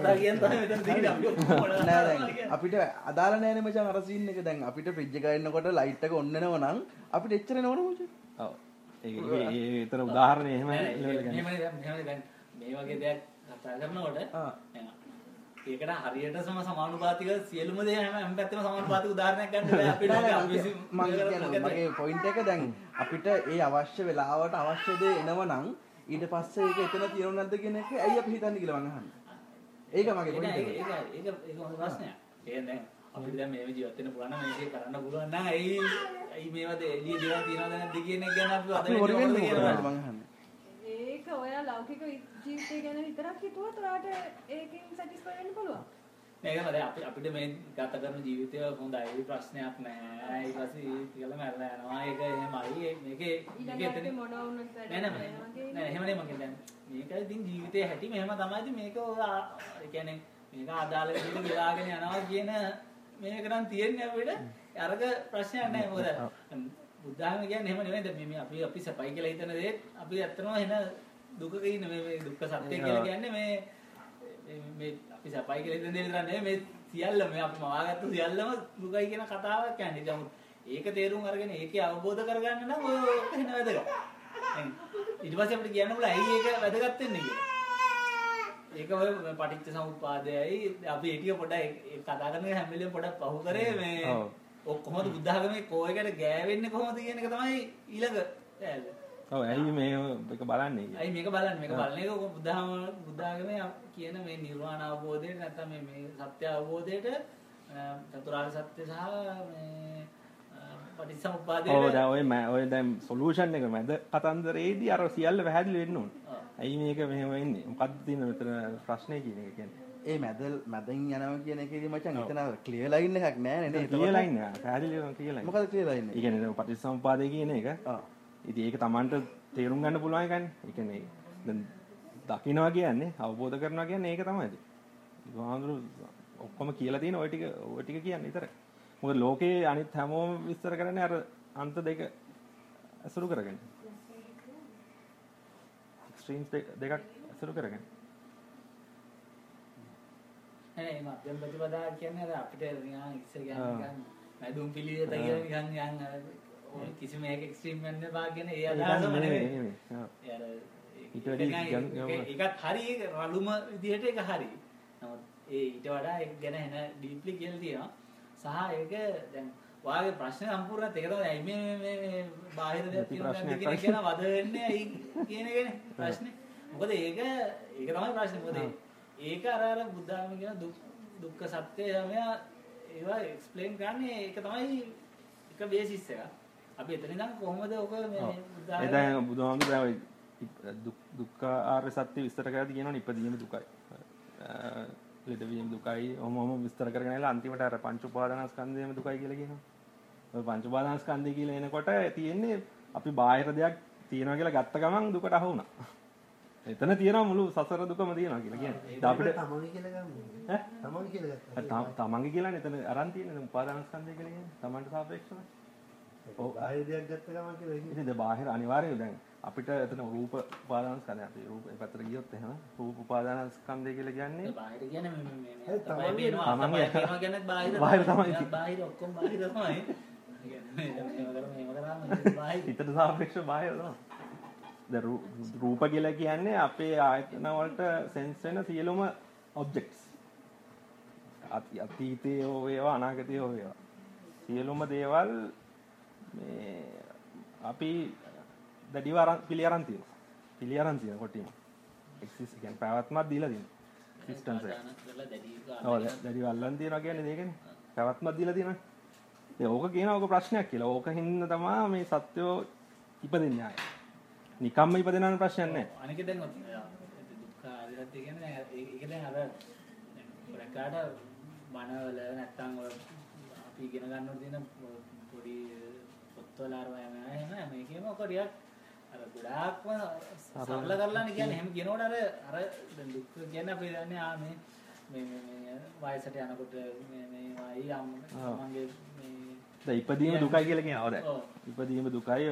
කතා කියන්න අපිට අදාළ නෑනේ මචං අර සීන් එක. දැන් අපිට ෆ්‍රිජ් එක ගන්නකොට ලයිට් එක ඔන්න එනව නම් අපිට එච්චර නෝන මචං. ඔව්. ඒක ඒ විතර උදාහරණය එහෙම මේ වගේ දෙයක් කතා කරනකොට ඒකට හරියටම සමානුපාතික සියලුම දේ හැම හැම පැත්තෙම සමානුපාතික උදාහරණයක් ගන්න අපිට මගේ පොයින්ට් එක දැන් අපිට ඒ අවශ්‍ය වෙලාවට අවශ්‍ය දේ එනව නම් ඊට පස්සේ ඒක එතන තියෙනව නැද්ද කියන එක ඇයි අපි හිතන්නේ කියලා මම අහන්නේ. ඒක මගේ ඒක පොයින්ට් ඒක එක. ඒක ඒක හොඳ ප්‍රශ්නයක්. ඒ දැන් අපිට දැන් මේ ජීවත් වෙන්න පුළුවන් නම් මේක කරන්න පුළුවන් නම් ඇයි ඇයි මේවද එළිය දේවල් තියනවද නැද්ද කියන එක ගැන අපි මොකටද කියලා මම අහන්නේ. ඒක ඔයා ලෞකික ජීවිතය ගැන විතරක් හිතුවත් ඔයාට ඒකෙන් සැටිස්ෆයි වෙන්න පුළුවන්. මේකම දැන් අපි අපිට මේ ගත කරන ජීවිතය හොඳයි. ප්‍රශ්නයක් නැහැ ඊට පස්සේ කියලා මැරලා යනවා. ඒක එහෙමයි. මේකේ මේකේ ඊළඟට එතන මොන වුණත් වැඩක් නෑ නෑ. නෑ නෑ එහෙම නෙමෙයි මම කියන්නේ. මේක ඉතින් ජීවිතයේ හැටි මෙහෙම තමයි ඉතින් මේක ඒ කියන්නේ මේක අදාළ විදිහට ගෙලාගෙන යනවා කියන මේක නම් තියෙන්නේ අපිට. අරක ප්‍රශ්නයක් නෑ මොකද? බුද්ධාගම කියන්නේ එහෙම නෙමෙයි. දැන් මේ- මේ අපි අපි සපයි කියලා හිතන දේ අපි ඇත්තටම එන දුකක ඉන්න. මේ මේ දුක්ඛ සත්‍ය කියලා කියන්නේ මේ මේ- මේ සපයි කියලා හිතන දේ විතර නෙමෙයි මේ සියල්ල මේ අපි මවාගත්තු සියල්ලම දුකයි කියන කතාවක් කියන්නේ. නමුත් ඒක තේරුම් අරගෙන ඒකේ අවබෝධ කරගන්න නම් ඔය ඔක වෙන වැදගත්. දැන් ඊට පස්සේ අපිට කියන්න පුළුවන් ඇයි ඒක වැදගත් වෙන්නේ කියලා. ඒක ඔය පටිච්ච සමුප්පාදයයි අපි ඒ ටික පොඩ්ඩක් කතා කරන හැම වෙලේම පොඩ්ඩක් පහු කරේ මේ ඔව්. ඔක් කොහොමද බුද්ධ ආගමේ කෝයකට ගෑවෙන්නේ කොහොමද කියන එක තමයි ඊළඟ ඈල. ඔව් ඇයි මේ එක බලන්නේ කියලා. ඇයි මේක බලන්නේ මේක බලන එක බුද්ධාම බුද්ධාගමේ කියන මේ නිර්වාණ අවබෝධයට නැත්නම් මේ මේ සත්‍ය අවබෝධයට චතුරාර්ය සත්‍ය සහ මේ පටිච්චසමුප්පාදයට ඔව් දැන් ඔය මෑ- ඔය දැන් සොලියුෂන් එක මැද කතන්දරේදී අර සියල්ල පැහැදිලි වෙන්න ඕන. ඔව්. ඇයි මේක මෙහෙම වෙන්නේ? මොකක්ද තියෙන මෙතන ප්‍රශ්නේ කියන එක කියන්නේ. ඒ මැදල් මැදින් යනවා කියන එකේදී මචං එතන ක්ලියර් ලයින් එකක් නෑ නේද? ක්ලියර් ලයින් එක පැහැදිලිව ක්ලියර් ලයින්. මොකද ක්ලියර් ලයින් ඒ එක? කියන්නේ දැන් පටිච්චසමුපාදය කියන එක ආ. ඉති ඒක තමන්ට තේරුම් ගන්න පුළුවන්කන් එකන. දකිනවා කියන්නේ අවබෝධ කරනවා කියන්න ඒක තමයිද හාදුරු ඔක්කොම කියලා තියෙන ඔටික ඔටික කියන්න ඉතර මොද ලෝකයේ අනිත් හැමෝම විස්තර කරන අර අන්ත දෙක ඇසුරු කරගෙන. ක්ස්ට්‍රීම් දෙකක් ඇසුරු කරගෙන. ප්‍රතිපදා කියන්නේ අපිට ඉස්සර ගන්න වැදුම් පිළිවෙත කියලා නිකන් යන්න කිසිම එක එක්ස්ට්‍රීම් වෙන්න බා කියන ඒ අදහසම නෙමෙයි. ඒකත් හරි රළුම විදිහට ඒක හරි. නමුත් ඒ ඊට වඩා ඒක ගැන එන ඩීප්ලි කියලා තියෙනවා. සහ ඒක දැන් ඔයාගේ ප්‍රශ්නේ සම්පූර්ණත් ඒක තමයි ඇයි මේ මේ මේ බාහිර ප්‍රශ්නයක් කියන වද වෙන්නේ ඇයි කියන එකනේ ප්‍රශ්නේ. මොකද ඒක ඒක තමයි ප්‍රශ්නේ. මොකද ඒක අර අර බුද්ධාගම කියන දුක් දුක්ඛ සත්‍ය යමයා ඒවා එක්ස්ප්ලেইন කරන්නේ ඒක තමයි එක බේසිස් එක. අපි එතන ඉඳන් කොහොමද ඔක මේ ඒ බුද්ධාගම දැන් බුදුහාමුදුරු දැන් ඔය ඉප- දුක්- දුක්ඛ ආර්ය සත්‍ය විස්තර කරලා කියනවනේ ඉපදීම දුකයි. ලෙඩවීම දුකයි. ඔහොම ඔහොම විස්තර කරගෙන ඇවිල්ලා අන්තිමට අර පංච උපාදානස්කන්ධයම දුකයි කියලා කියනවා. ඔය පංච උපාදානස්කන්ධය කියලා එනකොට තියෙන්නේ අපි බාහිර දෙයක් තියෙනවා කියලා ගත්ත ගමන් දුකට අහු වුණා. එතන තියෙනවා මුළු සසර දුකම තියෙනවා කියලා කියන්නේ. දැන් අපිට තමන්ගේ කියලා ගමු. ඈ? තමන්ගේ කියලා ගත්තා. තම- තමන්ගේ කියලානේ එතන අරන් තියෙන උපාදානස්කන්ධය කියලා කියන්නේ. තමන්ට සාපේක්ෂව. ඉතින් බාහිර අනිවාර්යයෙන් දැන් අපිට එතන රූප උපාදානස්කන්ධය අපි රූප පැත්තට ගියොත් එහෙම රූප උපාදානස්කන්ධය කියලා කියන්නේ බාහිර කියන්නේ මේ මේ තමයි තමන්ගේ- තමයි පේනවා කියන්නේ බාහිර බාහිර තමයි. මෙයා බාහිර ඔක්කොම බාහිර තමයි හිතට සාපේක්ෂව බාහිර තමයි. දැන් රූප කියලා කියන්නේ අපේ ආයතන වලට සෙන්ස් වෙන සියලුම ඔබ්ජෙක්ට්ස්. අතීතයේ හෝ වේවා අනාගතයේ හෝ වේවා. සියලුම දේවල් මේ අපි දැඩිව අරන් පිළි අරන් තියෙනවා. පිළි අරන් තියෙන කොටිම. එක්සිස් කියන්නේ පැවැත්මක් දීලා තියෙනවා. එක්සිස්ටන්ස් එක. දානක් කරලා දැඩි ඔව් දැඩිව අල්ලන් තියනවා කියන්නේ ඒකනේ. පැවැත්මක් දීලා තියෙනවා. ඒ ඕක කියනවා ඕක ප්‍රශ්නයක් කියලා. ඕක හින්දා තමයි මේ සත්‍යෝ ඉපදෙන්නේ ආයේ. නිකම්ම ඉපදෙනාන ප්‍රශ්නයක් නැහැ. අනික දැන් ඔය දුක්ඛ ආදිරත් කියන්නේ දැන් ඒ- ඒක දැන් අර ප්‍රකාඩ මනවල නැත්තම් ඔය අපි ඉගෙන ගන්නකොට තියෙන පොඩි අර එහෙම මේකේම ඔක ටිකක් අර ගොඩාක්ම සරල කරලානේ කියන්නේ එහෙම කියනකොට අර අර දුක්ඛ කියන්නේ අපි දන්නේ ආ මේ මේ මේ- වයසට යනකොට මේ මේ වයි අම්ම ඔව්. මගේ මේ ඉපදීම දුකයි කියලා කියනවා දැන්. ඔව්. ඉපදීම දුකයි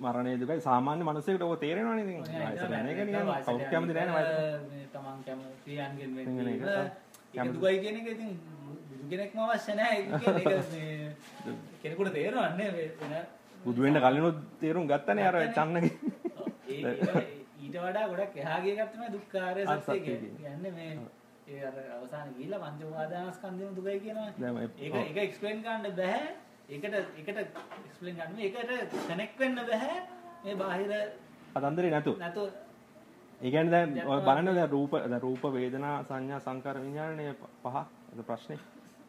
මරණය දුකයි සාමාන්‍ය මිනිසෙකුට ඔය තේරෙනවනේ ඉතින්. වයසට යන එක නිකන් කවුරුත් කැමති නැහැ වයසට. මේ තමන් කැමති ක්‍රියාන්ගෙන් වෙන්න. ඒක. දුකයි කියන එක ඉතින් කෙනෙක්ම අවශ්‍ය නැහැ ඒක කෙනෙකුට තේරෙන්නේ වෙන බුදුවෙන්ට කලනුත් තේරුම් ගත්තන අර චන්නක ඊට වඩා ගොඩක් එහාගේ ගත්තම දුක්කාරය සත්ය ගන්න මේ ඒ අවසාන ගීල පංචවාදානස්කන්දම දුකයි කියනවා. ඒ එක එක්ස්පලෙන් ගන්න බැහැ එකට එකට එක්ස්පලෙන් ගන්න එකට කනෙක් වෙන්න බැහැ මේ බාහිර අතන්දරේ නැතු. නැතු ඒකන් දැ බලන්න ද රූප රූප වේදනා සංඥා සංකාර විඥානය පහ. ප්‍රශ්නය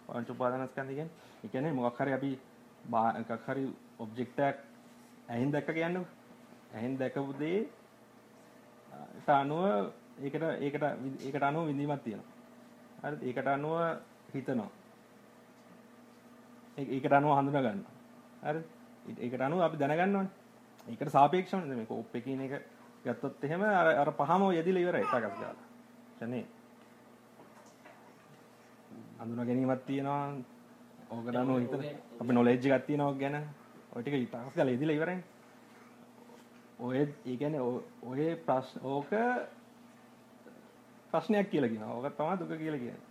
පංචුපාදනස්කන්දිගෙන් එකනේ මොක්හර අපි බා- එකක් හරි ඔබ්ජෙක්ට් එකක් ඇහෙන් දැක්ක කියන්නේ. ඇහෙන් දැකපු දේ ට අනුව ඒකට ඒකට ඒකට අනුව විඳීමක් තියෙනවා. හරිද? ඒකට අනුව හිතනවා. ඒ- ඒකට අනුව හඳුනා ගන්නවා. හරිද? ඊට- ඒකට අනුව අපි දැනගන්න ඕනේ. ඒකට සාපේක්ෂවනේ මේ කෝප් එකකින් එක ගත්තොත් එහෙම අර අර පහම යෙදිලා ඉවරයි ටකස් ගාලා. එතනේ. හඳුනා ගැනීමක් තියෙනවා. ඕකට අනුව හිතන අපි නොලෙජ් එකක් තියෙනවා ඕක ගැන. ඔය ටික ටකස් ගාලා යෙදිලා ඉවරයි. ඔය ඒ කියන්නේ ඔ- ඔය ප්‍රශ්න ඕක ප්‍රශ්නයක් කියලා කියනවා. ඕක තමයි දුක කියලා කියන්නේ.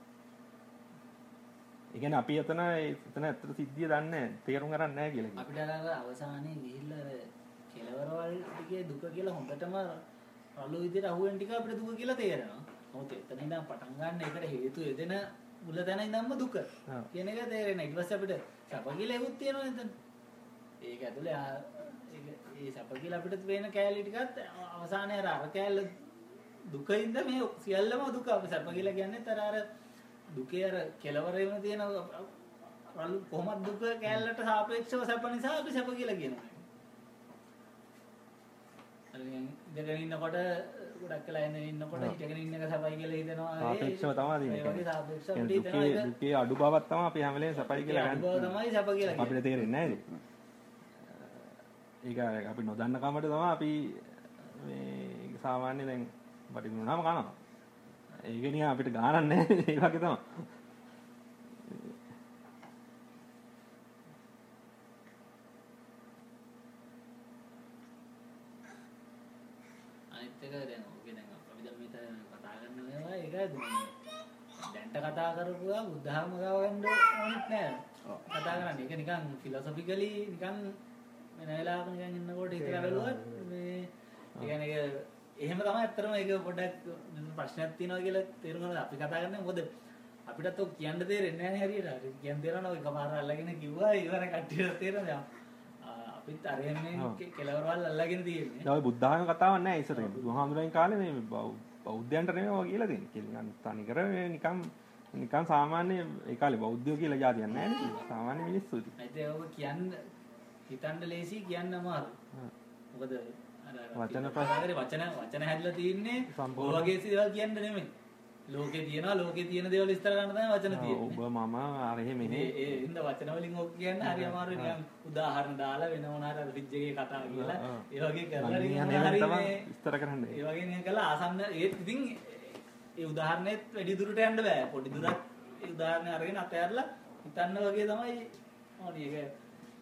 ඒ කියන්නේ අපි එතන එතන ඇත්තට සිද්ධිය දන්නේ නැහැ. තේරුම් ගන්න නැහැ කියලා කියනවා. අපිට අර අවසානයේ ගිහිල්ලා අර කෙලවරවල් ටිකේ දුක කියලා හොඳටම රළු විදිහට අහුවෙන ටික අපිට දුක කියලා තේරෙනවා. මොකද එතන ඉඳන් පටන් ගන්න එකට හේතු එදෙන මුල තැන ඉඳන්ම දුක. කියන එක තේරෙනවා. ඊට පස්සේ අපිට සැප කියලා එකක් තියෙනවා එතන. ඒක ඇතුලේ ඒ සැප කියලා අපිට වෙන කෑලි ටිකත් අවසානයේ අර අර කෑල්ල දුකින්ද මේ සියල්ලම දුක අපි සැප කියලා කියන්නේ අර අර දුකේ අර කෙලවරේම තියෙන රළු කොහොමද දුක කෑල්ලට සාපේක්ෂව සැප නිසා අපි සැප කියලා කියනවා. අර ඉඳගෙන ඉන්නකොට ගොඩක් ඉන්න ඉන්නකොට හිටගෙන ඉන්න එක සැපයි කියලා හිතනවා. සාපේක්ෂව තමයි තියෙන්නේ. සාපේක්ෂව දුකේ දුකේ අඩු බවක් තමයි අපි හැම වෙලේම සපයි කියලා අඩු බව ගන්න. තමයි සැප කියලා. අපිට තේරෙන්නේ නැහැ ඒක අපි නොදන්න කමට තමයි අපි මේ සාමාන්‍ය දැන් බඩිමුණාම කනවා. ඒක නිකන් අපිට ගානක් නැහැ ඒ වගේ තමයි. අනිත් එක දැන් ඔගේ දැන් අපි දැන් මෙතන කතා කරන මේවා ඒක දැන්ට කතා කරපුවා බුද්ධ ධර්ම ගවන්න ඕනෙත් නෑ. කතා කරන්නේ ඒක නිකන් ෆිලොසොෆිකලි නිකන් වෙන වෙලාවක නිකන් ඉන්නකොට හිතලා බැලුවත් මේ කියන්නේ ඒක එහෙම තමයි ඇත්තටම ඒක පොඩ්ඩක් ප්‍රශ්නයක් තියෙනවා කියලා තේරුම් ගන්න අපි කතා කරන්නේ මොකද අපිටත් ඔක් කියන්න තේරෙන්නේ නැහැ හරියට. හරි කියන්න තේරෙනවා ඔය එකපාර අල්ලගෙන කිව්වා ඉවර කට්ටියට තේරෙනවා. අපිත් අර එන්නේ කෙලවරවල් අල්ලගෙන තියෙන්නේ. ඔය බුද්ධ ධර්ම කතාවක් නැහැ ඉස්සරහින්. බුදුහාමුදුරන් කාලේ මේ බෞද්ධයන්ට නෙමෙයි ඔය කියලා දෙන්නේ. නිකන් තනිකර මේ නිකන් නිකන් සාමාන්‍ය ඒ කාලේ බෞද්ධයෝ කියලා જાතියක් නැහැ නේද? සාමාන්‍ය මිනිස්සු. ඇයි ඔබ කියන්න හිතන්න ලේසි කියන්න අමාරු. මොකද වචන කතාකරේ වචන වචන හැදලා තියෙන්නේ සම්පූර්ණ. වගේ දේවල් කියන්න නෙමෙයි. ලෝකේ තියනවා ලෝකේ තියෙන දේවල් විස්තර කරන්න තමයි වචන ඔබ තියෙන්නේ. මම අර එහෙ මෙහෙ ඒ හින්දා වචන වලින් ඔක් කියන්න හරි අමාරුයි නිකන් උදාහරණ දාලා වෙන මොනාර අර ෆ්‍රිජ් එකේ කතා කියලා. ඒ වගේ කරලා එහෙම හරි විස්තර කරන්නේ. ඒ වගේ නිකන් කළා ආසන්න ඒත් ඉතින් ඒ උදාහරණෙත් වැඩි දුරට යන්න බෑ. පොඩි දුරක් ඒ උදාහරණය අරගෙන අතහැරලා හිතන්න වගේ තමයි ඕනි ඒක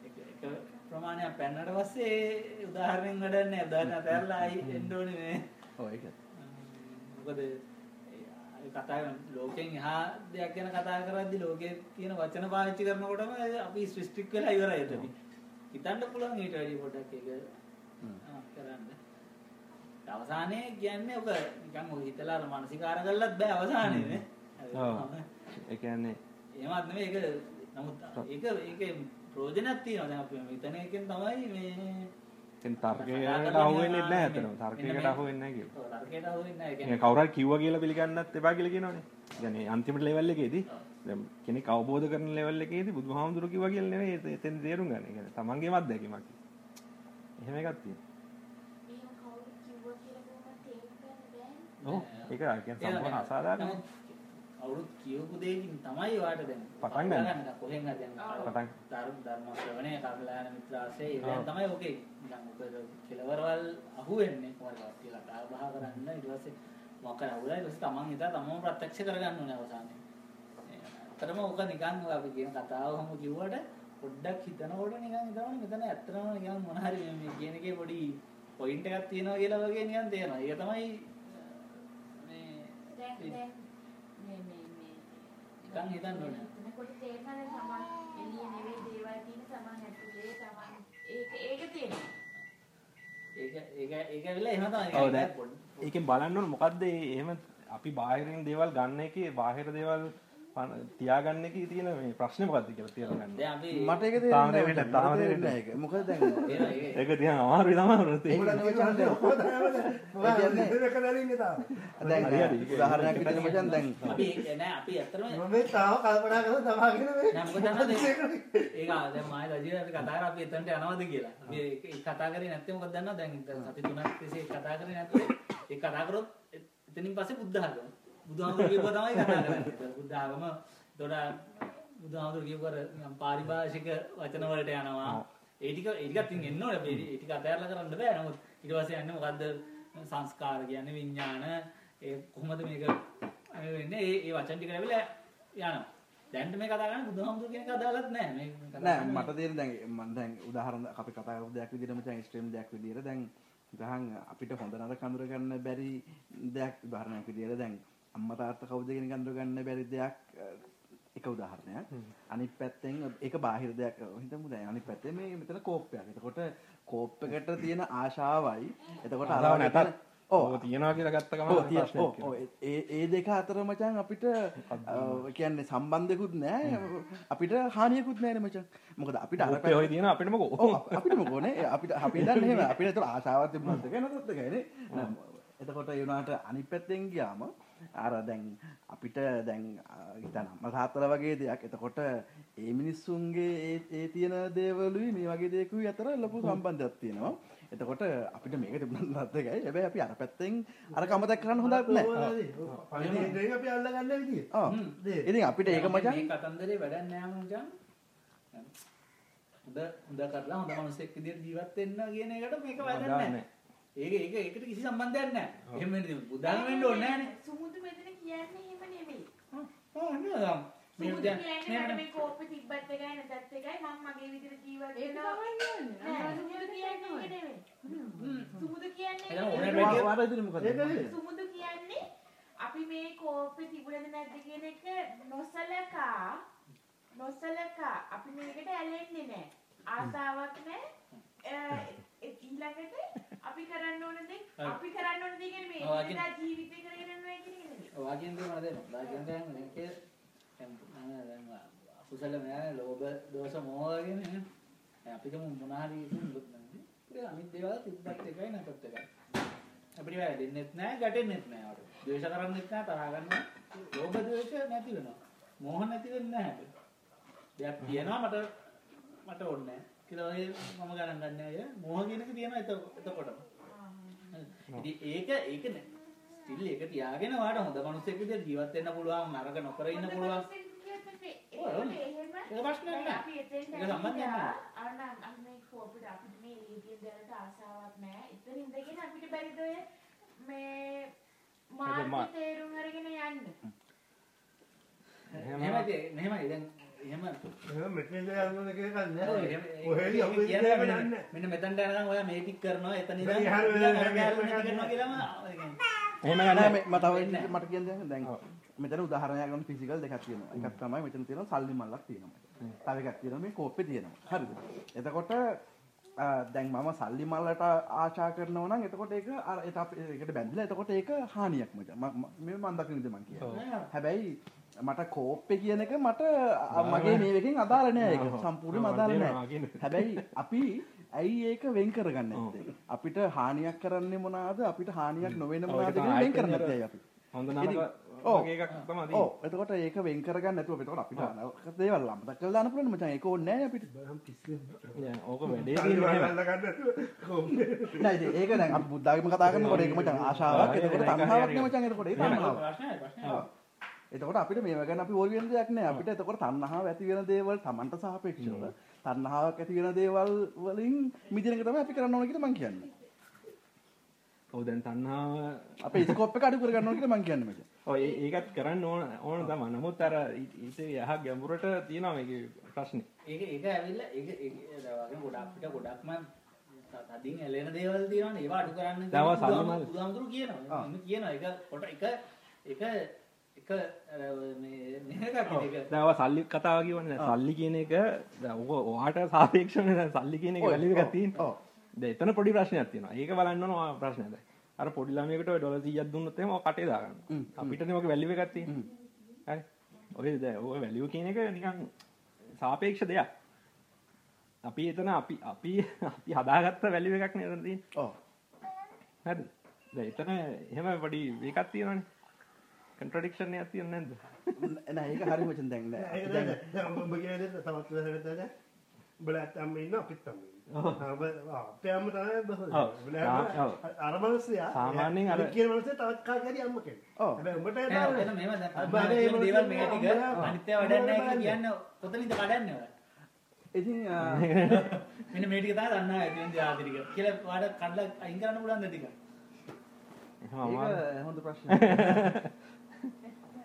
එක ප්‍රමාණයක් පෙන්නට පස්සේ ඒ උදාහරණෙන් වැඩක් නෑ. උදාහරණ අතහැරලා ආයි එන්න ඕනේ මේ. ඔව් ඒක. මොකද කතා ලෝකෙන් එහා දෙයක් ගැන කතා කරද්දි ලෝකයේ තියෙන වචන පාවිච්චි කරනකොටම අපි ස්විස්ටික් වෙලා ඉවරයි එතන. හිතන්න පුළුවන් ඊට වැඩි පොඩ්ඩක් ඒක කරන්න. අවසානයේ කියන්නේ ඔක නිකන් ඔය හිතලා අර මානසිකාර කළත් බෑ අවසානයේ නේ. ඔව්. ඒ කියන්නේ එහෙමත් නෙමෙයි ඒක නමුත් ඒක ඒකේ ප්‍රයෝජනක් තියෙනවා දැන් අපි හිතන එකෙන් තමයි මේ ඉතින් තර්කයකට අහු වෙන්නේ නැහැ අතන. තර්කයකට අහු වෙන්නේ නැහැ කියලා. ඔව්, තර්කයට අහු වෙන්නේ නැහැ. ඒ මේ කියන්නේ කවුරු හරි කිව්වා කියලා පිළිගන්නත් එපා කියලා කියනවනේ. يعني අන්තිමට ලෙවල් එකේදී දැන් කෙනෙක් අවබෝධ කරන ලෙවල් එකේදී බුදුහාමුදුරු කිව්වා කියලා නෙවෙයි එත- එතෙන් තේරුම් ගන්න. ඒ කියන්නේ තමන්ගේම අත්දැකීමක්. එහෙම එකක් තියෙනවා. ඒක සම්පූර්ණ අසාධාරණයි. අවුරුදු කියවපු දෙයකින් තමයි ඔයාට දැන් පටන් ගන්න. ගන්න. කොහෙන් හරි දැන් පටන්. ධර්ම ධර්ම ශ්‍රවණය කල්ලාන මිත්‍රාසේ ඔව්. ඒවෙන් තමයි ඔකේ නිකන් මොකද කෙලවරවල් අහුවෙන්නේ කොහොමද කියලා කතා බහ කරන්න ඊට පස්සේ මොකක් කරා උලා ඊට පස්සේ තමන් හිතා තමම ප්‍රත්‍යක්ෂ කරගන්න ඕනේ අවසානයේ. ඇත්තටම ඕක නිකන් අපි කියන කතාව හැම කිව්වට පොඩ්ඩක් හිතනකොට නිකන් හිතනවා මෙතන ඇත්තටම නිකන් මොන හරි මේ- කියන එකේ පොඩි පොයින්ට් එකක් තියෙනවා කියලා වගේ නිකන් තේරෙනවා. ඒක තමයි මේ මේ මේ නිකන් හිතන්න ඕනේ. එතකොට තේරෙනවා තමන් එළිය නෙවෙයි දේවල් තියෙන තමන් ඇතුලේ තමන් ඒක ඒක තේරෙනවා. ඒක ඒක ඒක ඇවිල්ලා එහෙම තමයි. ඔව් දැන් ඒකෙන් බලන්න ඕන මොකද්ද එහෙම අපි බාහිරින් දේවල් ගන්න එකේ බාහිර දේවල් තියාගන්න එකේ තියෙන මේ ප්‍රශ්නේ මොකද්ද කියලා තේරුම් ගන්න. දැන් අපි මට ඒක තාම තේරෙන්නේ තේරෙන්නේ නැහැ. මට තේරෙන්නේ නැහැ ඒක. මොකද දැන් ඒක. තියන අමාරුයි තමයි වෘත්ති. ඒක නේ මචං දැන් තාම. උදාහරණයක් විදිහට මචං දැන් අපි නෑ අපි ඇත්තටම මේ තාම කල්පනා කරලා තමාගෙන මේ නෑ මොකද ඒක දැන් මායි රජීව අපි කතා කරා අපි එතනට යනවද කියලා. අපි ඒක කතා කරේ නැත්නම් මොකද දන්නවද දැන් සති තුනක් තිස්සේ කතා කරේ නැත්නම් ඒක කතා කරොත් එතනින් පස්සේ බුද්ධ ආගම. බුදුහාමුදුරු කියපුවා තමයි කතා කරන්නේ. ඒක බුද්ධ ආගම එතකොට බුදුහාමුදුරු කියපුවා පාරිභාෂික වචන වලට යනවා. ඒ ටික ඒ ටිකත් ඉතින් එන්න ඕනේ. ඒ ටික අතහැරලා කරන්න බෑ. නමුත් ඊට පස්සේ යන්නේ මොකද්ද සංස්කාර කියන්නේ විඥාන ඒ කොහොමද මේක වෙන්නේ ඒ ඒ වචන ටික ලැබිලා යනවා. දැන් මේ කතා කරන්නේ බුදුහාමුදුරු කියන එක අදාළත් නැහැ. මේ නෑ මට තේරෙන දැන් මම දැන් උදාහරණ අපි කතා කරපු දෙයක් විදිහට මචං එක්ස්ට්‍රීම් දෙයක් විදිහට දැන් ගහන් අපිට හොඳ නරක අඳුර ගන්න බැරි දෙයක් උදාහරණයක් විදිහට දැන් අම්මා තාත්තා කවුද එක අඳුර ගන්න බැරි දෙයක් එක උදාහරණයක්. අනිත් පැත්තෙන් ඒක බාහිර දෙයක්. හිතමු දැන් අනිත් පැත්තේ මේ මෙතන කෝප්පයක්. එතකොට කෝප් එකට තියෙන ආශාවයි. එතකොට අර ආසාව වගේ නැතත් ඔව්. තියනවා කියලා ගත්ත ගමන් ඔව් ඒ ඒ දෙක අතර මචං අපිට කියන්නේ සම්බන්ධයකුත් නෑ. අපිට හානියකුත් නෑනේ මචං. මොකද අපිට අර ඔය තියෙන අපිට මොකෝ ඔව් අපිට මොකෝනේ අපිට අපි දන්නේ එහෙම. අපිට ඒතර ආශාවක් තිබුණත් එකයි නැත්ත් එකයිනේ එතකොට ඒ වුණාට අනිත් පැත්තෙන් ගියාම අර දැන් අපිට දැන් අ, හිතන්න අම්මා තාත්තලා වගේ දෙයක් එතකොට ඒ මිනිස්සුන්ගේ ඒ ඒ තියෙන දේවලුයි මේ වගේ දේකුයි අතර ලොකු සම්බන්ධයක් තියෙනවා එතකොට අපිට මේක තිබුණත් නැත්ත් එකයි හැබැයි අපි අර පැත්තෙන් අර කමතක් කරන්න හොඳක් නැහැ පණිවිඩයෙන් අපි අල්ලගන්න විදිය. ඔව් දේ. ඉතින් අපිට ඒක මචං මේ කතන්දරේ වැඩක් නෑ මචං. හොඳ හොඳ කරලා හොඳ මිනිස්සෙක් විදිහට ජීවත් වෙන්න කියන එකට මේක වැඩක් අදාළ නෑ. නෑ. ඒක ඒක ඒකට කිසි සම්බන්ධයක් නෑ. එහෙම වෙන්නේ බුදාන වෙන්න ඕනේ නෑනේ. සුමුදු මෙතන කියන්නේ එහෙම නෙමෙයි. ඔව් නේද? මේ සුමුදු දැන් කියන්නේ මට මේ කෝප්පේ තිබ්බත් එකයි නැතත් එකයි මම මගේ විදිහට ජීවත් ඒක වෙනවා. තමයි කියන්නේ. නෑ, සුමුදු කියන්නේ ඒක නෙමෙයි. සුමුදු කියන්නේ ඕනේ නෙමෙයි. වැඩි- වාර ඉදිරි මොකද. සුමුදු කියන්නේ අපි මේ කෝප්පේ තිබුණද නැද්ද කියන එක නොසලකා නොසලකා අපි මේකට ඇලෙන්නේ නැහැ. ආසාවක් නැහැ. ඒ ඊළඟට අපි කරන්න ඕන දේ අපි කරන්න ඕන දේ කියන්නේ මේ ඔව්, එදිනෙදා ජීවිතේ කරගෙන යනවා කියන එක නෙමෙයි. ඔය වගේ දේ මම දෙන්න. වාකින් දැන් මේකේ දැන් දැන් අකුසල නෑ ලෝභ දෝෂ මෝහ වගේ නේ. දැන් අපිට මොන හරි ඉතින් ඒ අනිත් දේවල් තිබ්බත් එකයි නැතත් එකයි. අපිට වැඩෙන්නෙත් නෑ ගැටෙන්නෙත් නෑ අපිට. ද්වේෂ කරන්නෙත් නෑ තරහ ගන්නවා. ලෝභ ද්වේෂ නැති වෙනවා. මෝහ නැති වෙන්නේ නෑ අපිට. දෙයක් තියෙනවා මට මට ඕනේ නෑ. කියලා ඔය මම ගණන් ගන්න අය මෝහ කියන එක තියෙනවා එතකොට එතකොටම. ඉතින් ඒක ඒක නෑ. ස්ටිල් ඒක තියාගෙන වාට හොඳ මිනිස්සෙක් විදිහට ජීවත් වෙන්න පුළුවන් නරක නොකර ඉන්න පුළුවන්. ඒක ප්‍රශ්නයක් නෑ. ඒක සම්බන්ධයක් නෑ. අන්න අන්න මේ කෝපෙට අපිට මේ ඒකෙන් දැනට ආසාවක් නෑ. එතන ඉඳගෙන අපිට බැරිද ඔය මේ මා- මාර්ගය තේරුම් අරගෙන යන්න. මෙහෙමයි මෙහෙමයි දැන් එහෙම එහෙනම් මෙතන යන්න කියලා ඔව්, නෑ. එහෙම- ඒ- අපි මෙන්න- නෑ. මෙන්න මෙතනට යනකම් ඔයා මේ ටික කරනවා එතන නැති කරනවා කියලාම එහෙම නෑ ගන්න මේ- මට තව මට කියන්න දෙන්න දැන්. මෙතන උදාහරණයක් ගන්න ෆිසිකල් දෙකක් තියෙනවා. එකක් තමයි මෙතන තියෙනවා සල්ලි මල්ලක් තියෙනවා. තව එකක් තියෙනවා මේ කෝප්පේ තියෙනවා. හරිද? එතකොට දැන් මම සල්ලි මල්ලට ආශා කරනවා නම් එතකොට ඒක අර ඒකට බැඳලා එතකොට ඒක හානියක් මචං. ම- මම දකින විදිහ මම කියන්නේ. හැබැයි මට කෝප්පේ කියන එක මට මගේ මේ එකෙන් අදාළ නෑ ඒක. සම්පූර්ණයෙන්ම ඔව්, අදාළ තියෙනවා නෑ. කියන්නේ. හැබැයි අපි ඇයි ඒක වෙන් කරගන්නේ? අපිට හානියක් කරන්නේ මොනවාද? අපිට හානියක් නොවෙන කියලා වෙන් කරන්නේ අපි. එතකොට ඒක වෙන් කරගන්න නැතුව එතකොට අපිට දේවල් කරලා දාන්න පුළුවන් මචං ඒක ඕනේ නැහැ අපිට. ඕක වැඩේ ඒක බුද්ධාගම කතා කරනකොට ඒක මචං ආශාවක්. එතකොට තණ්හාවක් නේ මචං එතකොට එතකොට අපිට මේව ගැන අපි වෙන දෙයක් නෑ අපිට එතකොට තණ්හාව ඇති වෙන දේවල් Tamanට සාපේක්ෂව තණ්හාවක් ඇති වෙන දේවල් වලින් මිදෙන එක තමයි අපි කරන්න ඕන කියලා මම කියන්නේ ඔව් දැන් තණ්හාව අපේ ස්කෝප් එක අඩු කරගන්න ඕන කියලා මං කියන්නේ මචං. ඔය ඒ- ඒකත් කරන්න ඕන ඕන තමයි. නමුත් අර ඊට යහ ගැඹුරට තියෙනවා මේකේ ප්‍රශ්නේ. ඒක ඒක ඇවිල්ලා ඒක ඒක වගේ ගොඩක් අපිට ගොඩක්ම තදින් ඇලෙන දේවල් තියෙනවනේ ඒවා අඩු කරන්න. බුදුහාමුදුරු කියනවා ආ. එන්න කියනවා ඒක කොට එක එක එක මේක ඔය සල්ලි කතාව කියවනේ දැන් සල්ලි කියන එක ඔයාට සාපේක්ෂවනේ දැන් සල්ලි කියන එක. ඔව්. දැන් එතන පොඩි ප්‍රශ්නයක් තියෙනවා. ඒක බලන්න ඕන ඔය ප්‍රශ්නේ දැන්. අර පොඩි ළමයෙකුට ඔය ඩොලර් 100ක් දුන්නොත් එහෙම ඔය කටේ දාගන්න. වැලියු එකක් තියෙන්නේ. හරි. ඔය දැන් ඔය වැලියු කියන එක නිකන් සාපේක්ෂ දෙයක්. අපි එතන අපි අපි අපි හදාගත්ත වැලියු එකක් තියෙන්නේ. ඔව්. හරිද? දැන් එතන එහෙම පොඩි එකක් තියෙනවනේ. කන්ට්‍රඩික්ෂන් එකක් තියෙන්නේ නැද්ද? නෑ ඒක හරි මචං දැන් නෑ. ඒක දැන් ඔබ කියන දේ තවත් දැන් උඹලත් අම්ම ඉන්න අපිත් අම්ම අපේ අම්ම තමයි ඔව්. අර මිනිස්සයා සාමාන්‍යයෙන් අර- කියන මිනිස්සේ තවත් කාගෙරි අම්ම කෙනෙක්. ඔව්. හැබැයි උඹට නෑ එනවා ඔතන මේව දැන් කියන දේවල් මේ ටික අනිත්‍ය වඩන්නේ නැහැ කියලා කියන්නේ කොතනින්ද කඩන්නේ ඔය ඉතින් මෙන්න මේ ටික තමයි දන්නා ඇති වෙන ආදි ටික කියලා වාට කඩලා අයින් කරන්න පුළුවන් ද ටික. ඒක හොඳ ප්‍රශ්නයක්.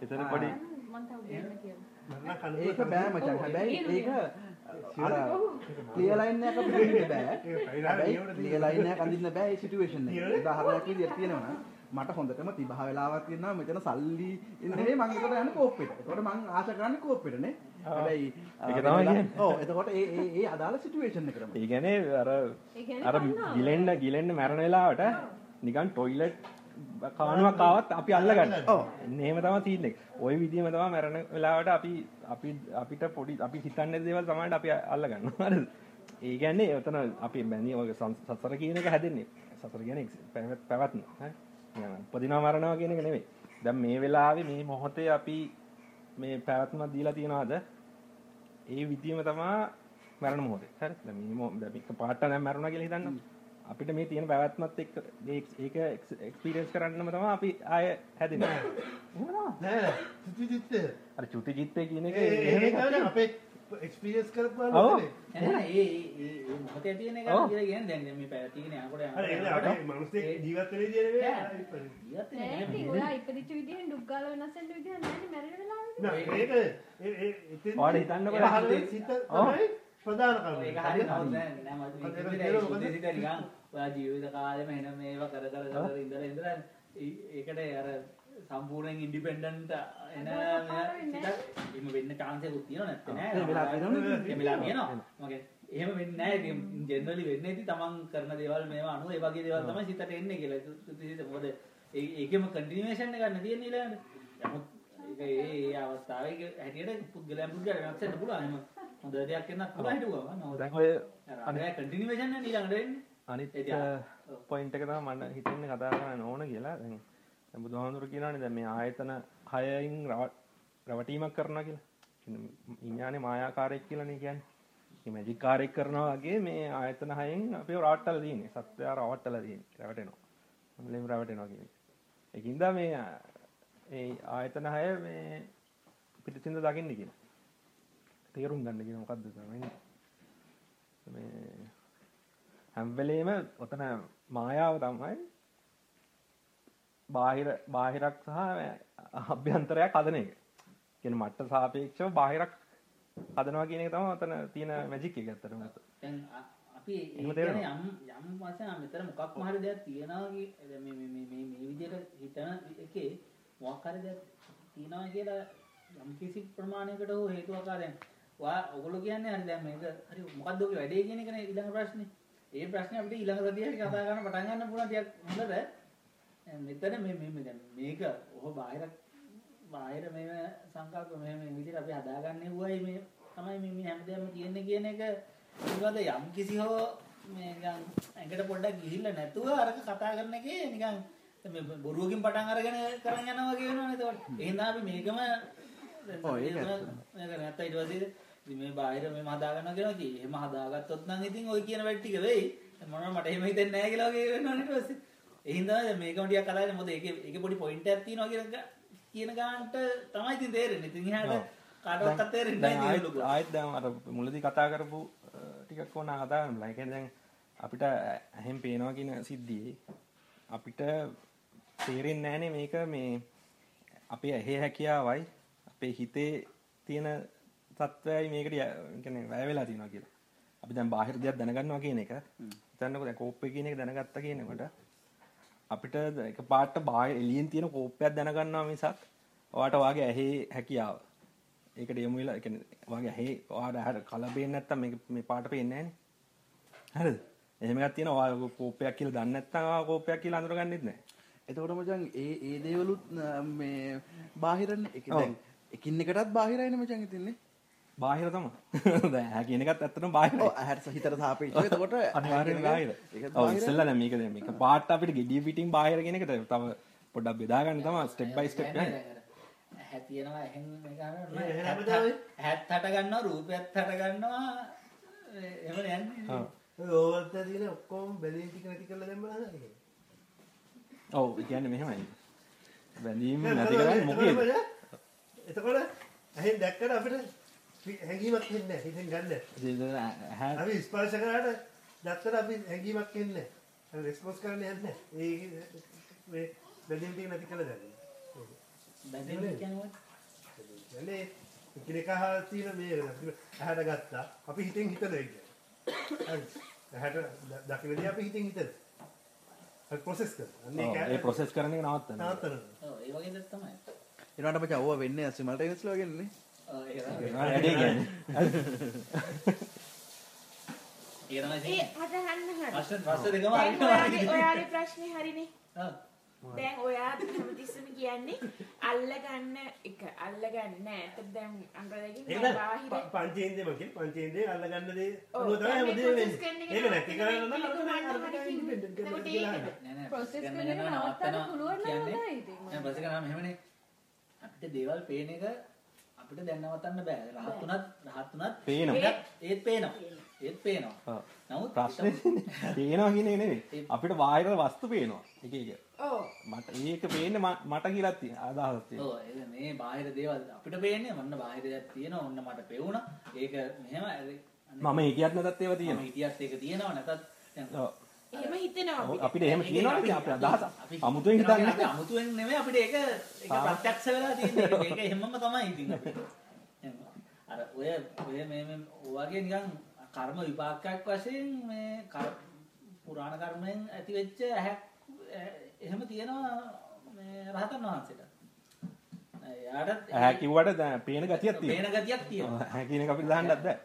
එතන පොඩි මම. මම ඒක බෑ මචං. හැබැයි ඒක අර ක්ලියර් ලයින් එකක් අපිට බෑ. හැබැයි ක්ලියර් ලයින් එකක් අඳින්න බෑ ඒ සිටුේෂන් එක. උදාහරණයක් විදියට කියනවා නම් මට හොඳටම තිබහ වෙලාවක් තියෙනවා මෙතන සල්ලි නෙවෙයි මං එකට යන්නේ කෝප්පෙට. ඒකට මං ආශා කරන්නේ කෝප්පෙට නේ. හැබැයි ඒක තමයි කියන්නේ. ඔව් එතකොට ඒ ඒ ඒ අදාළ සිටුේෂන් එකටම. ඒ කියන්නේ අර ඒ කියන්නේ අර. ගිලෙන්න ගිලෙන්න මැරෙන වෙලාවට නිකන් টয়ලට් කානුවක් ආවත් අපි අල්ලගන්න. ඔව්. එහෙම තමයි තියෙන්නේ. ওই විදිහම තමයි මැරෙන වෙලාවට අපි අපි අපිට පොඩි අපි හිතන්නේ දේවල් තමයි අපි අල්ලගන්නවා. හරිද? ඒ කියන්නේ එතන අපි බැඳි ඔය සසර කියන එක හැදෙන්නේ. සසර කියන්නේ පැවැත්ම. හරි? උපදිනවා මරනවා කියන එක නෙමෙයි. දැන් මේ වෙලාවේ මේ මොහොතේ අපි මේ පැවැත්මක් දීලා තියනවාද? ඒ විදිහම තමයි මරණ මොහොතේ. හරි? දැන් මේ මො- දැන් මේක පාට දැන් මරනවා කියලා හිතන්න. අපිට මේ තියෙන පැවැත්මත් එක්ක මේ ඒක එක්ස්පීරියන්ස් කරන්නම තමයි අපි ආය හැදෙන්නේ. නෑ සිතිජිත් අර චුති චිත්තේ කියන එක එහෙම ඒක අපේ එක්ස්පීරියන්ස් කරපුවා ඔව්. නේ ඒ ඒ මොහොතේ තියෙන එක. කියලා කියන්නේ දැන් දැන් මේ පැවැත්තිගෙන යනකොට හරි ඒක අපේ මිනිස්සේ ජීවත් වෙන විදිය නෙවෙයි ජීවත් වෙන්නේ නෑ මේ. ඔයා ඉපදිච්ච විදිහෙන් දුක් ගාලා වෙනස් වෙන්න විදිහ නෑනේ මැරෙන වෙලාවෙ. නෑ ඒක ඒ ඒ ඉතින් ඔයාලා හිතන්නකෝ සිත තමයි ප්‍රධාන කරුණ ඒක හරි නමුත් නෑ නෑ මම ඒක ඔයා ජීවිත කාලෙම එන මේවා කර කර කර ඉඳලා ඉඳලා ඒකට අර සම්පූර්ණයෙන් ඉන්ඩිපෙන්ඩන්ට් එන එහෙම වෙන්න chance එකක් තියෙනව නැත්te නෑ. එහෙම වෙලා. එහෙම වෙලා තියෙනවා. මගේ එහෙම වෙන්නේ නෑ. ඉතින් ජෙනරලි වෙන්නේ ඉතින් තමන් කරන දේවල් මේවා අනුව ඒ වගේ දේවල් තමයි සිතට එන්නේ කියලා. සිත මොකද ඒකෙම කන්ටිනියුේෂන් එකක් නෙ තියෙන්නේ ඊළඟට. නමුත් ඒක ඒ අවස්ථාවේ ඒක හැටියට පුද්ගලයන් පුද්ගලයන් වෙනස් වෙන්න පුළුවන්. එහෙම හොඳ දෙයක් වෙනත් පුළුවන් හිටුවා නමුත් දැන් ඔය අනේ කන්ටිනියුේෂන් නේ ඊළඟට වෙන්නේ අනිත් පොයින්ට් එක තමයි මම හිතන්නේ කතා කරන්න ඕන කියලා. දැන් බුදුහාමුදුරු කියනවානේ දැන් මේ ආයතන 6න් රවටීමක් කරනවා කියලා. විඥානේ මායාකාරයක් කියලානේ කියන්නේ. මේ මැජික් කාර්යයක් කරනවා වගේ මේ ආයතන 6න් අපිව රවට්ටලා තියෙන්නේ. සත්‍යය රවට්ටලා තියෙන්නේ. රැවටෙනවා. මොලෙම රැවටෙනවා කියන්නේ. ඒකින්ද මේ ඒ ආයතන 6 මේ පිටින්ද දකින්න කියන. තේරුම් ගන්න කියන මොකද්ද තමයි. මේ හැම වෙලේම ඔතන මායාව තමයි බාහිර බාහිරක් සහ අභ්‍යන්තරයක් හදන එක. කියන්නේ මට සාපේක්ෂව බාහිරක් හදනවා කියන එක තමයි ඔතන තියෙන මැජික් එක ඇත්තටම. දැන් අපි ඒ කියන්නේ. යම් යම් වශයෙන් මෙතන මොකක්ම හරි දෙයක් තියනවා මේ මේ මේ මේ මේ විදිහට හිතන එකේ මොකක් හරි දෙයක් තියනවා කියලා යම් කිසි ප්‍රමාණයකට හෝ හේතුවක් ආ දැන් ඔයා ඔයගොල්ලෝ කියන්නේ හරි දැන් මේක හරි මොකද්ද ඔගේ වැඩේ කියන එකනේ ඊළඟ ප්‍රශ්නේ. ඒ ප්‍රශ්නේ අපිට ඊළඟ සතියේ කතා කරන්න පටන් ගන්න පුළුවන් ටිකක්? දැන් මෙතන මේ මේ දැන් මේක ඔහො බාහිර බාහිර මේ සංකල්ප මේ මේ විදිහට අපි හදාගන්නේ වුවයි මේ තමයි මේ මේ හැමදේම තියෙන්නේ කියන එක. පිළිබඳ යම් කිසි හෝ මේ නිකන් ඇඟට පොඩ්ඩක් ගිහිල්ලා නැතුව අරක කතා කරන එකේ නිකන් මේ බොරුවකින් පටන් අරගෙන කරන් යනවා වගේ වෙනවනේ එතකොට එහෙනම් අපි මේකම ඔව්, ඒක නැත්නම් ඊට පස්සේ ඉතින් මේ බාහිර මේම හදා ගන්නවා කියනවා කි. එහෙම හදාගත්තොත් නම් ඉතින් ওই කියන වැඩ ටික වෙයි. මොනවා මට එහෙම හිතෙන්නේ නැහැ කියලා වගේ වෙනවනේ ඊට පස්සේ. ඒ හින්දා දැන් මේකම ටිකක් කලාවේ මොකද ඒකේ ඒකේ පොඩි පොයින්ට් එකක් තියෙනවා කියන ගා- කියන ගානට තමයි ඉතින් තේරෙන්නේ. ඉතින් එහාට කාටවත් තේරෙන්නේ නැහැ ආයෙත් ආයෙත් දැන් අර මුලදී කතා කරපු ටිකක් ඕන කතා කරන්න. ඒ කියන්නේ දැන් අපිට ඇහෙන් පේනවා කියන සිද්ධියේ අපිට තේරෙන්නේ නැහනේ මේක මේ අපේ ඇහි හැකියාවයි අපේ හිතේ තියෙන තත්ත්වයයි මේකට කියන්නේ වැය වෙලා තියෙනවා කියලා. අපි දැන් බාහිර දෙයක් දැනගන්නවා කියන එක. හිතන්නකෝ දැන් කෝප්පේ කියන එක දැනගත්තා කියනකොට අපිට එක පාට බාහිර එළියෙන් තියෙන කෝප්පයක් දැනගන්නවා මිසක් ඔයාට වාගේ ඇහි හැකියාව. ඒකට යොමු වෙලා ඒ කියන්නේ වාගේ ඇහි ඔයාට ඇහැට කලබ පේන්නේ නැත්තම් මේක මේ පාට පේන්නේ නැහනේ. හරිද? එහෙම එකක් තියෙනවා ඔයා කෝප්පයක් කියලා දන්නේ නැත්නම් ඔයා කෝප්පයක් කියලා අඳුරගන්නෙත් නැහැ. එතකොට මචං ඒ ඒ දේවලුත් මේ බාහිරන්නේ එක ඔව්. දැන් එකින් එකටත් බාහිරයිනේ මචං ඉතින්නේ බාහිර තමයි දැන් ඇහැ කියන එකත් ඇත්තටම බාහිරයි ඔව් ඇහැට හිතට සාපේක්ෂව එතකොට අනිවාර්යෙන් බාහිර. ඒක ඔව් ඉස්සෙල්ලා දැන් මේක දැන් මේක පාට අපිට gediya පිටින් බාහිර කියන එකට තව පොඩ්ඩක් බෙදා ගන්න තමයි ස්ටෙප් බයි ස්ටෙප් යන්නේ. ඇහැ තියෙනවා එහෙන් මේක මේ හැම ගන්නවා දාමේ? හැත් හට ගන්නවා රූපයත් හට ගන්නවා එහෙම යන්නේ ඕවල්ට තියෙන ඔක්කොම බැලීම් ටික නැති කරලා නේද? ඔව් ඒ කියන්නේ මෙහෙමයි. බැඳීම් නැති කරන්නේ මොකේද? එතකොට ඇහෙන් දැක්කට අපිට හැඟීමක් එන්නේ හිතෙන් ගන්න. අපි ස්පර්ශ කරාට දැත්තට අපි හැඟීමක් එන්නේ නැහැ. රෙස්පොන්ස් කරන්න යන්නේ නැහැ. ඒ මේ බැඳීම් ටික නැති කළා දැන්. බැඳීම් කියන්නේ එනේ කිනකහා තියෙන මේ ඇහැට ගත්තා. අපි හිතෙන් හිතන එක. ඇහැට දකින්නේ අපි හිතෙන් හිතන. හරි ප්‍රොසෙස් කරනවා. ඒ ප්‍රොසෙස් කරන එක නවත්තනවා. නවත්තනවා. ඔව් ඒ වගේ දෙයක් තමයි. ඊළඟට මචං ඕවා වෙන්නේ අසිමල්ට ඉන්ස්ලෝ කියන්නේ. වැඩේ කියන්නේ. ඒ තමයි ඔයාගේ ප්‍රශ්නේ හරිනේ. දැන් ඔයා හැමතිස්සෙම කියන්නේ අල්ලගන්න එක අල්ලගන්න නෑ. ඒත් දැන් ඒක බාහිර පංචේන්ද්‍රිය මගේ පංචේන්ද්‍රිය අල්ලගන්න දේ ඔව්, අනුව තමයි හැමදේම වෙන්නේ. ඒක නැති කරන්න නම් අර කිව්වොත්. කරලා නෑ නෑ ප්‍රශ්න කරන නවත්තන්න පුළුවන් නම් කියන්නේ- හොඳයි ඉතින්. නෑ ප්‍රශ්න කරාම එහෙමනේ අපිට දේවල් පේන එක අපිට දැන් නවත්තන්න බෑ රහත් උනත් රහත් උනත් පේනවා. ඒත් පේනවා ඒත් පේනවා ඔව්. නමුත් ප්‍රශ්නේ පේනවා කියන එක නෙවෙයි. අපිට බාහිර වස්තු පේනවා. එක එක. ඔව්. මට ඒක පේන්නේ මට කියලා තියෙන අදහසක් තියෙනවා. ඔව් ඒක මේ බාහිර දේවල් අපිට පේන්නේ මොන්න බාහිර දෙයක් තියෙනවා ඔන්න මට පෙවුණා ඒක මෙහෙම මම ඒකියත් නැතත් ඒවා මම තියෙනවා. හිටියත් ඒක තියෙනවා නැතත්. එහෙම හිතෙනවා අපිට. අපිට එහෙම කියනවා අපි- අපේ අදහස. අමුතුවෙන් අපි හිතන්නේ. අමුතුවෙන් නෙමෙයි අපිට ඒක ඒක ප්‍රත්‍යක්ෂ වෙලා තියෙන්නේ ඒක හැමම තමයි ඉතින් අපිට. අර ඔය ඔය මේ මේ ඔයගේ නිකන් කර්ම විපාකයක් වශයෙන් මේ පුරාණ කර්මයෙන් ඇති වෙච්ච එහෙම තියෙනවා මේ රහතන් වහන්සේට. එයාට ඇහැ කිව්වට පේන ගතියක් තියෙනවා. පේන ගතියක් තියෙනවා. ඇහැ කියන එක අපිට දාන්නත් බෑ.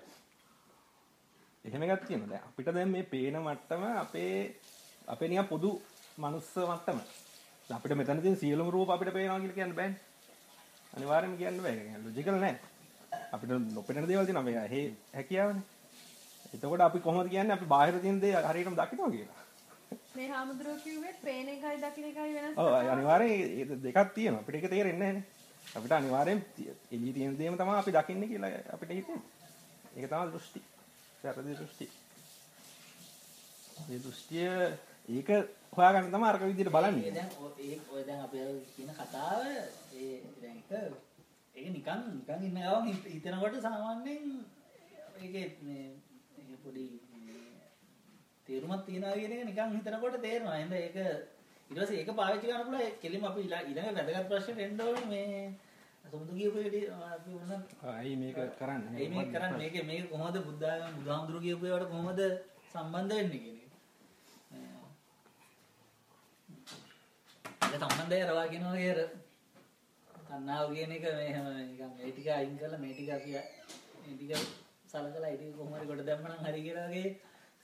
එහෙම එකක් තියෙනවා. දැන් අපිට දැන් මේ පේන මට්ටම අපේ අපේ නිකන් පොදු මනුස්ස මට්ටම. අපිට මෙතන තියෙන සියලුම රූප අපිට පේනවා කියලා කියන්න බෑනේ. අනිවාර්යෙන්ම කියන්න බෑ. ඒක ලොජිකල් නෑ. අපිට නොපෙනෙන දේවල් තියෙනවා. මේ ඇහි හැකියාවනේ. එතකොට අපි කොහොමද කියන්නේ අපි බාහිර තියෙන දේ හරියටම දකිනවා කියලා. මේ හාමුදුරුවෝ කිව්වේ පේන එකයි දකින එකයි වෙනස් ඔව් අනිවාර්යෙන් දෙකක් තියෙනවා. අපිට ඒක තේරෙන්නේ නැහැනේ. අපිට අනිවාර්යෙන් එළිය තියෙන දේම තමයි අපි දකින්නේ කියලා අපිට හිතෙන්නේ. ඒක තමයි දෘෂ්ටි. වැරදි දෘෂ්ටි. ඒ දෘෂ්ටිය ඒක හොයාගන්න තමයි අරක විදිහට ඒ බලන්නේ. දැන් ඔය- ඒ ඔය දැන් අපි අර කියන කතාව ඒ දැන් එක ඒක නිකන් නිකන් ඉන්න ගමන් හිත- හිතනකොට සාමාන්‍යයෙන් ඒකේ මේ ඒක පොඩි මේ තේරුමක් තියනවා කියන එක නිකන් හිතනකොට තේරෙනවා. එහෙනම් ඒක ඊට පස්සේ ඒක පාවිච්චි කරන්න පුළුවන් ඒ කෙලින්ම අපි ඊළඟ ඊළඟ වැදගත් ප්‍රශ්නෙට එන්න ඕනේ මේ සමුදු කියපු විදිහ අපි මොන ඇයි මේක කරන්නේ? මේ කරන්නේ මේක මේක කොහොමද බුද්ධාගම බුදුහාමුදුරු කියපු ඒවාට කොහොමද සම්බන්ධ වෙන්නේ කියන එක. ඒක සම්බන්ධය රවා කියන වගේ අර තණ්හාව කියන එක මේ නිකන් මේ ටික අයින් කරලා මේ ටික අපි මේ ටික සලකලා ටික කොහොම හරි කොට දැම්මනම් හරි කියලා වගේ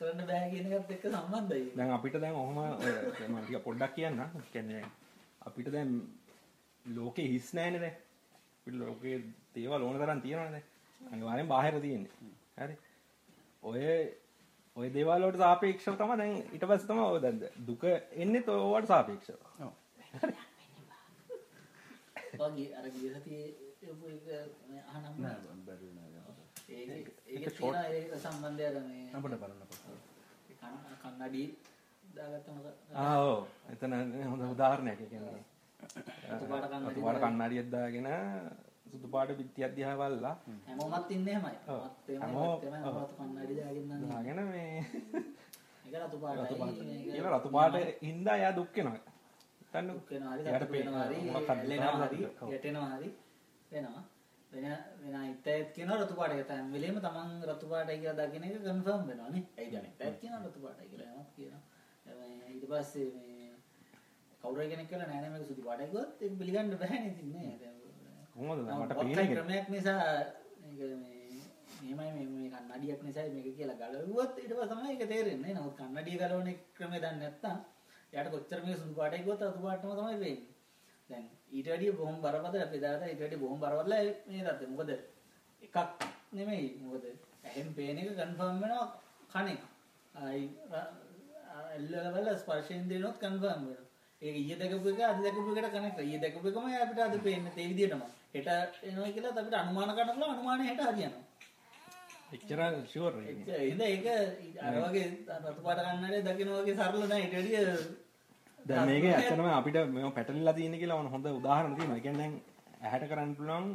කරන්න බෑ කියන එකත් එක්ක සම්බන්ධයි. දැන් අපිට දැන් ඔහොම මම ටික පොඩ්ඩක් කියන්න. කියන්නේ අපිට දැන් ලෝකේ හිස් නැහැනේ දැන්. ලෝකේ දේවල් ඕන තරම් තියෙනවනේ දැන්. අනිවාර්යෙන් බාහිර තියෙන්නේ. හරි. ඔය ඔය දේවල් වලට සාපේක්ෂව තමයි දැන් ඊට පස්සේ තමයි ඔය දැන් දුක එන්නේ ඔයවට සාපේක්ෂව. ඔව්. වගේ අර ගිය සතියේ අහනම් නෑ බැරි නෑ ඒක ඒක තියෙන ඒක සම්බන්ධය අර මේ අපිට බලන්න කන්න- කන්නඩි දාගත්තම ආ ඔව්. එතන හොඳ උදාහරණයක් ඒ කියන්නේ. රතු පාට කන්නඩි රතු පාට කන්නඩියක් දාගෙන සුදු පාට දිහා බලලා හැමෝමත් ඉන්නේ නම් දාගෙන මේ රතු පාට. මේක කියලා රතු පාට හින්දා එයා දුක් වෙනවා. හිතන්නකෝ. දුක් වෙනවා හරි වෙනවා වෙන වෙන අනිත්‍යයත් කියනවා රතු පාට එක තමයි වෙලෙම තමන් රතු පාටයි කියලා දකින්න එක කන්ෆර්ම් වෙනවා නේ. ඒ කියන්නේ අනිත්‍යයත් කියනවා රතු පාටයි කියලා. කියනවා. ඊට පස්සේ කවුරු කෙනෙක් කියලා නෑ නෑ මේක සුදු පාටයි කිව්වොත් ඒක පිළිගන්න බෑනේ ඉතින් නේ දැන් කොහොමද මට පේන්නේ ක්‍රමයක් නිසා මේක මේ මෙහෙමයි මේ මේ කන්නඩියක් නිසා මේක කියලා ගලවුවොත් ඊට පස්සේ තමයි ඒක තේරෙන්නේ. නමුත් කන්නඩිය ගලවන ක්‍රමය දන්නේ නැත්නම් එයාට කොච්චර මේක සුදු පාටයි කිව්වොත් අතු පාටම තමයි වෙන්නේ. දැන් ඊට වැඩිය බොහොම බරපතල අපි දාලා ඊට වැඩිය බොහොම බරපතල මේ தත්ත්වය. මොකද එකක් නෙමෙයි. මොකද ඇහෙන් පේන එක කන්ෆර්ම් වෙනවා කනේ. ආයි එල්ලවල ස්පර්ශයෙන් දෙනොත් කන්ෆර්ම් වෙනවා. ඒක ඊයේ දැකපු එක අද දැකපු එකට කනෙක්ට්. ඊයේ දැකපු එකම අපිට අද පේන්නේ ඒ විදිහටම. හෙට එනවා කියලා අපිට අනුමාන කරන්න පුළුවන් අනුමානය හෙට හරියනවා. එච්චර ෂුවර් ඉතින් ඒක අර වගේ රතු පාට කන්නඩේ දකින්න වගේ සරල නෑ ඊට වැඩිය දැන් මේක ඇත්තටම අපිට මේව පැටලලා තියෙන කියලා ඕන හොඳ උදාහරණ තියෙනවා. ඒ කියන්නේ දැන් ඇහැට කරන්න පුළුවන්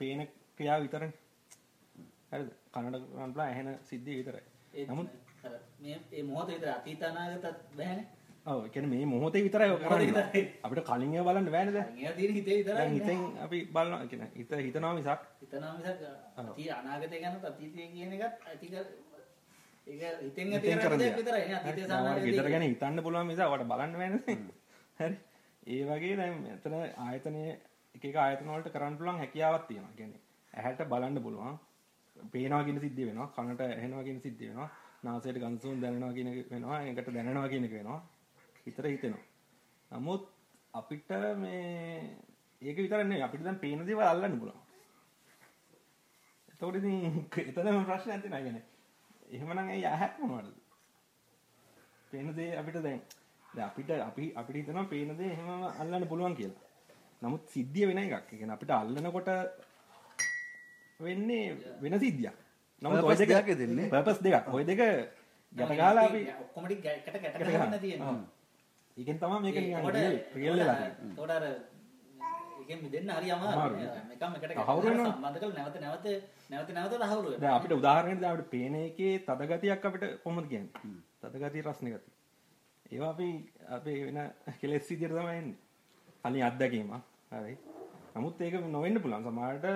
පේන ක්‍රියාව විතරනේ. හරිද? කනට කරන්න පුළුවන් ඇහෙන සිද්ධිය විතරයි. නමුත් මේ මේ මොහොත විතර අතීත අනාගතත් බෑනේ. කියන්නේ මේ මොහොතේ විතරයි. අපිට කලින් බලන්න තියෙන. දැන් හිතෙන් අපි බලනවා ඒ කියන්නේ හිත හිතනවා මිසක්. අතී අනාගතය ගැන අතීතය කියන එකත් අතීත ඒක හිතෙන් ඇති හිතෙන් කරන කරන දෙයක් දෙයක්. විතරයි නේ අතීතය හරි. සහ ඔයාලට ගෙදර අනාගතය. ගැන හිතන්න පුළුවන් ඔයාලට බලන්න බෑනේ. හරි. ඒ වගේ දැන් මෙතන ආයතනයේ එක එක ආයතන වලට කරන්න පුළුවන් හැකියාවක් තියෙනවා. ඒ කියන්නේ ඇහැට බලන්න පුළුවන්. පේනවා කියන සිද්ධිය වෙනවා. කනට ඇහෙනවා කියන සිද්ධිය වෙනවා. නාසයට ගඳ සුවඳ දැනෙනවා කියන වෙනවා. ඒකට දැනෙනවා කියන එක වෙනවා. හිතර හිතෙනවා. නමුත් අපිට මේ ඒක විතරන්නේ අපිට දැන් පේන දේවල් අල්ලන්න පුළුවන්. එතකොට ඉතින් එතනම ප්‍රශ්න ඇති නෑ කියන්නේ එහෙමනම් ඇයි අහක් මොනවද? පේන දේ අපිට දැන් දැන් අපිට අපි අපිට හිතනවා පේන දේ එහෙමම අල්ලන්න පුළුවන් කියලා. නමුත් සිද්ධිය වෙන එකක්. ඒ කියන්නේ අපිට අල්ලනකොට වෙන්නේ වෙන සිද්ධියක්. නමුත් ඔය දෙක දෙන්නේ පර්පස් දෙකක්. ඔය දෙක ගැට ගහලා අපි ඔක්කොම ටික ගැට ගැට ගහන්න තියෙනවා. ඒකෙන් තමයි මේක නිකන් රියල් වෙලා අර ඒකෙන් මිදෙන්න හරි අමාරුයි. එකම එකට තහවුරු වෙනවා. සම්බන්ධ කරලා නැවත නැවත නැවත නැවත තහවුරු වෙනවා. දැන් අපිට උදාහරණයක් දැන් අපිට පේන එකේ තද ගතියක් අපිට කොහොමද කියන්නේ? තද ගතිය රස්නේ ගතිය. ඒවා අපි අපේ වෙන කෙලෙස් විදියට තමයි එන්නේ. කලින් අත්දැකීම. හරි. නමුත් ඒක නොවෙන්න පුළුවන්. සමහරට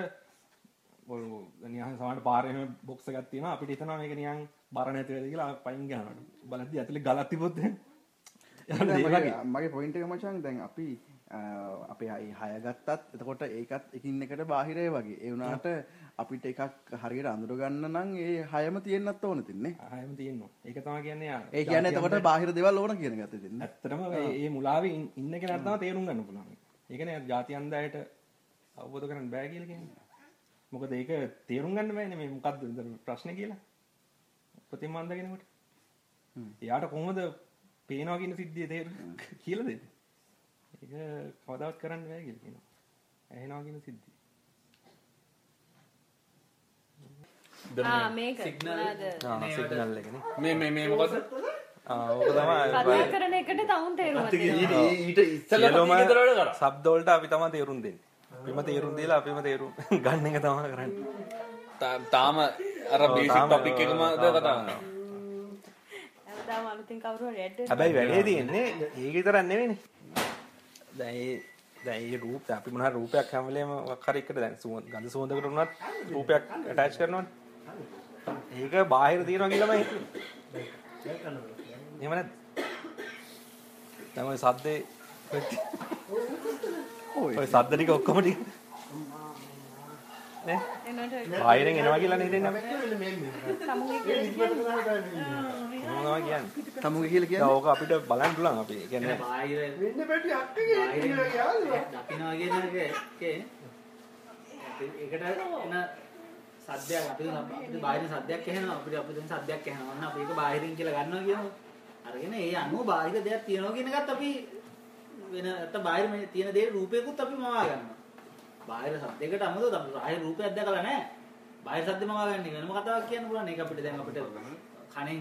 ඔය නිකන් සමහරට පාරේ එහෙම බොක්ස් එකක් තියෙනවා අපිට හිතනවා මේක නිකන් බර නැති වෙද කියලා පයින් ගහනවා. බලද්දි ඇතුලේ ගලක් තිබොත් එහෙම. දැන් ඒ මගේ පොයින්ට් එක මචං දැන් අපි අපේ අය හය ගත්තත් එතකොට ඒකත් එකින් එකට බාහිරය වගේ ඒ වුණාට අපිට එකක් හරියට අඳුර ගන්න නම් ඒ හයම තියෙන්නත් ඕන තින්නේ ආයෙම තියෙනවා. ඒක තමයි කියන්නේ ඒ කියන්නේ එතකොට බාහිර දේවල් ඕන කියන ගත දෙන්න ඇත්තටම මේ මේ මුලාවේ ඉන්න- තමයි තේරුම් ගන්න පුළුවන්. ඒකනේ ජාති අන්දයට අවබෝධ කරගන්න බෑ කියලා කියන්නේ. මොකද ඒක තේරුම් ගන්න බෑනේ මේ මෙතන ප්‍රශ්නේ කියලා. ප්‍රතිම අන්ද කෙනෙකුට. එයාට කොහොමද පේනවා කියන සිද්ධිය තේරුම් කියලා දෙන්නේ. ඒක කවදාවත් කරන්න බෑ කියලා කියනවා. ඇහෙනවා කියන සිද්ධිය. ආ මේක සිග්නල් එකනේ. මේ මේ මේ මොකද ආ ඕක තමයි කතා කරන එකට තවුන් තේරුම තියෙනවා. ඊට ඉස්සෙල්ලා ශබ්ද වලට අපි තමයි තේරුම් දෙන්නේ. අපිම තේරුම් දීලා අපිම තේරුම් ගන්න එක තමයි කරන්නේ. තාම අර බේසික් ටොපික් එකම ද කතා කරනවා අලුතින් කවුරු හරි ඇඩ් හැබැයි වැඩේ තියෙන්නේ ඒක විතරක් නෙවෙයිනේ. දැන් ඒ දැන් ඒ රූප අපි මොන හරි රූපයක් හැම වෙලේම මොකක් හරි එකට දැන් සුවඳ ගඳ සුවඳකට උනත් රූපයක් ඇටච් කරනවනේ. ඒක බාහිර තියනවා කියලාම හිතන්නේ. එහෙම නැද්ද? දැන් ඔය සද්දේ ඔය සද්ද ටික ඔක්කොම ටික නේ? බාහිරෙන් එනවා කියලා හිතෙන්නේ අපි. සමුගේ කියලා කියන්නේ. මොනවා කියන්නේ? තමුගේ කියලා කියන්නේ? ඕක අපිට බලන්න පුළුවන් අපි. ඒ කියන්නේ බාහිර වෙන්න බැටි අක්කගේ දකින්නවා කියන එක ඒකට එන සද්දයක් අපිට අපිට බාහිර සද්දයක් ඇහෙනවා. අපිට අපිට සද්දයක් ඇහෙනවා. නම් අපි ඒක බාහිරින් කියලා ගන්නවා කියනවා. අරගෙන ඒ අනුව බාහිර දෙයක් තියෙනවා කියන එකත් අපි වෙන නැත්නම් බාහිර මේ තියෙන දේ රූපයකුත් අපි මවා ගන්නවා බාහිර සද්දයකට අමතව තමයි බාහිර රූපයක් දැකලා නැහැ. බාහිර සද්ද මවා ගන්න වෙනම කතාවක් කියන්න පුළුවන්. ඒක අපිට දැන් අපිට කණෙන්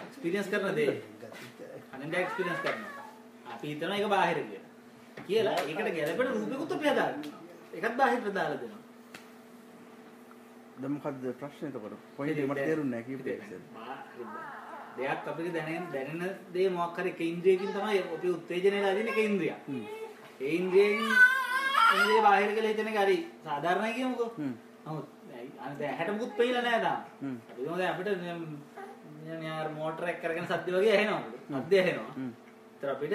එක්ස්පීරියන්ස් කරන දේ. කණෙන් දැන් එක්ස්පීරියන්ස් කරනවා අපි හිතනවා ඒක බාහිර කියලා. කියලා ඒකට ගැළපෙන රූපයකුත් අපි හදාගන්නවා. ඒකත් බාහිරට දාලා දෙනවා. දැන් මොකද්ද ප්‍රශ්නේ එතකොට? පොයින්ට් එක මට තේරුන්නේ නැහැ කීප දෙයක්. දෙයක් අපිට දැනෙන දැනෙන දේ මොකක් හරි එක ඉන්ද්‍රියකින් තමයි අපි උත්තේජනය ලදින එක ඉන්ද්‍රිය. ඒ ඉන්ද්‍රියෙන් ඉන්ද්‍රිය බාහිර කියලා හිතන එක හරි සාධාරණයි කියමුකෝ. නමුත් අනිත් ඇහැට මුකුත් පෙයිලා නැහැ තාම. අපි දුමු දැන් අපිට යාර මෝටර එක කරගෙන සද්ද වගේ ඇහෙනවා. සද්ද ඇහෙනවා. ඒතර අපිට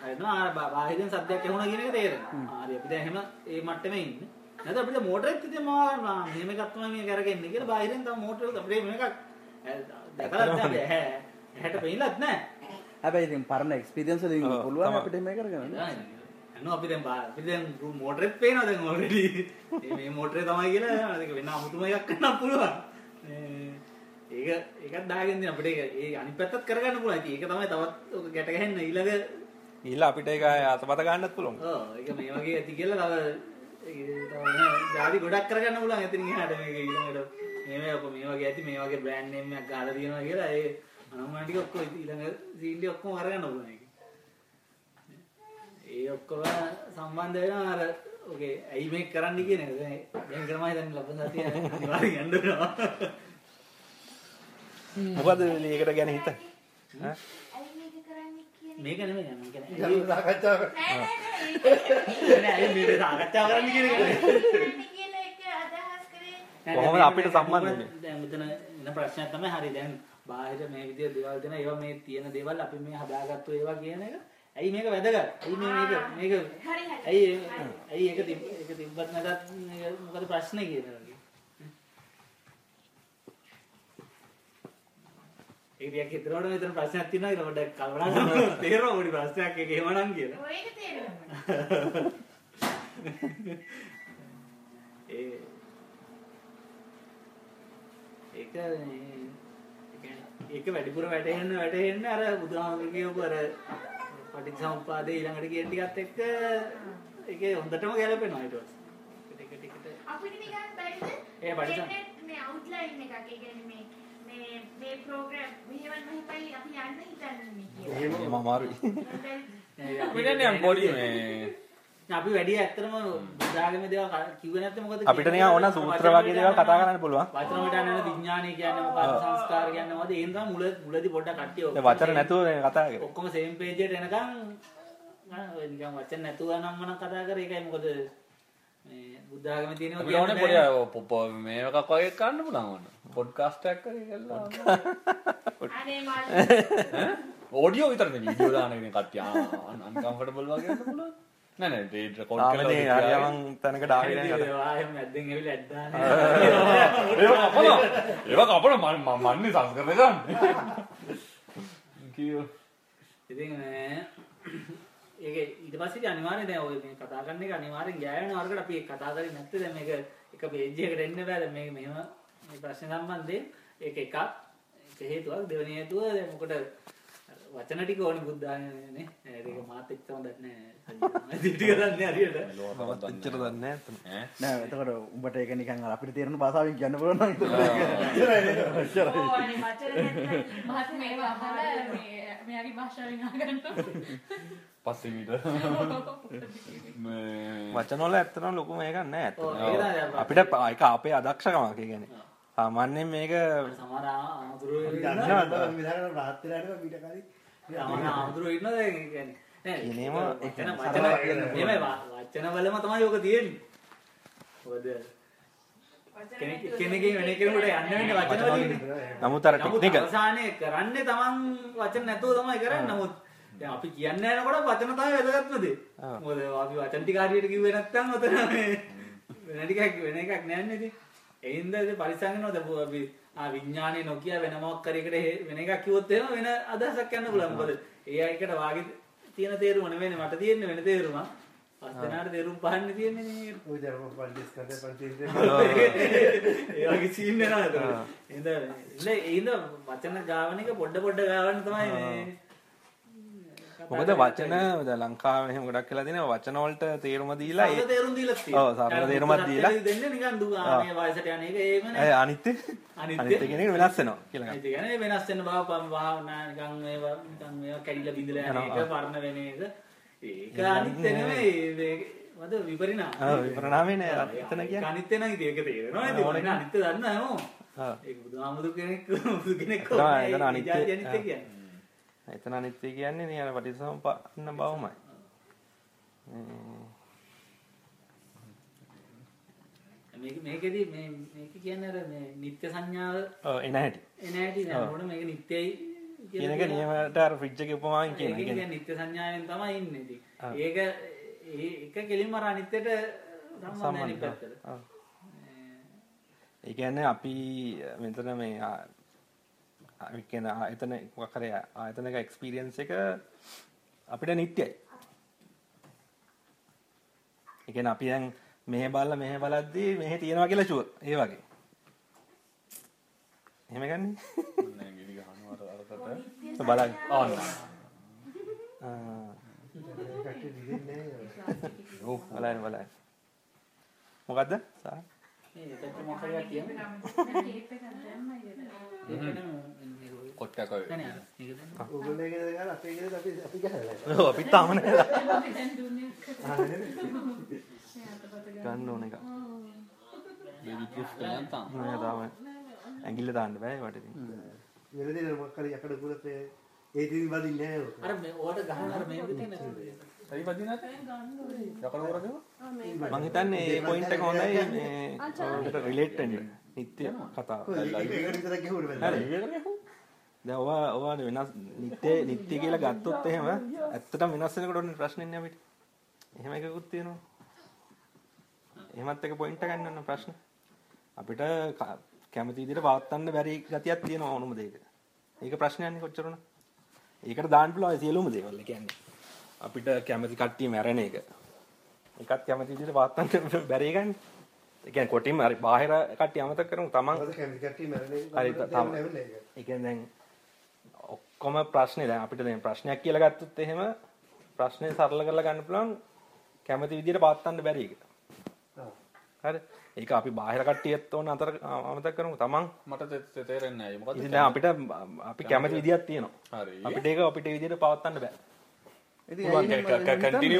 හරිනවා ආ බා- බාහිරින් සද්දයක් ඇහුණා කියන එක තේරෙනවා. හරි අපි දැන් එහෙම ඒ මට්ටමේ ඉන්නේ. නැත්නම් අපිට මෝටරෙත් ඉතින් මම මෙහෙම එකක් තමයි මේ කරගන්නේ කියලා බාහිරින් තම මෝටර අපිට මේක දැකලා නැහැ ඇහැ ඇහැට පෙයිලත් නැහැ. හැබැයි ඉතින් පරණ එක්ස්පීරියන්ස් වලින් පුළුවන්. අපිට මේක කරගන්න. අනු අපි දැන් අපි දැන් මෝටරෙත් පේනවා දැන් ඔල්රෙඩි. මේ මෝටරේ තමයි කියලා ඒක වෙන අමුතුම එකක් කරන්න පුළුවන්. ඒක ඒකත් දාගෙන ඉන්න අපිට ඒක ඒ අනිත් පැත්තත් කරගන්න පුළුවන්. ඉතින් ඒක තමයි තවත් ඔක ගැට ගහන්න ඊළඟ ඊළඟ අපිට ඒක අතපත ගන්නත් පුළුවන් ඔව් ඒක මේ වගේ ඇති කියලා තව ජාති ගොඩක් කරගන්න පුළුවන් එතනින් එහාට මේක ඊළඟට මේ ඔක මේ වගේ ඇති මේ වගේ බ්‍රෑන්ඩ් නේම් එකක් ගහලා තියෙනවා කියලා ඒ අනම්මන ටික ඔක්කොම ඊළඟ සීන් ටික ඔක්කොම අරගන්න පුළුවන් ඒක. ඒ ඔක්කොම සම්බන්ධ වෙනවා අර ඔකේ ඇයි මේක කරන්න කියන එක. දැන් දැන් කරමයි දැන් ලබන සතිය අනිවාර්යෙන් යන්න වෙනවා. මොකද මේකට ගැන හිතන්නේ ඈ? ඇයි මේක කරන්නේ කියන්නේ මේක නෙමෙයි මම කියන්නේ. ජන සාකච්ඡාව නෑ නෑ නෑ ඒක මේක සාකච්ඡා කරන්න කියන එක. කරන්නේ කියලා එක අදහස් කරේ නෑ, කොහොමද අපිට සම්බන්ධ වෙන්නේ? දැන් මෙතන එන ප්‍රශ්නයක් තමයි හරි දැන් බාහිර මේ විදිහට දේවල් දෙන ඒවා මේ තියෙන දේවල් අපි මේ හදාගත්තු ඒවා කියන එක ඇයි මේක වැදගත්? ඇයි මේ මේක මේක හරි හරි. ඇයි ඇයි ඒක තිබ්- ඒක තිබ්බත් නැතත් මේක මොකද ප්‍රශ්නේ කියන එක? ඒ ටිකක් හිතනකොට මෙතන ප්‍රශ්නයක් තියෙනවා කියලා පොඩ්ඩක් කල්පනා කරලා තේරෙනවා පොඩි ප්‍රශ්නයක්? ඒක එහෙමනම් කියලා. ඔයක තේරෙනවා. ඒ ඒක මේ- ඒක වැඩිපුර වැටෙන්න වැටෙන්න අර බුදුහාමුදුරු කියපු අර පටිච්චසමුප්පාදේ ඊළඟට කියන ටිකත් එක්ක ඒකේ හොඳටම ගැලපෙනවා ඊට පස්සේ. ටික ටික ටික. අපිට නිකන් බැරිද? ඒ. දෙන්න මේ අවුට්ලයින් එකක් ඒ කියන්නේ මේ මේ මේ ප්‍රෝග්‍රෑම් මෙහෙම මෙහෙමයි අපි යන්න හිතන්නේ කියලා. එහෙම අමාරුයි අපිට නිකන් පොඩි මේ අපි වැඩි ඇත්තටම බුද්ධාගමේ දේවල් ක- කිව්වේ නැත්නම් මොකද අපිට නිකන් ඕන සූත්‍ර වගේ දේවල් කතා කරන්න පුළුවන්. වචන වලට යන විඥානය කියන්නේ මොකක්ද? සංස්කාර කියන්නේ මොකද? ඒ නිසා මුල මුලදී පොඩ්ඩක් කට්ටිය ඒ වචන නැතුව මේ කතා කරේ. ඔක්කොම සේම් පේජ් එකට එනකන් ඔය නිකන් වචන නැතුව නම් මනම් කතා කරේ. ඒකයි මොකද මේ බුද්ධ ආගමේ තියෙනවා අපි ඕනේ පොඩි අය පො- පො- මේ එකක් වගේ කරන්න පුළුවන් ඕන. පොඩ්කාස්ට් එකක් කරේ කියලා. අනේ මල් ඔඩියෝ විතරනේ වීඩියෝ දාන එක කට්ටිය. අන්කම්ෆර්ටබල් වගේ වෙන්න පුළුවන් නෑ නෑ ඒ රෙකෝඩ් තාමනේ කරලා හරියමන් තැනකට ආවේ නැහැ කතා. ආයෙම මැද්දෙන් ඇවිල්ලා ඇද්දාන ඒවා මම මම මන්නේ සංස්කරණය ගන්න. කියෝ ඉතින් මේ ඒක ඊට පස්සේ ඉතින් අනිවාර්යෙන් දැන් ඔය මේ කතා කරන එක අනිවාර්යෙන් ගෑවෙන වර්ගකට අපි ඒක කතා කරේ නැත්නම් දැන් මේක එක පේජ් එකකට එන්න බෑ. දැන් මේක මෙහෙම මේ ප්‍රශ්න සම්බන්ධයෙන් ඒක එකක් හේතුවක් දෙවෙනි දැන් මොකට වචන ටික ඕනේ බුද්ධාගමනේ. ඒක මාත් එක්ක හොඳක් නෑ. සජිත් ටික දන්නේ හරියට. මමත් එච්චර දන්නේ නැහැ නෑ එතකොට උඹට ඒක නිකන් අපිට තේරෙන භාෂාවෙන් කියන්න පුළුවන් නම් ඒක ඕනේ මහත් මේවා අහලා මේ මෙයාගේ භාෂාවෙන් අහගන්න. පස්සේ මීට මේ වචන වල ඇත්තටම ලොකු මේකක් නැහැ ඔව්, ඇත්තටම. ඒක තමයි අප- අපිට ඒක අපේ අදක්ෂකමක් ඒ කියන්නේ. සාමාන්‍යයෙන් මේක සමහර ආමුදුරු දන්නවා විදාගෙන රාත් වෙලාට මීට කලින් සමහර ආමුදුරු ඉන්නවා දැන් ඒ කියන්නේ නෑ කියනේම වචන වලම තමයි ඔක තියෙන්නේ. කෙනෙක්ගේ වෙන කෙනෙකුට යන්න වෙන්නේ වචන වලින්. නමුත් අර ටෙක්නික අවසානයේ කරන්නේ තමන් වචන නැතුව තමයි කරන්නේ. නමුත් දැන් අපි කියන්නේ යනකොට වචන තමයි වැදගත්ම දේ. මොකද අපි වචන ටික හරියට කිව්වේ නැත්නම් ඔතන මේ වෙන ටිකක් වෙන එකක් නෑනේ ඉතින්. ඒ හින්දා ඉතින් පරිස්සම් වෙනවා දැන් අපි ආ විඥානේ නොකිය වෙන මොකක් හරි එකට වෙන එකක් කිව්වොත් එහෙම වෙන අදහසක් යන්න පුළුවන්. මොකද ඒ අයකට වාගේ තියෙන තේරුම නෙවෙයි මට තියෙන්නේ වෙන තේරුම. පස් දෙනාට තේරුම් පහන්නේ තියෙන්නේ ඔය දරම පන්දිස් කරේ පන්තිස් ඒ වගේ සීන් වෙනවා එතකොට. එහෙනම් ඉතින් වචන ගාවන එක පොඩ පොඩ ගාවන්න තමයි මේ මොකද වචන දැන් ලංකාවේ එහෙම ගොඩක් කියලා තියෙනවා වචන වලට තේරුම දීලා ඒ තේරුම් දීලා සරල දැන් උතුරත් දීලා. එළිය දෙන්නේ නිකන් දු ආ, මේ වයසට යන එක ඒමනේ. ඒ අනිත් අනිත් අනිත් එක කෙනෙක් වෙනස් වෙනවා කියලා ඒ කියන්නේ වෙනස් වෙන බව පම් භාවනා නිකන් මේවා නිකන් මේවා කැඩිලා බිඳලා පරණ වෙන. ඒක අනිත් එක නෙමෙයි. මේක මද විපරිණාම. ඔව්, විපරිණාමේ නේ ආ, එතන ඒක තේරෙනවා? ඕනේ අනිත් දන්න හැමෝම. ආ. ඒක බුදුහාමුදුරු කෙනෙක් කෙනෙක් ඒ අනිත්‍ය- අනිත්‍ය කියන්නේ. එතන අනිත්‍ය කියන්නේ නේ අර පටිසම්පාදන බවමයි. මේක මේකෙදි මේ මේක කියන්නේ අර මේ නිත්‍ය සංඥාව ඔව් එන හැටි. එන හැටි නේද මේක නිත්‍යයි කියන එක නියමයට අර ෆ්‍රිජ් එකේ උපමාවෙන් කියන එක. කියන්නේ නිත්‍ය සංඥාවෙන් තමයි ඉන්නේ ඉතින්. ඒක ඒ එක කෙලින්ම අර අනිත්‍යට සම්බන්ධ. ඔව්. ඒ කියන්නේ අපි මෙතන මේ කියන මොකක් හරි ආයතනක එක්ස්පීරියන්ස් එක අපිට නිට්ටයයි. ඒ කියන්නේ අපි දැන් මෙහෙ බලලා මෙහෙ බලද්දී මෙහෙ තියනවා කියලා ෂුවර්. ඒ වගේ. එහෙම ගන්නේ? නෑ ගිනි ගහනවා අර අරකට. බලන්න. ආන්න. ආ. ඔව් බලන්න බලන්න. මොකද්ද? සා මේ ඒකට මොකක් හරි කියන්නේ. ගන්න අපේ කියන දේ අපි අපි ගහලා. ඔව් අපි තාම නෑ. ගන්න ඕන එක. තාම. නෑ තාම. ඇඟිල්ල දාන්න බෑ ඒවට ඉතින්. වෙන දේ මොකක් හරි යකඩ කුලත් ඒ ඒ දිවි වදින්නේ නැහැ ඕක. අර මේ ඕකට ගහන අර මේ විදිහට නේද? ඇයි වදින්නේ නැත්තේ? යකඩ කරගෙන? මං හිතන්නේ මේ පොයින්ට් එක හොඳයි මේ ඔකට රිලේට් වෙන්නේ. නිත්‍ය කතාව. දැන් ඔවා ඔවා වෙනස් නිත්‍ය නිත්‍ය කියලා ගත්තොත් එහෙම ඇත්තටම වෙනස් වෙනකොට ඔන්න ප්‍රශ්නේ නේ අපිට. එහෙම එකකුත් තියෙනවා. එහෙමත් එක පොයින්ට් එකක් ගන්න ඕන ප්‍රශ්න. අපිට කැමති විදිහට පවත්වන්න බැරි ගතියක් තියෙනවා ඕනම දෙයක. ඒක ප්‍රශ්නයක් නේ කොච්චර උනත්. ඒකට දාන්න පුළුවන් සියලුම දේවල්. ඒ කියන්නේ අපිට කැමති කට්ටිය මැරෙන එක. ඒකත් කැමති විදිහට පවත්වන්න බැරි එකනේ. ඒ කියන්නේ කොටින්ම හරි බාහිර කට්ටිය අමතක කරමු. තමන් කැමති කට්ටිය මැරෙන්නේ. හරි, තාම. නැවෙන්නේ ඒක. ඒ කියන්නේ දැන් ඔක්කොම ප්‍රශ්නේ දැන් අපිට දැන් ප්‍රශ්නයක් කියලා ගත්තොත් එහෙම ප්‍රශ්නේ සරල කරලා ගන්න පුළුවන් කැමති විදිහට පවත්වන්න බැරි එක. හරි. ඒක අපි බාහිර කට්ටියත් ඕන අතර අමතක කරමු. තමන් මට තේරෙන්නේ නැහැ. ඉතින් දැන් අපිට අපි කැමති විදියක් තියෙනවා. හරි. අපිට ඒක අපිට විදිහට පවත්වන්න බෑ. හිතන්නේ?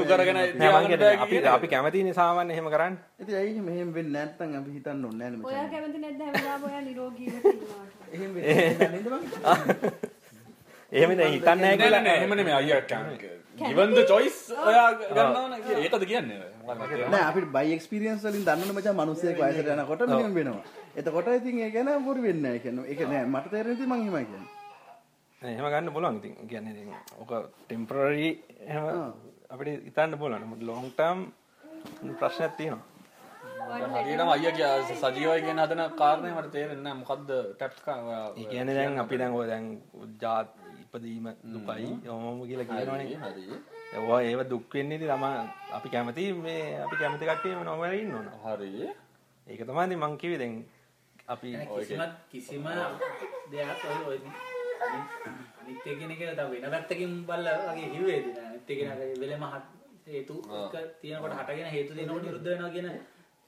කරගෙන නෑ අපි. අපි කැමතිනේ සාමාන්‍ය එහෙම කරන්න. ඉතින් ඇයි එහෙම වෙන්නේ නැත්නම් අපි හිතන්න ඕනේ නෑනේ එහෙම දැන් හිතන්නේ නෑ කියලා. නෑ එහෙම නෙමෙයි අයියා given the choice ඔයා ගන්නවනේ ඒකද කියන්නේ නෑ අපිට බයි එක්ස්පීරියන්ස් වලින් දන්නවනේ මචං මිනිස්සෙක් වයසට යනකොට මෙහෙම වෙනවා. එතකොට ඉතින් ඒක නෑ බොරු වෙන්නේ නෑ කියන්නේ. ඒක නෑ මට තේරෙන ඉතින් මං එහෙමයි කියන්නේ. එහෙම ගන්න පුළුවන් ඉතින්. ඒ කියන්නේ ඉතින් ඔක ටෙම්පරරි එහෙම අපිට හිතන්න පුළුවන්. මොකද ලොන්ග් ටර්ම් ප්‍රශ්නයක් තියෙනවා. හරියටම අයියා කිය සජීවයි කියන හදන කාරණේ මට තේරෙන්නේ නැහැ මොකද්ද ටැප් ඒ කියන්නේ දැන් අපි දැන් ඔය දැන් ජාත් ඉපදීම දුකයි ඔමම කියලා කියනවනේ. හරි ඒවා ඒව දුක් වෙන්නේ ඉතින් තමයි අපි කැමති මේ අපි කැමති කට්ටියම නොමර ඉන්න ඕන. හරි ඒක තමයි ඉතින් මං කිව්වේ දැන් අපි කිසිම කිසිම දෙයක් ඔය ඔය අනිත්‍ය කියන එක තව වෙන පැත්තකින් බලලා වගේ හිව්වේද අනිත්‍ය කියන එක වෙලෙම හත් හේතු එක තියෙනකොට හටගෙන හේතු දෙනකොට නිරුද්ධ වෙනවා කියන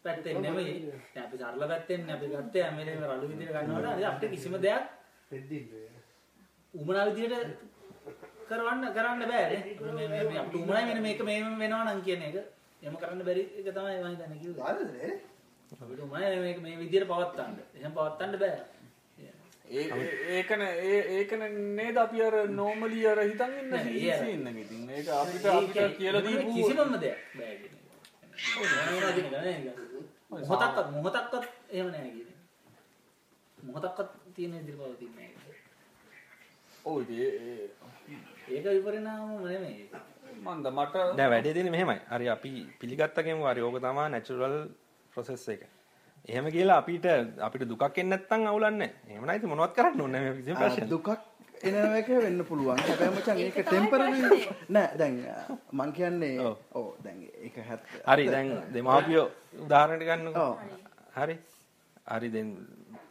පැත්තෙන් නෙමෙයි දැන් අපි සරල පැත්තෙන් අපි ගත්තේ හැම වෙලේම රළු විදිහට ගන්නකොට අපිට කිසිම දෙයක් පෙද්දින්නේ. උමනා විදිහට කරවන්න කරන්න බෑ නේ මේ මේ අපිට උමනා වෙන මේක මේ වෙනවා නම් කියන එක එහෙම කරන්න බැරි එක තමයි මම හිතන්නේ කිව්වේ වාදද නේ? අපිට උමනා මේක මේ විදිහට පවත්තන්න එහෙම පවත්තන්න බෑ ඒකන ඒ ඒකන නේද අපි අර normally අර හිතන් ඉන්න නෑ, ඒ අර- සීන් එක ඉතින් ඒක අපිට අපිට කියලා දීපු කිසිමම දෙයක්. මොහොතක්වත් මොහොතක්වත් එහෙම නෑ කියන එක. මොහොතක්වත් තියෙන විදිහට පවතින්නේ. ඔව් ඒක විපරිණාමම නෙමෙයි. මන්ද මට දැන් වැඩේ තියෙන්නේ මෙහෙමයි. හරි අපි පිළිගත්ත කෙනෙමු හරි ඕක තමයි නැචරල් ප්‍රොසෙස් එක. එහෙම කියලා අපිට අපිට දුකක් එන්නේ නැත්නම් අවුලක් නැහැ. එහෙම ඉතින් මොනවත් කරන්න ඕනේ නැහැ මේ කිසිම ප්‍රශ්නයක්. දුකක් එන එක වෙන්න පුළුවන්. හැබැයි මචං ඒක ටෙම්පරරි නෑ දැන් මං කියන්නේ ඔව්. දැන් ඒක හැත් හරි දැන් දෙමාපියෝ උදාහරණයක් ගන්නකො. හරි. හරි දැන්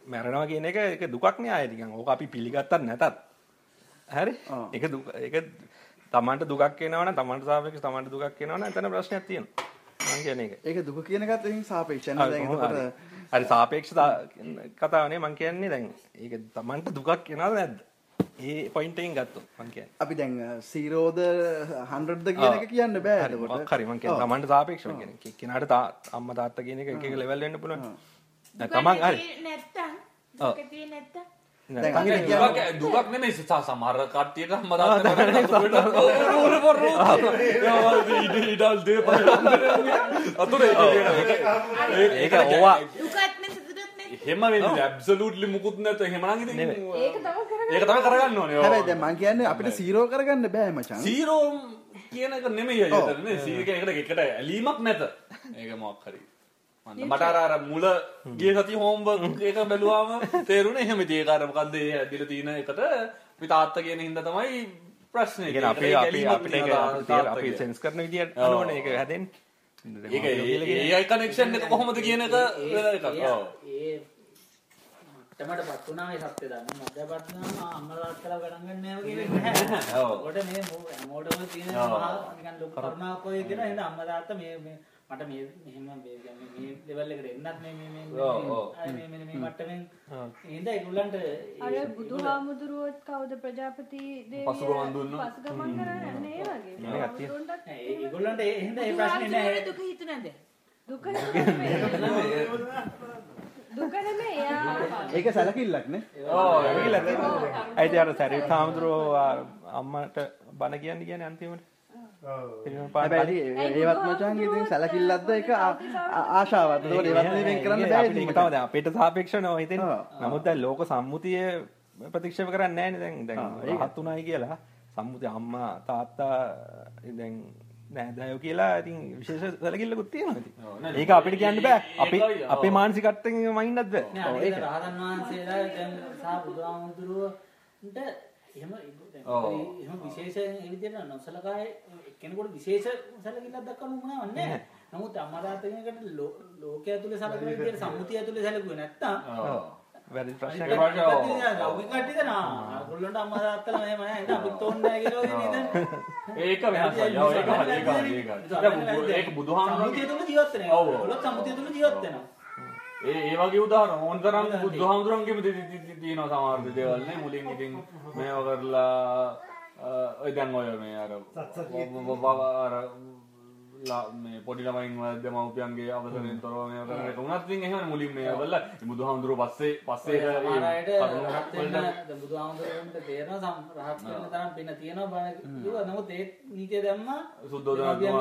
මැරෙනවා කියන එක ඒක දුකක් නේ ආයේ නිකන්. ඕක අපි පිළිගත්තත් නැතත්. හරි? දුක ඒක තමන්ට දුකක් එනවා නම් තමන්ට සාපේක්ෂව තමන්ට දුකක් එනවා නම් එතන ප්‍රශ්නයක් තියෙනවා. මං කියන්නේ ඒක. ඒක දුක කියන එකත් එහෙන් සාපේක්ෂයි නේද? දැන් හරි සාපේක්ෂ කතාවනේ මං කියන්නේ දැන් ඒක තමන්ට දුකක් එනවද නැද්ද? ඒ පොයින්ට් එකෙන් ගත්තොත් මං කියන්නේ. අපි දැන් 0ද 100ද කියන එක කියන්න බෑ හරි එතකොට. මොකක් හරි මං කියන්නේ තමන්ට සාපේක්ෂව කියන්නේ. කෙනාට තා- අම්මා තාත්තා කියන එක එක එක ලෙවල් වෙන්න පුළුවන්. දැන් තමන් හරි නැත්තම් දුක තියෙන්නේ නැත්තම් දැන් නැත්නම් අපිට ඉතින් කියන්න- දුකක් දුකක් නෙමෙයි ස- සමහර කට්ටියට පොර ඉඩල් දේ අතුර ඒක ඕවා. වෙන්නේ ඇබ්සලූට්ලි මුකුත් නැත. නෙමෙයි. ඒක තමයි කරගන්න ඕනේ. දැන් මං කියන්නේ අපිට සීරෝ කරගන්න බෑ මචං. සීරෝ කියන එක නෙමෙයි ඔව්. අයතරනේ සීර කියන එකට එකට ඇලීමක් නැත. ඒක මොකක් හරි. මන්ද මට අර මුල ගිය සති හෝම්වර්ක් එක බැලුවාම තේරුණේ එහෙම ඒක අර මොකද්ද ඒ ඇදලා තියෙන එකට අපි තාත්තා කියන හින්දා තමයි ප්‍රශ්නේ ඒ කියන්නේ අපේ අපේ අපිට ඒක අපි. සෙන්ස් කරන විදියට ඔව්. අනුවනේ ඒක හැදෙන්නේ ඒක ඒ ඒ කනෙක්ෂන් එක කොහොමද කියන එක වෙන එකක් ඔව් ඒ මට්ටමට පත් වුණා මේ සත්‍ය දන්න මැදපත් වුණාම අම්මලා තාත්තලා ගණන් ගන්න නැහැ වගේ වෙන්නේ ඔව්. නැහැ. ඒකට මේ මෝ- හැමෝටම තියෙන ඔව්. මහා නිකන් ලොකු කරුණාවක් වගේ තියෙනවා. එහෙනම් අම්මා තාත්තා මේ මේ මට මේ මෙහෙම මේ ලෙවල් එකට එන්නත් මේ මේ මේ ඔව්, ඔව්. ආයි මේ මේ මේ මට්ටමින්. ඉඳ ඒගොල්ලන්ට අර බුදුහාමුදුරුවොත් කවුද ප්‍රජාපති දේවිය පසුගමන් දුන්නා. පසුගමන් කරන්නේ ඒ වගේ. ඒ- ඒගොල්ලන්ට ඒ හින්දා ඒ ප්‍රශ්නේ නෑ. දුක හිතුනද දුක ඒක සැලකිල්ලක් නේ. ඇයිති අර සැරියුත් හාමුදුරුවෝ අම්මට බණ කියන්න කියන්නේ අන්තිමට ඒවත් මචං ඉතින් සැලකිල්ලක්ද ඒක? ආ- ආ- ආශාවක්. ඒකට ඒවත් වෙන් කරන්න බෑ අපිට ඉතින් ඒක තමයි. දැන් අපිට සාපේක්ෂව හිතෙන ඔව්. නමුත් දැන් ලෝක සම්මුතිය ප්‍රතික්ෂේප කරන්නේ නැහැ නේ. දැන් දැන් රහත් උනායි කියලා. සම්මුතිය අම්මා තාත්තා දැන් නෑදෑයෝ කියලා ඉතින් විශේෂ සැලකිල්ලකුත් තියෙනවා ඒක අපිට කියන්න බෑ. අපි. අපේ මානසිකත්වයෙන් මයින්නත් බෑ. රහතන් වහන්සේලා දැන් සහ බුදුහාමුදුරුවන්ට එහෙම. එහෙම විශේෂ ඒ විදිහට නොසලකා එක්කෙනෙකුට විශේෂ සැලකිල්ලක් දක්වන්න උනව නැහැ. නමුත් අම්මා තාත්තා කෙනෙක්ට ලෝ- ලෝකයේ ඇතුලේ සැලකන විදිහට සම්මුතිය ඇතුලේ සැලකුවේ නැත්තම් ඔව්. වැරදි ප්‍රශ්නයක් වගේ, ඔව්. ලෞකික කට්ටියද නා අගොල්ලන්ට අම්මා තාත්තලා මෙහෙම නැහැ නේද අපිත් ඕනේ නැහැ කියලා වගේ නේද ඒක වෙනසයි. ඔව්, ඒක හරි, ඒක හරි, ඒක. ඒක බුදු- ඒක බුදුහාමුදුරුවෝ සම්මුතිය තුල ජීවත් වෙනවා. ඔව්, ඔව්. සම්මුතිය තුල ජීවත් වෙනවා. ඒ ඒ වගේ උදාහරණ ඕන තරම් බුදුහාමුදුරන්ගේම තියෙනවා සමහර දේවල් නේ මුලින් ඉතින් මේව කරලා ඔය දැන් ඔය මේ අර අර මේ පොඩි ළමයින් වල දෙමව්පියන්ගේ අවසරයෙන් තොරව මේව කරන එක උනත් ඉතින් එහෙමනේ මුලින් මේව කරලා බුදුහාමුදුරුවෝ පස්සේ පස්සේ බුදුහාමුදුරුවන්ට තේරෙනවා සම් රහත් වෙන්න තරම් පින තියෙනවා බණ කිව්වා. නමුත් ඒ නීතිය දැම්මා සුද්ධෝදන මේ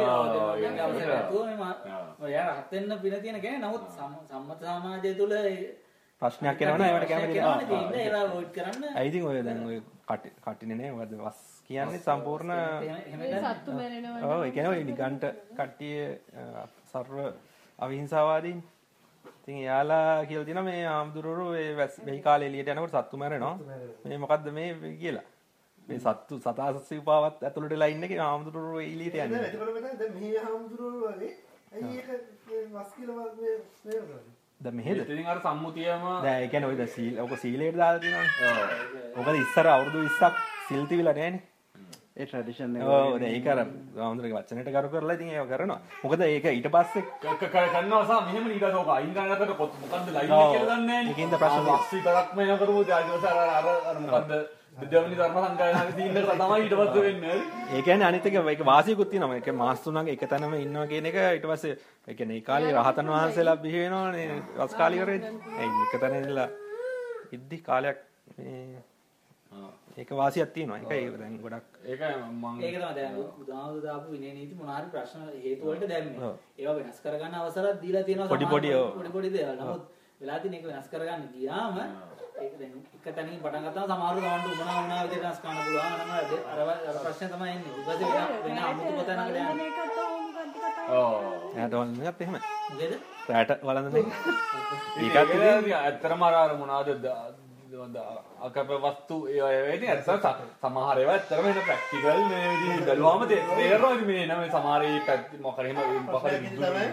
මා- ආ. ඔයා රහත් වෙන්න පින තියෙන කෙනෙක්. නමුත් සම්- සම්මත සමාජය තුල ප්‍රශ්නයක් එනවනේ ඒවට කැමති ප්‍රශ්නයක් එනවනේ. නෑ. ඒ හින්දා ඒවා වොයිට් කරන්න ඇයි ඉතින් ඔය දැන් ඔය කටි කටිනේ නේ මොකද වස් කියන්නේ සම්පූර්ණ එහෙම- එහෙම ඒ ගන්න. සත්තු මැරෙනවා. ඔව් ඒ කියන්නේ ඔය නිගන්ට කට්ටිය සර්ව අවිහිංසාවාදීන් ඉතින් එයාලා කියලා තියෙනවා මේ වැස්- වෙහි කාලේ එළියට යනකොට සත්තු මැරෙනවා මේ මොකද්ද මේ කියලා මේ සත්තු සතාසිපාවත් ඇතුළට වෙලා ඉන්න එකේ ආම්දුරරු එළියට යන්නේ එතකොට මෙතන දැන් මෙහි හාමුදුරුවෝ වගේ ඇයි ඒක මේ වස් කියලා මේ මේ කරන්නේ? දැන් මෙහෙද ඉතින් අර සම්මුතියම දැන් ඒ කියන්නේ ඔය දැන් සීල් දාලා තියෙනවනේ ඔව්. මොකද ඉස්සර අවුරුදු 20ක් සිල් තිබිලා නැහනේ ඒ ට්‍රැඩිෂන් එක. ඔව් දැන් ඒක අර ආම්දුරගේ වචනයට කරු කරලා ඉතින් ඒක කරනවා මොකද ඒක ඊට පස්සේ ක- ක- ක- සහ මෙහෙම ඊට පස්සේ ඕක අයින් කරනකොට කොත්- මොකද්ද ලයින් එක ඔව්. කියලා දන්නේ නැහැ ඒකින්ද ප්‍රශ්න තියෙන්නේ. අස්සි තරක් මෙහෙම කරමු ඊට පස්සේ අර අර අර මොකද්ද දෙවනි ධර්ම සංගායනාවේ තියෙන එක තමයි ඊට පස්සේ වෙන්නේ ඒ කියන්නේ අනිත් එක ඒක වාසියකුත් තියෙනවා. ඒක මාස් තුනක් එක තැනම ඉන්නවා කියන එක ඊට පස්සේ ඒ කියන්නේ ඒ කාලේ රහතන් වහන්සේලා බිහි වෙනවනේ වස් කාලේ කරෙන්නේ. ඒ එක තැන ඉඳලා ඉද්දි කාලයක් මේ ඒක වාසියක් තියෙනවා. ඒකයි දැන් ගොඩක් ඒක මම ඒක තමයි දැන් බුදුහාමුදුරු දාපු විනය නීති මොනාරි ප්‍රශ්න හේතු වලට දැම්මේ. ඒවා වෙනස් කරගන්න අවසරයක් දීලා තියෙනවා පොඩි පොඩි, ඔව්. පොඩි පොඩි දේවල්. නමුත් වෙලා තියෙන එක වෙනස් කරගන්න ගියාම ඒක දැන් එක තැනින් පටන් ගත්තාම සමහරව ගමන්ට උමනා වුණා විදිහට වෙනස් කරන්න පුළුවන්. අර අර ප්‍රශ්නේ තමයි එන්නේ. ඊට පස්සේ වෙන වෙන අමුතු පොතනකට යන්නේ. එකත් ඔවුන් කන්ති කතා ඔව් එයාට වළඳනත් එහෙම. මොකේද? රැට වළඳන එක. ඒකත් ඉතින් ඇත්තටම අර අර මොනවද අකප වස්තු ඒ අය වෙන්නේ ඇත්ත සමහර ඒවා ඇත්තටම එන ප්‍රැක්ටිකල් මේ විදිහට බැලුවාම තේ- තේරෙනවා ඉතින් මේ නම සමහර ඒ පැත්ත මොකද එහෙම මොකද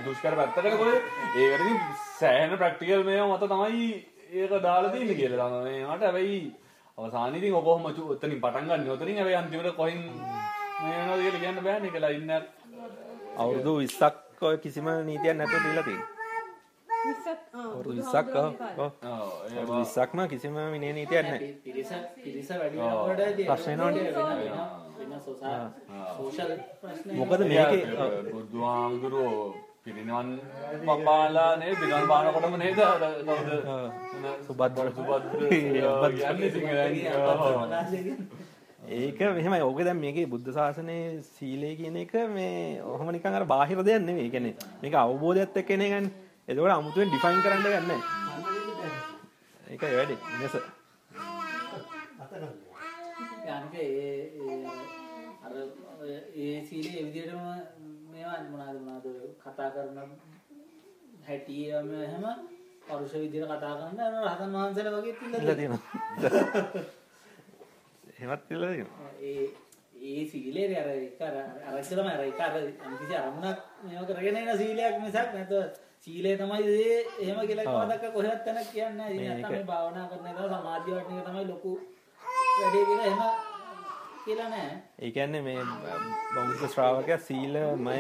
දුෂ්කර පැත්තකට කොහෙද ඒකට ඉතින් සෑහෙන ප්‍රැක්ටිකල් මේවා මත තමයි ඒක දාලා තියෙන්නේ කියලා තමයි මේකට හැබැයි අවසානයේ ඉතින් ඔබ කොහොම චු- ඔතනින් පටන් ගන්න ඔතනින් හැබැයි අන්තිමට කොහින් මේ වෙනවද කියලා කියන්න බෑනේ ලයින් එකක් අවුරුදු 20ක් ඔය කිසිම නීතියක් නැතුව දීලා තියෙනවා. අවුරුදු 20ක් ඔව්. ඔව්. ඔව් අවුරුදු 20ක්ම කිසිම විනය නීතියක් නැහැ. පිරිස පිරිස වැඩි වෙනකොට ප්‍රශ්න එනවනේ. වෙන වෙන වෙන සෝෂල් ප්‍රශ්න මොකද මේකේ. බුදුහාමුදුරුවෝ පිරිනිවන් පපාලා නේද පිරිනිවන් පානකොටම නේද අර කවුද කියන්නේ සිංහලෙන් ඒක මෙහෙමයි ඕක දැන් මේකේ බුද්ධ ශාසනයේ සීලය කියන එක මේ ඔහම නිකන් අර බාහිර දෙයක් නෙවෙයි. ඒ කියන්නේ මේක අවබෝධයත් එක්ක එන එකනේ. ඒකෝට අමුතුවෙන් ඩිෆයින් කරන්න ගන්න නැහැ. ඒකයි වැඩි. මෙස. යන්නක ඒ අර ඒ සීලේ ඒ විදිහටම මේවා මොනවාද මොනවාද කතා කරන හැටි එහෙම එහෙම පරුෂ විදිහට කතා කරන අර රහතන් වහන්සේලා වගේ තිල්ල තියෙනවා. එහෙමත් ඉල්ල තියෙනවා. ඒ ඒ සීලේ අර එක අර අර තමයි අර එක අර කිසි අරමුණක් මේව කරගෙන එන සීලයක් මිසක් නැත්නම් සීලය තමයි ඒ එහෙම කියලා. කවදක කොහෙවත් තැනක් කියන්නේ නැහැ. ඉතින් මේක- නැත්නම් මේ භාවනා කරන එක සමාධි වටන එක තමයි ලොකු වැඩේ කියලා එහෙම කියලා නැහැ. ඒ කියන්නේ මේ බෞද්ධ ශ්‍රාවකයා සීලමය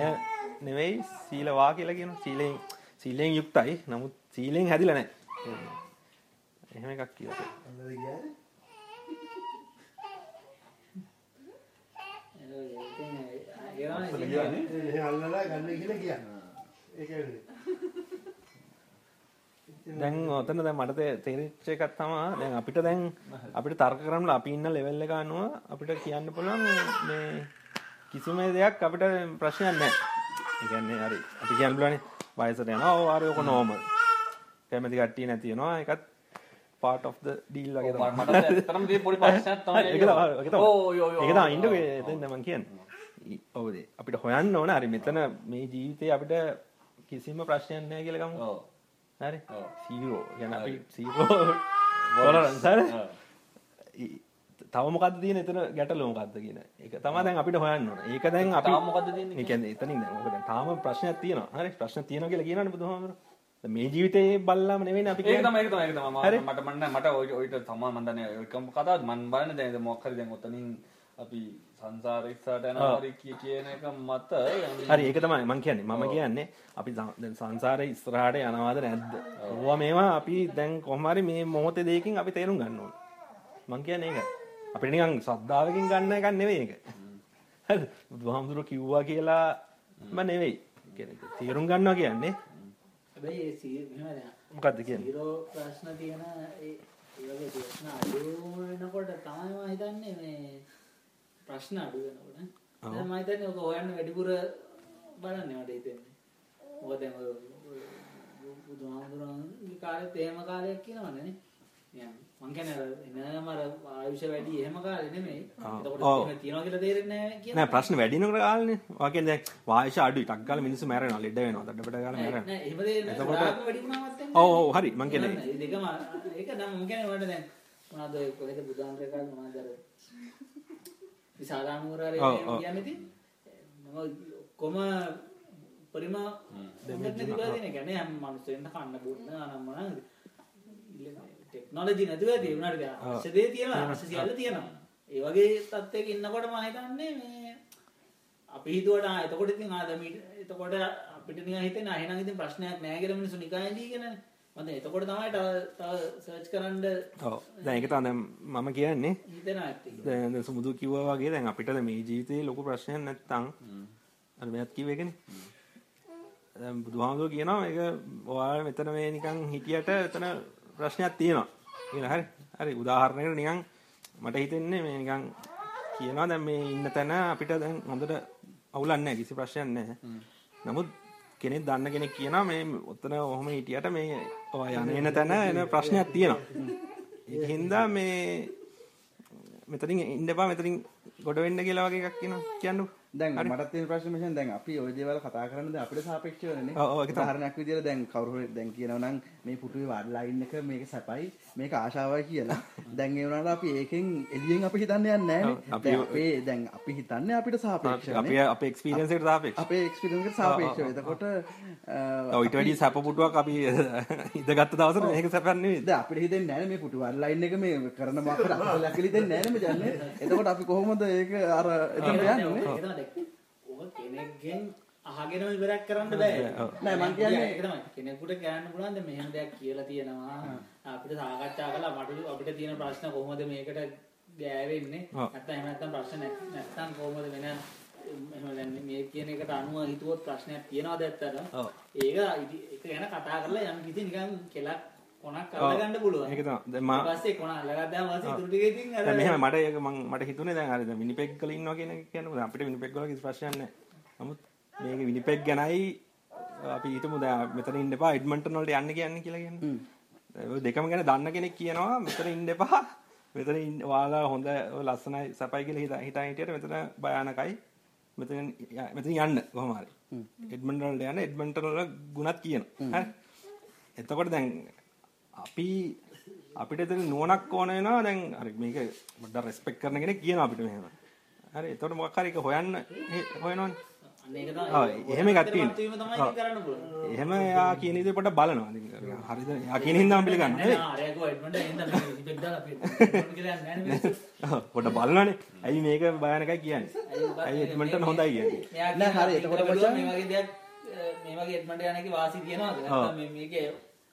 නෙවෙයි සීලවා කියලා කියනවා. සීලෙන් සීලෙන් යුක්තයි. නමුත් සීලෙන් හැදිලා නැහැ. එහෙම එකක් කියලා. කියන්නේ ඉතින් ඒවා එහෙ අල්ලලා ගන්න කියලා කියන්නේ ඒක දැන් ඔතන දැන් මට තේරිච්ච එකක් තමයි දැන් අපිට දැන් අපිට තර්ක කරන්න අපි ඉන්න ලෙවල් එක අනුව අපිට කියන්න පුළුවන් මේ කිසිම දෙයක් අපිට ප්‍රශ්නයක්. ඒ කියන්නේ හරි අපි පුළුවන්නේ වයසට හරි ඔක නෝමල්. කැමති කට්ටිය නැති වෙනවා ඒකත් part of deal වගේ. ඕ ඉන්නකෝ එතෙන් මම කියන්නේ. ඊ- ඔව් ඒ අපිට හොයන්න ඕන හරි මෙතන මේ ජීවිතේ අපිට කිසිම ප්‍රශ්නයක් නැහැ කියලා ගමු. හරි. සීරෝ ගැන සීරෝ හරි. ඔව්. ඊ- තව මොකක්ද තියෙන එතන ගැටලුව මොකක්ද කියන එක. තමයි දැන් අපිට හොයන්න. ඒක දැන් අපි තාම දැන් ඔක දැන්? තාම ප්‍රශ්නයක් තියෙනවා. හරි. ප්‍රශ්න තියෙනවා කියලා කියනවනේ බුදුහාමුදුරුවෝ. දැන් මේ ජීවිතේ බල්ලාම නෙවෙයිනේ අපි ඒක. තමයි ඒක තමයි ඒක තමයි. මට මන්න මට ඔය ඔයිට තමා මන් දන්නේ ඔයකම කතාව මන් බලන්නේ දැන් මොකක් හරි දැන් ඔතනින් අපි සංසාරේ ඉස්සරහට යනවා හරි කිය- කියන එක මත හරි ඒක තමයි මම කියන්නේ. මම කියන්නේ අපි දැන් සංසාරේ ඉස්සරහට යනවාද නැද්ද? ඕවා මේවා අපි දැන් කොහොම හරි මේ මොහොතේ දෙයකින් අපි තේරුම් ගන්න ඕන. මම කියන්නේ ඒක. අපිට නිකන් ශ්‍රද්ධාවකින් ගන්න එකක් නෙවෙයි ඒක. හරි. බුදුහාමුදුරුවෝ කිව්වා කියලා ම නෙවෙයි. කියන්නේ තේරුම් ගන්නවා කියන්නේ හැබැයි ඒ සී මෙහෙම මොකද්ද කියන්නේ? සීරෝ ප්‍රශ්න තියෙන ඒ ඒ වගේ ප්‍රශ්න අඩු වෙනකොට තමයි මම හිතන්නේ මේ ප්‍රශ්න අඩු වෙනකොට. දැන් මම හිතන්නේ ඔක හොයන්න වැඩිපුර බලන්නේ මට හිතෙන්නේ. මොකද දැන් ඔය බුදුහාමුදුරන්ගේ කාලෙත් එහෙම කාලයක් කියනවනේ නේ. මං කියන්නේ එනම අර ආයුෂ වැඩි එහෙම කාලේ නෙමෙයි. එතකොට තියනවා කියලා තේරෙන්නේ නැහැ කියන. නෑ ප්‍රශ්න වැඩි වෙනකොට කාලනේ. වාක්‍යයෙන් දැන් වායස අඩුයි. ටක් ගාලා මිනිස්සු මැරෙනවා. ලෙඩ වෙනවා. දඩබඩ ගාලා මැරෙනවා. නෑ එහෙම දෙන්නේ එතකොට- වැඩි වුණාමත් එන්නේ ඔව් ඔව් හරි මං කියන්නේ දෙකම ඒක නම් මම කියන්නේ වලට දැන් මොනවද ඔය කොහෙද බුදුහාමරේ කාලේ මොනවද අර ඔව්. කියන්නේ ඉතින් මම ඔක්කොම උපරිම දෙන්න තිබුණා දෙන එක නේ හැම මිනිස්සුන්ට කන්න බොන්න අනම්ම ටෙක්නොලොජි නැතුව ඒ වුණාට අවශ්‍ය දේ තියෙනවා අවශ්‍ය සියල්ල තියෙනවා. ඒ වගේ තත්ත්වයක ඉන්නකොට මම හිතන්නේ මේ අපි හිතුවට ආ එතකොට ඉතින් ආ දැන් එතකොට අපිට නිකන් හිතෙන්නේ ආ එහෙනම් ඉතින් ප්‍රශ්නයක් නැහැ කියලා මිනිස්සු නිකන් දීගෙනනේ මම දැන් එතකොට තමයි තව තව සර්ච් කරන්න තමයි දැන් මම කියන්නේ. සුමුදු කිව්වා වගේ දැන් අපිට මේ ජීවිතේ ලොකු ප්‍රශ්නයක් නැත්තම් අර මෙයත් කිව්ව එකනේ. දැන් බුදුහාමුදුරුවෝ කියනවා මේක ඔයාලා මෙතන මේ නිකන් හිටියට එතන ප්‍රශ්නයක් තියෙනවා. කියලා. හරි. හරි. උදාහරණයකට නිකන් මට හිතෙන්නේ මේ නිකන් කියනවා දැන් මේ ඉන්න තැන අපිට දැන් හොඳට අවුලක් නැහැ. කිසි ප්‍රශ්නයක් නැහැ. නමුත් කෙනෙක් දන්න කෙනෙක් කියනවා මේ ඔතන ඔහොම හිටියට මේ ඔය යන එන තැන එන ප්‍රශ්නයක් තියෙනවා. ඒක හින්දා මේ මෙතනින් ඉන්න එපා මෙතනින් ගොඩ වෙන්න කියලා වගේ එකක් කියනවා කියන්නු දැන් මටත් තියෙන ප්‍රශ්නේ මෙහෙම දැන් අපි ওই දේවල් කතා කරන්නේ දැන් අපිට සාපේක්ෂවනේ ඔව්, ඒක. උදාහරණයක් විදියට දැන් කවුරු හරි දැන් කියනවා නම් මේ පුටුවේ වඩලා ඉන්න එක මේක සැපයි මේක ආශාවයි කියලා. දැන් ඒ වුණාට අපි ඒකෙන් එළියෙන් අපි හිතන්නේ යන්නේ නැහැ අපි- අපේ දැන් අපි හිතන්නේ අපිට සාපේක්ෂවනේ අපි අපේ එක්ස්පීරියන්ස් එකට සාපේක්ෂව. අපේ එක්ස්පීරියන්ස් එකට සාපේක්ෂව. එතකොට ඔව් ඊට වැඩි සැප පුටුවක් අපි ඉඳගත්ත දවසට මේක සැපක් නෙවෙයි. දැන් අපිට හිතෙන්නේ නැහැ මේ පුටු වඩලා ඉන්න එක මේ කරන මොකක්ද අපිට හිතෙන්නේ නැහැ නේ මචං එතකොට අපි කොහොමද ඒක අර එතනට යන්නේ? ඔබ කෙනෙක්ගෙන් අහගෙන ඉවරක් කරන්න බෑ. නෑ, මං කියන්නේ- ඒක තමයි කෙනෙකුට කියන්න පුළුවන් දැන් මෙහෙම දෙයක් කියලා තියෙනවා. අපිට සාකච්ඡා කළා මට අපිට තියෙන ප්‍රශ්න කොහොමද මේකට ගෑවෙන්නේ. නැත්නම් එහෙම නැත්නම් ප්‍රශ්න නැත්- නැත්නම් කොහොමද වෙන එහෙම දැන් මේ කියන එකට අනුව හිතුවොත් ප්‍රශ්නයක් තියෙනවද ඇත්තට. ඒක ඒක ගැන කතා කරලා යම් කිසි නිකන් කෙලක් කොනක් අල්ලගන්න පුළුවන්. ඒක තමයි. දැන් මා- ඊට පස්සේ කොන අල්ලගත්තාම පස්සේ ඉතුරු ටික ඉතින් අර දැන් මෙහෙම මට ඒක මං මට හිතුනේ දැන් අර දැන් විනිපෙග් වල ඉන්නවා කියන එක කියන්නේ දැන් අපිට විනිපෙග් වල කිසි ප්‍රශ්නයක් නැහැ. නමුත් මේක විනිපෙග් ගැනයි අපි හිතමු දැන් මෙතන ඉන්න එපා එඩ්මන්ටන් වලට යන්න කියන්නේ කියලා කියන්නේ. දෙකම ගැන දන්න කෙනෙක් කියනවා මෙතන ඉන්න එපා. මෙතන ඔයාලා හොඳ ලස්සනයි සපයි කියලා හිතා හිතා හිටියට මෙතන භයානකයි. මෙතන මෙතන යන්න කොහොම හරි. එඩ්මන්ටන් වලට යන්න එඩ්මන්ටන් වල ගුණත් කියනවා. හරි. එතකොට දැන් අපි අපිට එතන නුවණක් ඕන වෙනවා දැන් හරි මේක පොඩ්ඩක් රෙස්පෙක්ට් කරන කෙනෙක් කියනවා අපිට මෙහෙම. හරි එතකොට මොකක් හරි එක හොයන්න හොයනවනේ. එහෙම එකක් තියෙනවා. වීම තමයි ඉතින් කරන්න පුළුවන් එහෙම යා කියන විදිහට පොඩ්ඩක් බලනවා. ඉතින් හරිද? යා කියන හින්දාම පිළිගන්න. නෑ නෑ අරයකෝ එඩ්මන්ට් එන්න මේ ඉතින් දාලා අපි එඩ්මන්ට් කියලා යන්නේ නෑනේ මිනිස්සු ඔව්, පොඩ්ඩක් බලනවානේ. ඇයි මේක භයානකයි කියන්නේ? ඇයි එඩ්මන්ටන් හොඳයි නෑ, හරි, කියනවා, එතකොට මේ වගේ දෙයක් මේ වගේ එඩ්මන්ට් යන එකේ වාසි මේ මේකේ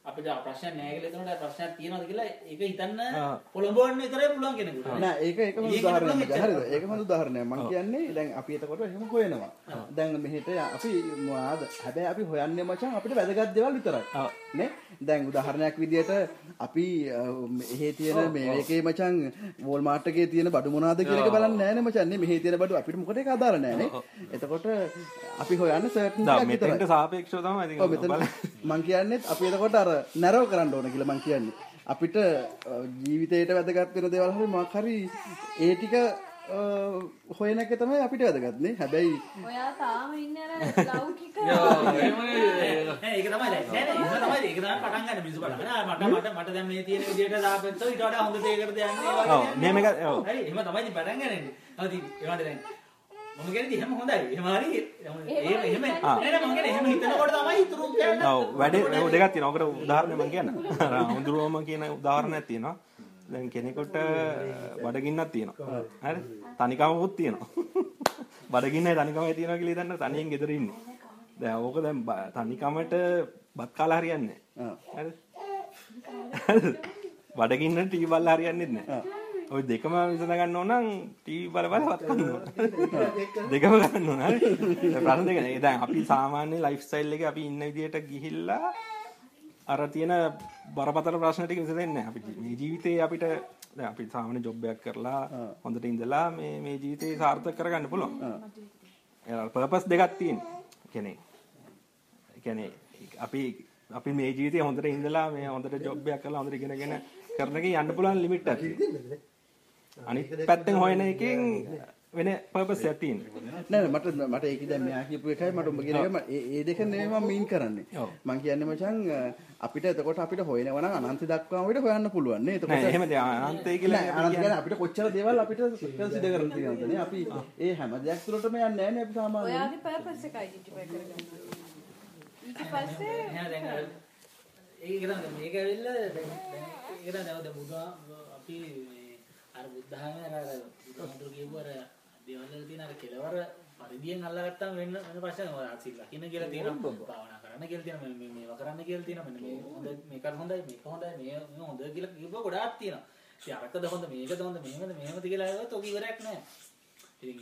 අපිට ප්‍රශ්නයක් නෑ කියලා එතනට ප්‍රශ්නයක් තියනවද කියලා ඒක හිතන්න ආ. පොළඹවන්න විතරයි පුළුවන් කෙනෙකුට. ඒක උදාහරණයක්. පුළුවන් හරිද? ඒක හොඳ උදාහරණයක්. මම කියන්නේ දැන් අපි එතකොට එහෙම හොයනවා දැන් මෙහෙට අපි මොනවාද? හැබැයි අපි හොයන්නේ මචං අපිට වැදගත් දේවල් විතරයි. නේ? දැන් උදාහරණයක් විදියට අපි එහෙ තියෙන මේ එකේ මචං වෝල්මාර්ට් එකේ තියෙන බඩු මොනවාද කියලා එක බලන්නේ නෑනේ මචං නේ? මෙහෙ තියෙන බඩු අපිට මොකට ඒක අදාළ නෑනේ? එතකොට අපි හොයන්නේ විතරයි. මෙතෙන්ට සාපේක්ෂව තමයි මං කියන්නේ අපි එතකොට අර නැරව කරන්න ඕන කියලා මං කියන්නේ. අපිට ජීවිතේට වැදගත් වෙන දේවල් හරි මොකක් හරි ඒ ටික හොයන එක තමයි අපිට වැදගත් නේ. හැබැයි ඔයා තාම ඉන්නේ අර ලෞකික ඒක තමයි දැන් නෑ නෑ ඒක තමයි ඒක තමයි පටන් ගන්න මිනිස්සු. ආ, මට මට මට දැන් මේ තියෙන විදියට දාපෙත්තෝ ඊට වඩා හොඳ දෙයකට වගේ ඔව්. මෙහෙම එක- ඔව්. හරි එහෙම තමයි ඉතින් පටන් ගන්නේ. හරි ඒවට දැන් මම කියන්නේ එහෙම හොඳයි. එහෙම හරි එහෙම එහෙම නෑ නෑ මම කියන්නේ එහෙම හිතනකොට තමයි ඉතුරු කියන්නේ. ඔව් වැඩේ ඔව් දෙකක් තියෙනවා. ඔකට උදාහරණයක් මම කියන්න. අර අඳුරවම කියන උදාහරණයක් තියෙනවා. දැන් කෙනෙකුට බඩගින්නක් තියෙනවා. හරි? තනිකමකුත් තියෙනවා. බඩගින්නයි තනිකමයි තියෙනවා කියලා හිතන්න තනියෙන් ගෙදර ඉන්නේ. දැන් ඕක දැන් තනිකමට බත් කාලා හරියන්නේ නැහැ. හරිද? බඩගින්න ටීවී බලලා හරියන්නේ නැහැ. ওই දෙකම විසඳ ගන්න ඕන නම් ටීවී බල බල වත් ගන්න ඕන. දෙකම ගන්න ඕන හරි. ප්‍රශ්න දෙක නේ. දැන් අපි සාමාන්‍ය ලයිෆ් ස්ටයිල් එකේ අපි ඉන්න විදිහට ගිහිල්ලා අර තියෙන බරපතල ප්‍රශ්න ටික විසඳෙන්නේ නැහැ. අපි මේ ජීවිතේ අපිට දැන් අපි සාමාන්‍ය ජොබ් එකක් කරලා හොඳට ඉඳලා මේ මේ ජීවිතේ සාර්ථක කරගන්න පුළුවන්. ඒ පර්පස් දෙකක් තියෙනවා. කියන්නේ කියන්නේ අපි අපි මේ ජීවිතේ හොඳට ඉඳලා මේ හොඳට ජොබ් එකක් කරලා හොඳට ඉගෙනගෙන කරන එකේ යන්න පුළුවන් ලිමිට් එකක්. අනිත් පැත්තෙන් හොයන එකෙන් වෙන පර්පස් එකක් තියෙනවා. නෑ නෑ, මට මට ඒක දැන් මෙයා කියපු එකයි මට උඹ කියන එක මම- ඒ දෙක නෙමෙයි මම මීන් කරන්නේ. ඔව්. මං කියන්නේ මචං අපිට එතකොට අපිට හොයනවා නම් අනන්ත දක්වාම අපිට හොයන්න පුළුවන් නේ. එතකොට නෑ එහෙම අනන්තය කියලා අනන්ත කියන්නේ. අපිට කොච්චර දේවල් අපිට කන්සිඩර් කරන්න තියෙනවද නේ. අපි ඒ හැම දෙයක් තුළටම යන්නේ නෑ නේ අපි සාමාන්‍යයෙන්. ඔයාගේ පර්පස් එකයි ඉටිෆයි කරගන්න. ඊට පස්සේ නෑ දැන් ඒක තමයි මේක ඇවිල්ලා දැන් දැන් ඒක තමයි දැන් බුදුහා අපි මේ අර බුද්ධහමේ අර බුදුහාමුදුරු කියපු අර දේවල් වල තියෙන අර කෙලවර පරිදියෙන් අල්ලගත්තාම වෙන වෙන ප්‍රශ්න ඔය සිල් ලකින්න කියලා තියෙනවා. භාවනා කරන්න කියලා තියෙනවා. මේ මේවා කරන්න කියලා තියෙනවා. මෙන්න මේ හොඳ මේක හොඳයි මේක හොඳයි මේ මේ හොඳ කියලා කියපුවා ගොඩාක් තියෙනවා. ඉතින් අරකද හොඳ මේකද හොඳ මෙහෙමද මෙහෙමද කියලා ඇහුවොත් ඔක ඉවරයක් නෑ. ඉතින්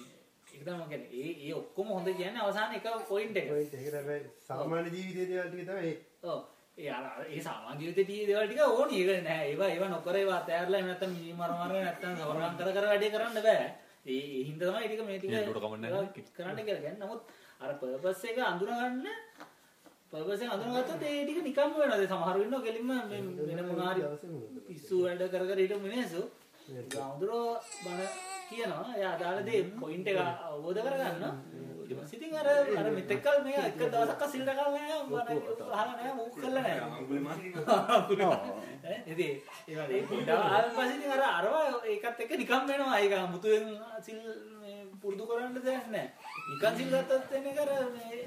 ඒක තමයි මම කියන්නේ. ඒ ඒ ඔක්කොම හොඳ කියන්නේ අවසාන එක පොයින්ට් එක. ඒක තමයි සාමාන්‍ය ජීවිතයේ දේවල් ටික තමයි ඔව් ඒ අර ඒ සාමාන්‍ය ජීවිතේ තියෙන දේවල් ටික ඕනි. ඒක නෑ. ඒවා ඒවා නොකර ඒවා අතෑරලා එහෙම නැත්නම් මිනි මර මර නැත්නම් සවරම් කර කර වැඩේ කරන්න බෑ. ඒ ඒ හින්දා තමයි ටික මේ ටික කරන්න කියලා කියන්නේ. නමුත් අර පර්පස් එක අඳුනගන්න පර්පස් එක අඳුනගත්තොත් ඒ ටික නිකම්ම වෙනවා. ඒ සමහර වෙන්නෝ කෙලින්ම වෙන මොනාරි පිස්සු වැඩ කර කර හිටපු මිනිස්සු ගාමුදුරෝ බණ කියනවා. එයා අදාළ දේ පොයින්ට් එක අවබෝධ කරගන්න ඊට පස්සේ ඉතින් අර අර මෙතෙක්කල් මේ එක දවසක් සිල් රැකලා නැහැ. බණ අහලා නැහැ. මොකක් කළා නැහැ. ඈ? ඉතින් ඒ වගේ පොඩ්ඩක් ආවන් පස්සේ ඉතින් අර අරවා ඒකත් එක්ක නිකම් වෙනවා. ඒක මුතුෙන් සිල් මේ පුරුදු කරන්න දෙයක් නැහැ. නිකන් සිල් ගත්තත් එන්නේ කර මේ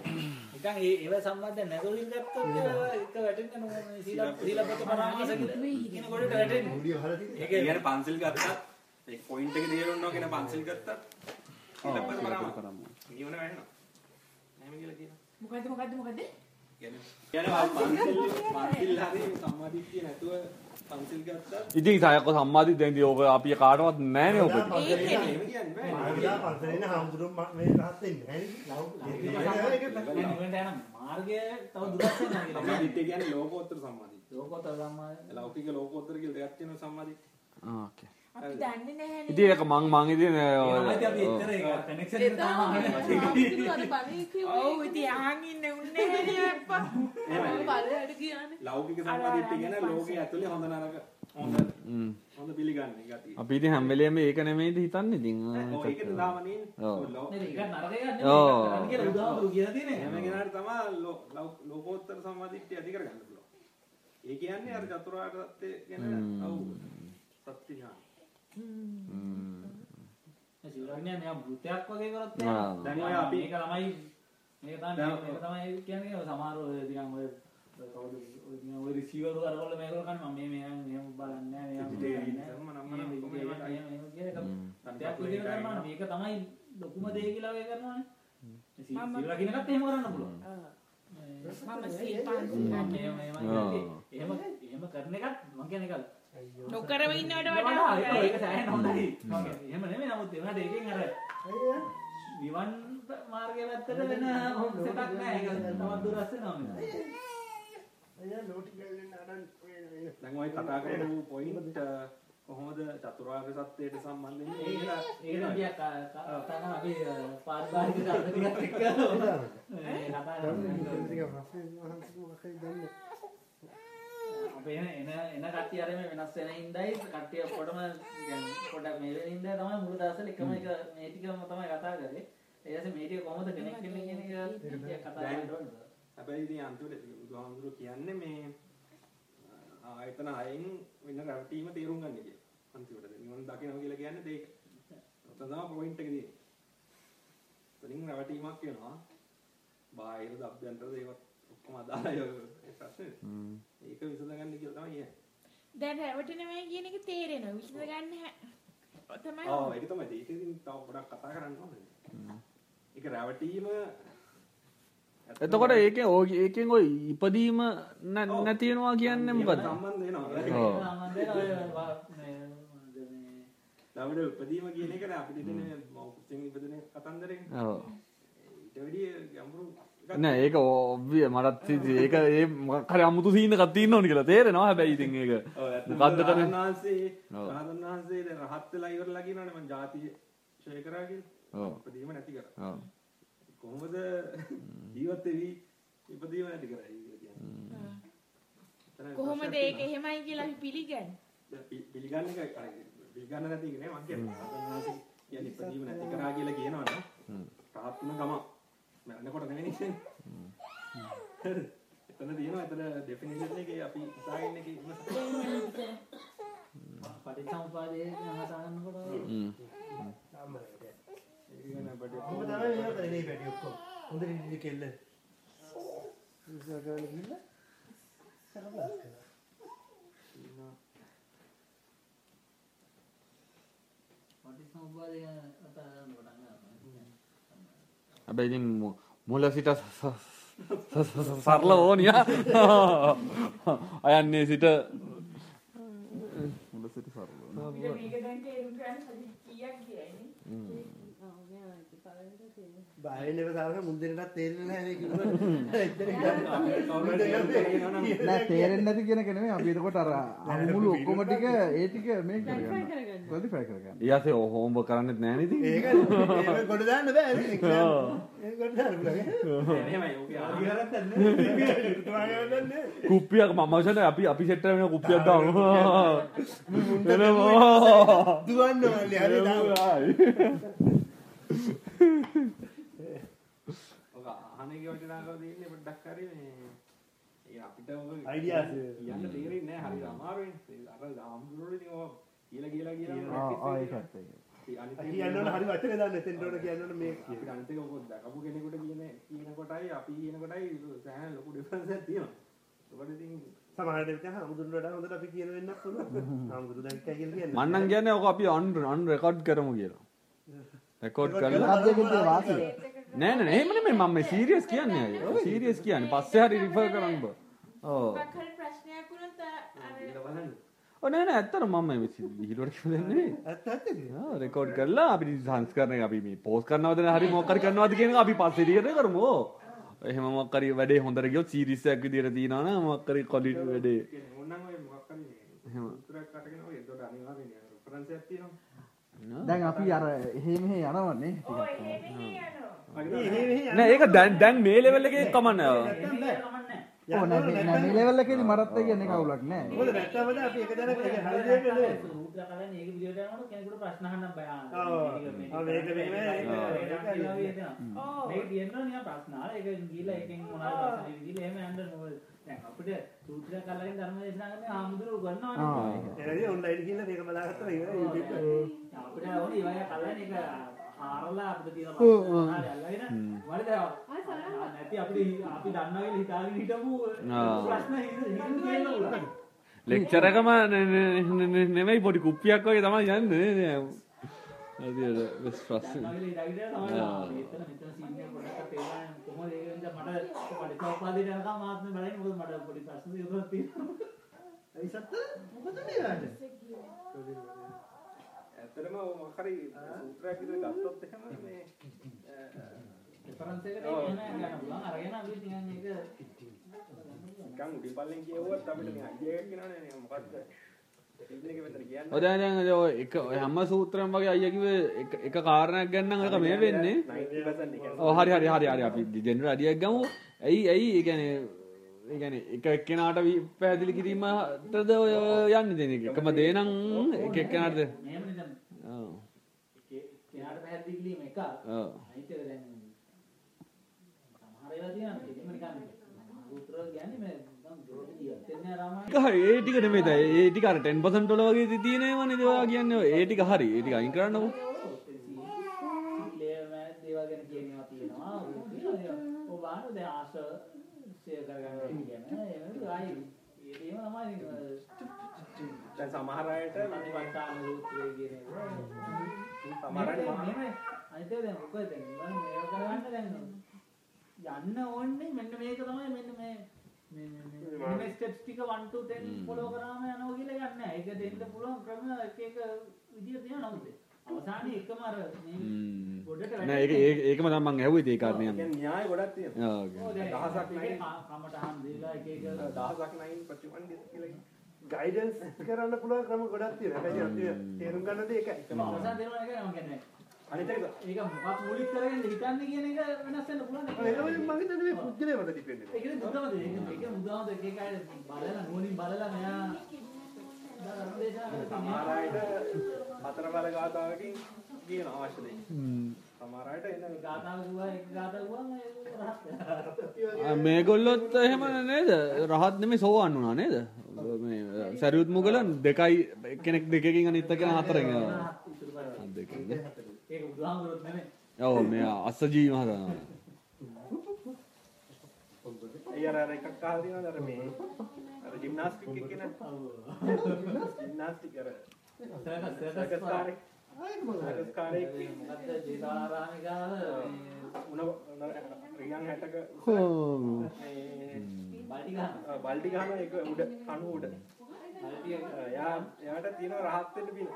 නිකන් ඒ ඒව සම්බන්ධ සිල් ගත්තොත් ඒක වැටෙන්න නෝ. සීල සීලබ්බත පරාමාස කියලා. කියන කොටට වැටෙන්නේ. මුඩිය වහලා තියෙන්නේ ඒක කියන්නේ පන්සිල් ගත්තත් ඒ පොයින්ට් එක තේරුණා කියන පන්සිල් ගත්තත් ඊළඟට කරාම නිවන වෙනවා. එහෙම කියලා කියනවා. මොකද්ද මොකද්ද මොකද්ද? කියන්නේ කියන්නේ පන්සිල් පන්සිල් හරි සම්මාදිට්ඨිය නැතුව පන්සිල් ගත්තා. ඉතින් සයක සම්මාධිත දැන් ඕක අපි කාටවත් නෑනේ ඔක ඒකනේ. එහෙම කියන්න මාර්ගයා පන්සලේන හාමුදුරුවෝ මේ රහත් වෙන්නේ නැහැ යන මාර්ගය තව දුරස් වෙනවා කියලා. සම්මාදිට්ඨිය කියන්නේ ලෝකෝත්තර සම්මාදිට්ඨිය. ලෝකෝත්තර සම්මානය. ලෞකික ලෝකෝත්තර කියලා දෙකක් තියෙනවා සම්මාදිට්ඨිය. ඕකේ අපි ඉතින් ඒක මං මං ඉතින් ඒනවායිති අපි එච්චර ඒක එක නෙමෙයිද හිතන්නේ? ඉතින් ලෝකෝත්තර සම්මාදිට්ඨිය ඇති කරගන්න පුළුවන්. ඒ කියන්නේ අර චතුරාර්ය සත්‍ය ගැන අවු සත්‍ය ඒ නිකන් වෘතයක් වගේ කරත් ඔය අපි- මේක තමයි මේක තමයි දැන්- මේක තමයි කියන්නේ ඔය නිකන් ඔය කවුද ඔය රිසීවර් කරවල මේකල කන්නේ මම මේ මේ බලන්නේ මේ එක මේක තමයි ලොකුම දේ කියලා ඔය කරනවානේ මම- සිවුර කියන එකත් එහෙම කරන්න පුළුවන් මම සීල් පන්සිල් එහෙම එහෙම කරන එකත් මම කියන්නේ එකත් නොකරම ඉන්නවට වඩා ඒක. සෑහෙන හොඳයි. එහෙම නෙමෙයි නමුත් ඒකට ඒකෙන් අර නිවන් මාර්ගය පැත්තට වෙන සෙටක් නෑ. ඒක තවත් දුරස් වෙනවා මේක. අයියා ලෝටි ගල්ලෙන් අරන් දැන් ඔය කතා කරපු පොයින්ට් කොහොමද චතුරාර්ය සත්‍යයට සම්බන්ධ වෙන්නේ කියලා ඒක කතා කරන අපි පාරිභාෂික අර්ථ ටිකත් එක්ක මේ කතා කරන්නේ. අපේ එන එන එන කට්ටිය අර මේ වෙනස් වෙන හින්දායි කට්ටිය ඔක්කොටම දැන් පොඩක් මේ වෙන හින්දා තමයි මුළු දවසල එකම එක මේ ටිකම තමයි කතා කරේ. ඊට පස්සේ මේ ටික කොහොමද කනෙක්ට් වෙන්නේ කියන එක කතා කරන්න ඕනේ. හැබැයි ඉතින් අන්තිමට බුදුහාමුදුරුවෝ කියන්නේ මේ ආයතන හයෙන් වෙන රැවටීම තේරුම් ගන්න කියලා. අන්තිමට නිවන දකිනවා කියලා කියන්නේ ඒක. ඔතන තමයි පොයින්ට් එක තියෙන්නේ. එතනින් රැවටීමක් වෙනවා. බාහිරද අභ්‍යන්තරද ඒවත් ඔක්කොම අදාළයි ඔය ප්‍රශ්නේ. හ්ම්. ඒක විසඳගන්න කියලා තමයි කියන්නේ. දැන් රැවටෙනවා කියන එක තේරෙනවා. විසඳ ගන්න හැ- තමයි ඔව් ඒක තමයි. ඒක ඉතින් තව පොඩක් කතා කරන්න ඕනේ. ඒක රැවටීම එතකොට ඒකෙන් ඔය ඒකෙන් ඔය ඉපදීම නැ- නැති වෙනවා කියන්නේ මොකද්ද? සම්බන්ධ වෙනවා. ඔව්. සම්බන්ධයෙන් ඔය වා- මේ මොනවද මේ ළමඩ උපදීම කියන එක නෑ අපිට ඉතින් මෞඛ්‍යයෙන් ඉපදෙන කතන්දරේ. ඔව්. ඊට වැඩිය ගැඹුරු. නෑ ඒක ඔබ්විය මටත් ඒක ඒ මොකක් හරි අමුතු සීන් එකක් තියෙන්න ඕන කියලා තේරෙනවා හැබැයි ඉතින් ඒක මොකද්ද? රහතන් වහන්සේ. රහතන් වහන්සේ දැන් රහත් වෙලා ඉවරලා කියනවනේ මං ජාතිය ෂේ කරා කියලා. ඔව්. උපදීම නැති කරා. ඔව්. කොහොමද ජීවත් වෙවි ඉපදීම නැති කරා කියලා කියන්නේ. කොහොමද ඒක. එහෙමයි කියලා අපි පිළිගන්නේ? පිළිගන්න එක අර පිළිගන්න නැති එක නේ මං කියන්නේ. රහතන් වහන්සේ කියන්නේ ඉපදීම නැති කරා කියලා කියනවනේ. රහත් වුණ ගම මරනකොට නෙවෙයි කියන්නේ. හරිද? එතන තියෙනවා එතන ඩෙෆිනිෂන් එකේ අපි හිතාගෙන එකේ ඉන්න කරනකොට හ්ම්. ඒක ගැන අපිට ඔබ තමයි මේක කරේ පැටි ඔක්කොම. හොඳට ඉන්න කෙල්ල. ඉස්සර කරන්න ගිහිල්ලා සරලස් කරා. පටිච්චසමුප්පාදය කතා කරනකොට හැබැයි ඉතින් මු- මුල සිට ස- ස- ස- ස- සරල ඕනියා අයන්නේ සිට මුල සිට සරල ඕන. අපිට මේක දැන් තේරුම් ගන්න හරි කීයක් ගියයිනේ. බයෙන් එක සාරක මුන්දෙනටත් තේරෙන්නේ නැහැ නේ කිව්වා. නෑ තේරෙන්නේ නැති කියන එක නෙමෙයි. අපි එතකොට අර අමුමුළු ඔක්කොම ටික ඒ ටික මේක කරගන්න. ක්වොලිෆයි කරගන්න. ඊයසේ හෝම් වර්ක් කරන්නෙත් නැහැ නේද? ඒක ඒක කොට දාන්න බෑ නේ. ඒක කොට දාන්න බෑ. එහෙමයි ඕකේ ආදි තුමාගේ කුප්පියක් මම හිතන්නේ අපි අපි සෙට් වෙන කුප්පියක් දාමු. දුවන්න මල්ලි හරි දාන්න. ඔක අහන්නේ වටිනාකම පොඩ්ඩක් හරි මේ ඒ අපිට Ideas. කියන්න තේරෙන්නේ නැහැ. හරි අමාරුයි. අර ඉතින් ඔය කියලා කියලා කියලා ආ ආ ඒකත් ඒක. කියන්න හරි වචනේ දාන්න එතෙන්ට ඕන කියන්න ඕන මේක අපිට අනිත් එක ඔක දැකපු කෙනෙකුට කියන කියන කොටයි අපි කියන කොටයි සෑහෙන ලොකු ඩිෆරන්ස් එකක් තියෙනවා. ඒකට ඉතින් සමහරට විතර හමුදුරට වඩා හොඳට අපි කියන වෙන්නත් පුළුවන්. හමුදුර දැක්කයි කියලා කියන්නේ. මම නම් කියන්නේ ඔක අපි අන් අන් රෙකෝඩ් කරමු කියලා. රෙකෝඩ් කරලා නෑ නෑ එහෙම නෙමෙයි. මම මේ සීරියස් කියන්නේ. අය. සීරියස් කියන්නේ. පස්සේ හරි රිෆර් කරන්න බෑ. ඔව්. මොකක් හරි ප්‍රශ්නයක් වුණොත් අර බලන්න. ඕනේ නෑ ඇත්තට මම මේ විහිළුවට කියලා දෙන්නේ ඇත්ත ඇත්තද? රෙකෝඩ් කරලා අපි සංස්කරණය අපි මේ පෝස්ට් කරනවද හරි මොකක් හරි කරනවද කියන එක අපි පස්සේ ටිකට කරමු. එහෙම මොකක් හරි වැඩේ හොඳට ගියොත් සීරීස් එකක් විදියට තියනවා නම් මොකක් හරි ක්වොලිටි වැඩේ. ඕනනම් ඔය මොකක් හරි එහෙම. උත්තරයක් අරගෙන ඔය එතකොට අනිවාර්යෙන් රෙෆරන්ස් එකක් තියෙනවා. දැන් අපි අර එහෙ මෙහෙ යනවන්නේ ඔය ටිකක් එහෙම යනවා නෑ ඒක දැන් දැන් මේ ලෙවල් එකේ කමන්නේ ඕ නෑ නෑ මේ ලෙවල් එකේදී මරත් කියන්නේ කවුලක් නෑ මොකද නැත්තම අපි එක දැනක ඒක හරි දෙයක් නෙවෙයි සූත්‍ර කලින් ඒක විදියට යනකොට කෙනෙකුට ප්‍රශ්න අහන්න බෑ. ඔව්. ඔව්, මේක මෙහෙම, ඒක මේක තියෙනවා නිකන් ප්‍රශ්න අහලා ඒක ගිහලා එකෙන් මොනවද ප්‍රශ්න ගිහලා එහෙම යන්න ඕනේ. දැන් අපිට සූත්‍ර කලින් ධර්ම දේශනා කරන්නේ ආමුදුරු ගන්නවනේ. එනදී ඔන්ලයින් ගිහිල්ලා මේක බලාගත්තා ඉවරයි. අපිට ඕනේ ඉවය කලින් ඒක ආරලා අපිට තියෙන. ප්‍රශ්න අල්ලගෙන වලද නැති අපි අපි දන්නවා කියලා හිතාගෙන හිටමු ආ. ප්‍රශ්න හිතෙන් කියන්න ලෙක්චර් එකම නෙමෙයි පොඩි කුප්පියක් වගේ තමයි යන්නේ නේ හරියට බස් ප්‍රශ්න ඇයි සත්ත? මොකද මේ යන්නේ? ඇත්තටම හරි සූත්‍රයක් විතර ගත්තොත් එහෙම මේ නිකන් උඩින් පල්ලෙන් කියවුවත් අපිට නිකන් අයිඩියා එකක් එනවනේ නේ. මොකද්ද? ඔය දැන් දැන් ඔය එක ඔය හැම සූත්‍රම් වගේ අයියා කිව්වේ එක එක කාරණයක් ගන්න නම් ඒක මේ වෙන්නේ. 90% කියන්නේ ඔව් හරි හරි හරි හරි. අපි ජෙනරල් අඩියක් ගමු ඇයි ඇයි? ඒ කියන්නේ ඒ කියන්නේ එක එක්කෙනාට පැහැදිලි කිරීමටද ඔය යන්නේ දෙන එක? එකම දේ නම් එක එක්කෙනාටද ඔව් කෙනාට පැහැදිලි කිරීම එක ඔව් එක දැන් සමහර ඒවා තියෙනවා. කිසිම නිකන් සූත්‍ර කියන්නේ මේ නිකන් ඒක ඒ ටික නෙමෙයි තයි. ඒ ටික අර 10% වල වගේ තියෙන ඒවා නේද? ඔයා කියන්නේ ඒ ටික හරි. ඒ ටික අයින් කරන්නකෝ. දේවල් ගැන කියනවා තියෙනවා. ඔය බාන දැන් ආශ්‍රය ෂෙයා කරගන්න කියන්නේ. එහෙනම් ආයි ඒ දේම තමයි දැන් සමහර අයට පරිවර්තන සූත්‍රය කියන එක. සමහර අයට එක දැන් මොකද දැන් මම මේක කරගන්න දැන් යන්න ඕනේ මෙන්න මේක තමයි මෙන්න මේ මේ මේ ස්ටෙප්ස් ටික 1 2 10 ෆලෝ කරාම යනවා කියලා යන්නේ නැහැ. ඒක දෙන්න පුළුවන් ක්‍රම එක එක විදිය තියෙනවා නමුත් අවසානයේ එකම අර මේ ගොඩට නෑ ඒක ඒක- ඒකම තමයි මම ඇහුවේ ඒ කාරණේ යන්න. න්‍යාය ගොඩක් තියෙනවා. ඔව්. දැන් දහසක් නයි. කමටහන් දීලා එක එක දහසක් නයින් ප්‍රතිවන්දි කියලා ගයිඩන්ස් කරන්න පුළුවන් ක්‍රම ගොඩක් තියෙනවා. හැබැයි අපි තේරුම් ගන්න දේ එකයි. අවසාන දෙනවා එක මම කියන්නේ. අනිත් එක ඒක මොකක් මූලික කරගෙන හිතන්නේ කියන එක වෙනස් වෙන්න පුළුවන්. ඒක වලින් මම හිතන්නේ මේ පුද්ගලයා මත ඩිපෙන්ඩ් වෙනවා. ඒකනේ බුද්ධමද ඒක ඒක බුද්ධමද එක එක අය බලලා නුවණින් බලලා මෙයා සමහර අයට හතර බල ගාතාවකින් කියන අවශ්‍ය දෙයක්. සමහර අයට එන ගාතාව කිව්වා එක ගාතාව ඒක. ආ, මේගොල්ලොත් එහෙම නේද රහත් නෙමෙයි සෝවන් වුණා නේද මේ සරියුත් මුගල දෙකයි කෙනෙක් දෙකකින් අනිත් කෙනා හතරෙන් ආ. දෙකකින් නේ. බුදුහාමුදුරුවෝ නෙමෙයි. ඔව් මේ අස්සජී මහතා ඒ අර එකක් අහලා තියෙනවද අර මේ අර ජිම්නාස්ටික් එක කියන ජිම්නාස්ටික් අර සර්කස් කාරේ සර්කස් කාරේ මොකද්ද ජේතවනාරාමේ ගාව උන රියන් 60ක ඔව්. මේ බල්ටි ගන්න. අ, බල්ටි ගහන එක උඩ කණු උඩ එයා එයාට තියෙනවා රහත් වෙන්න පින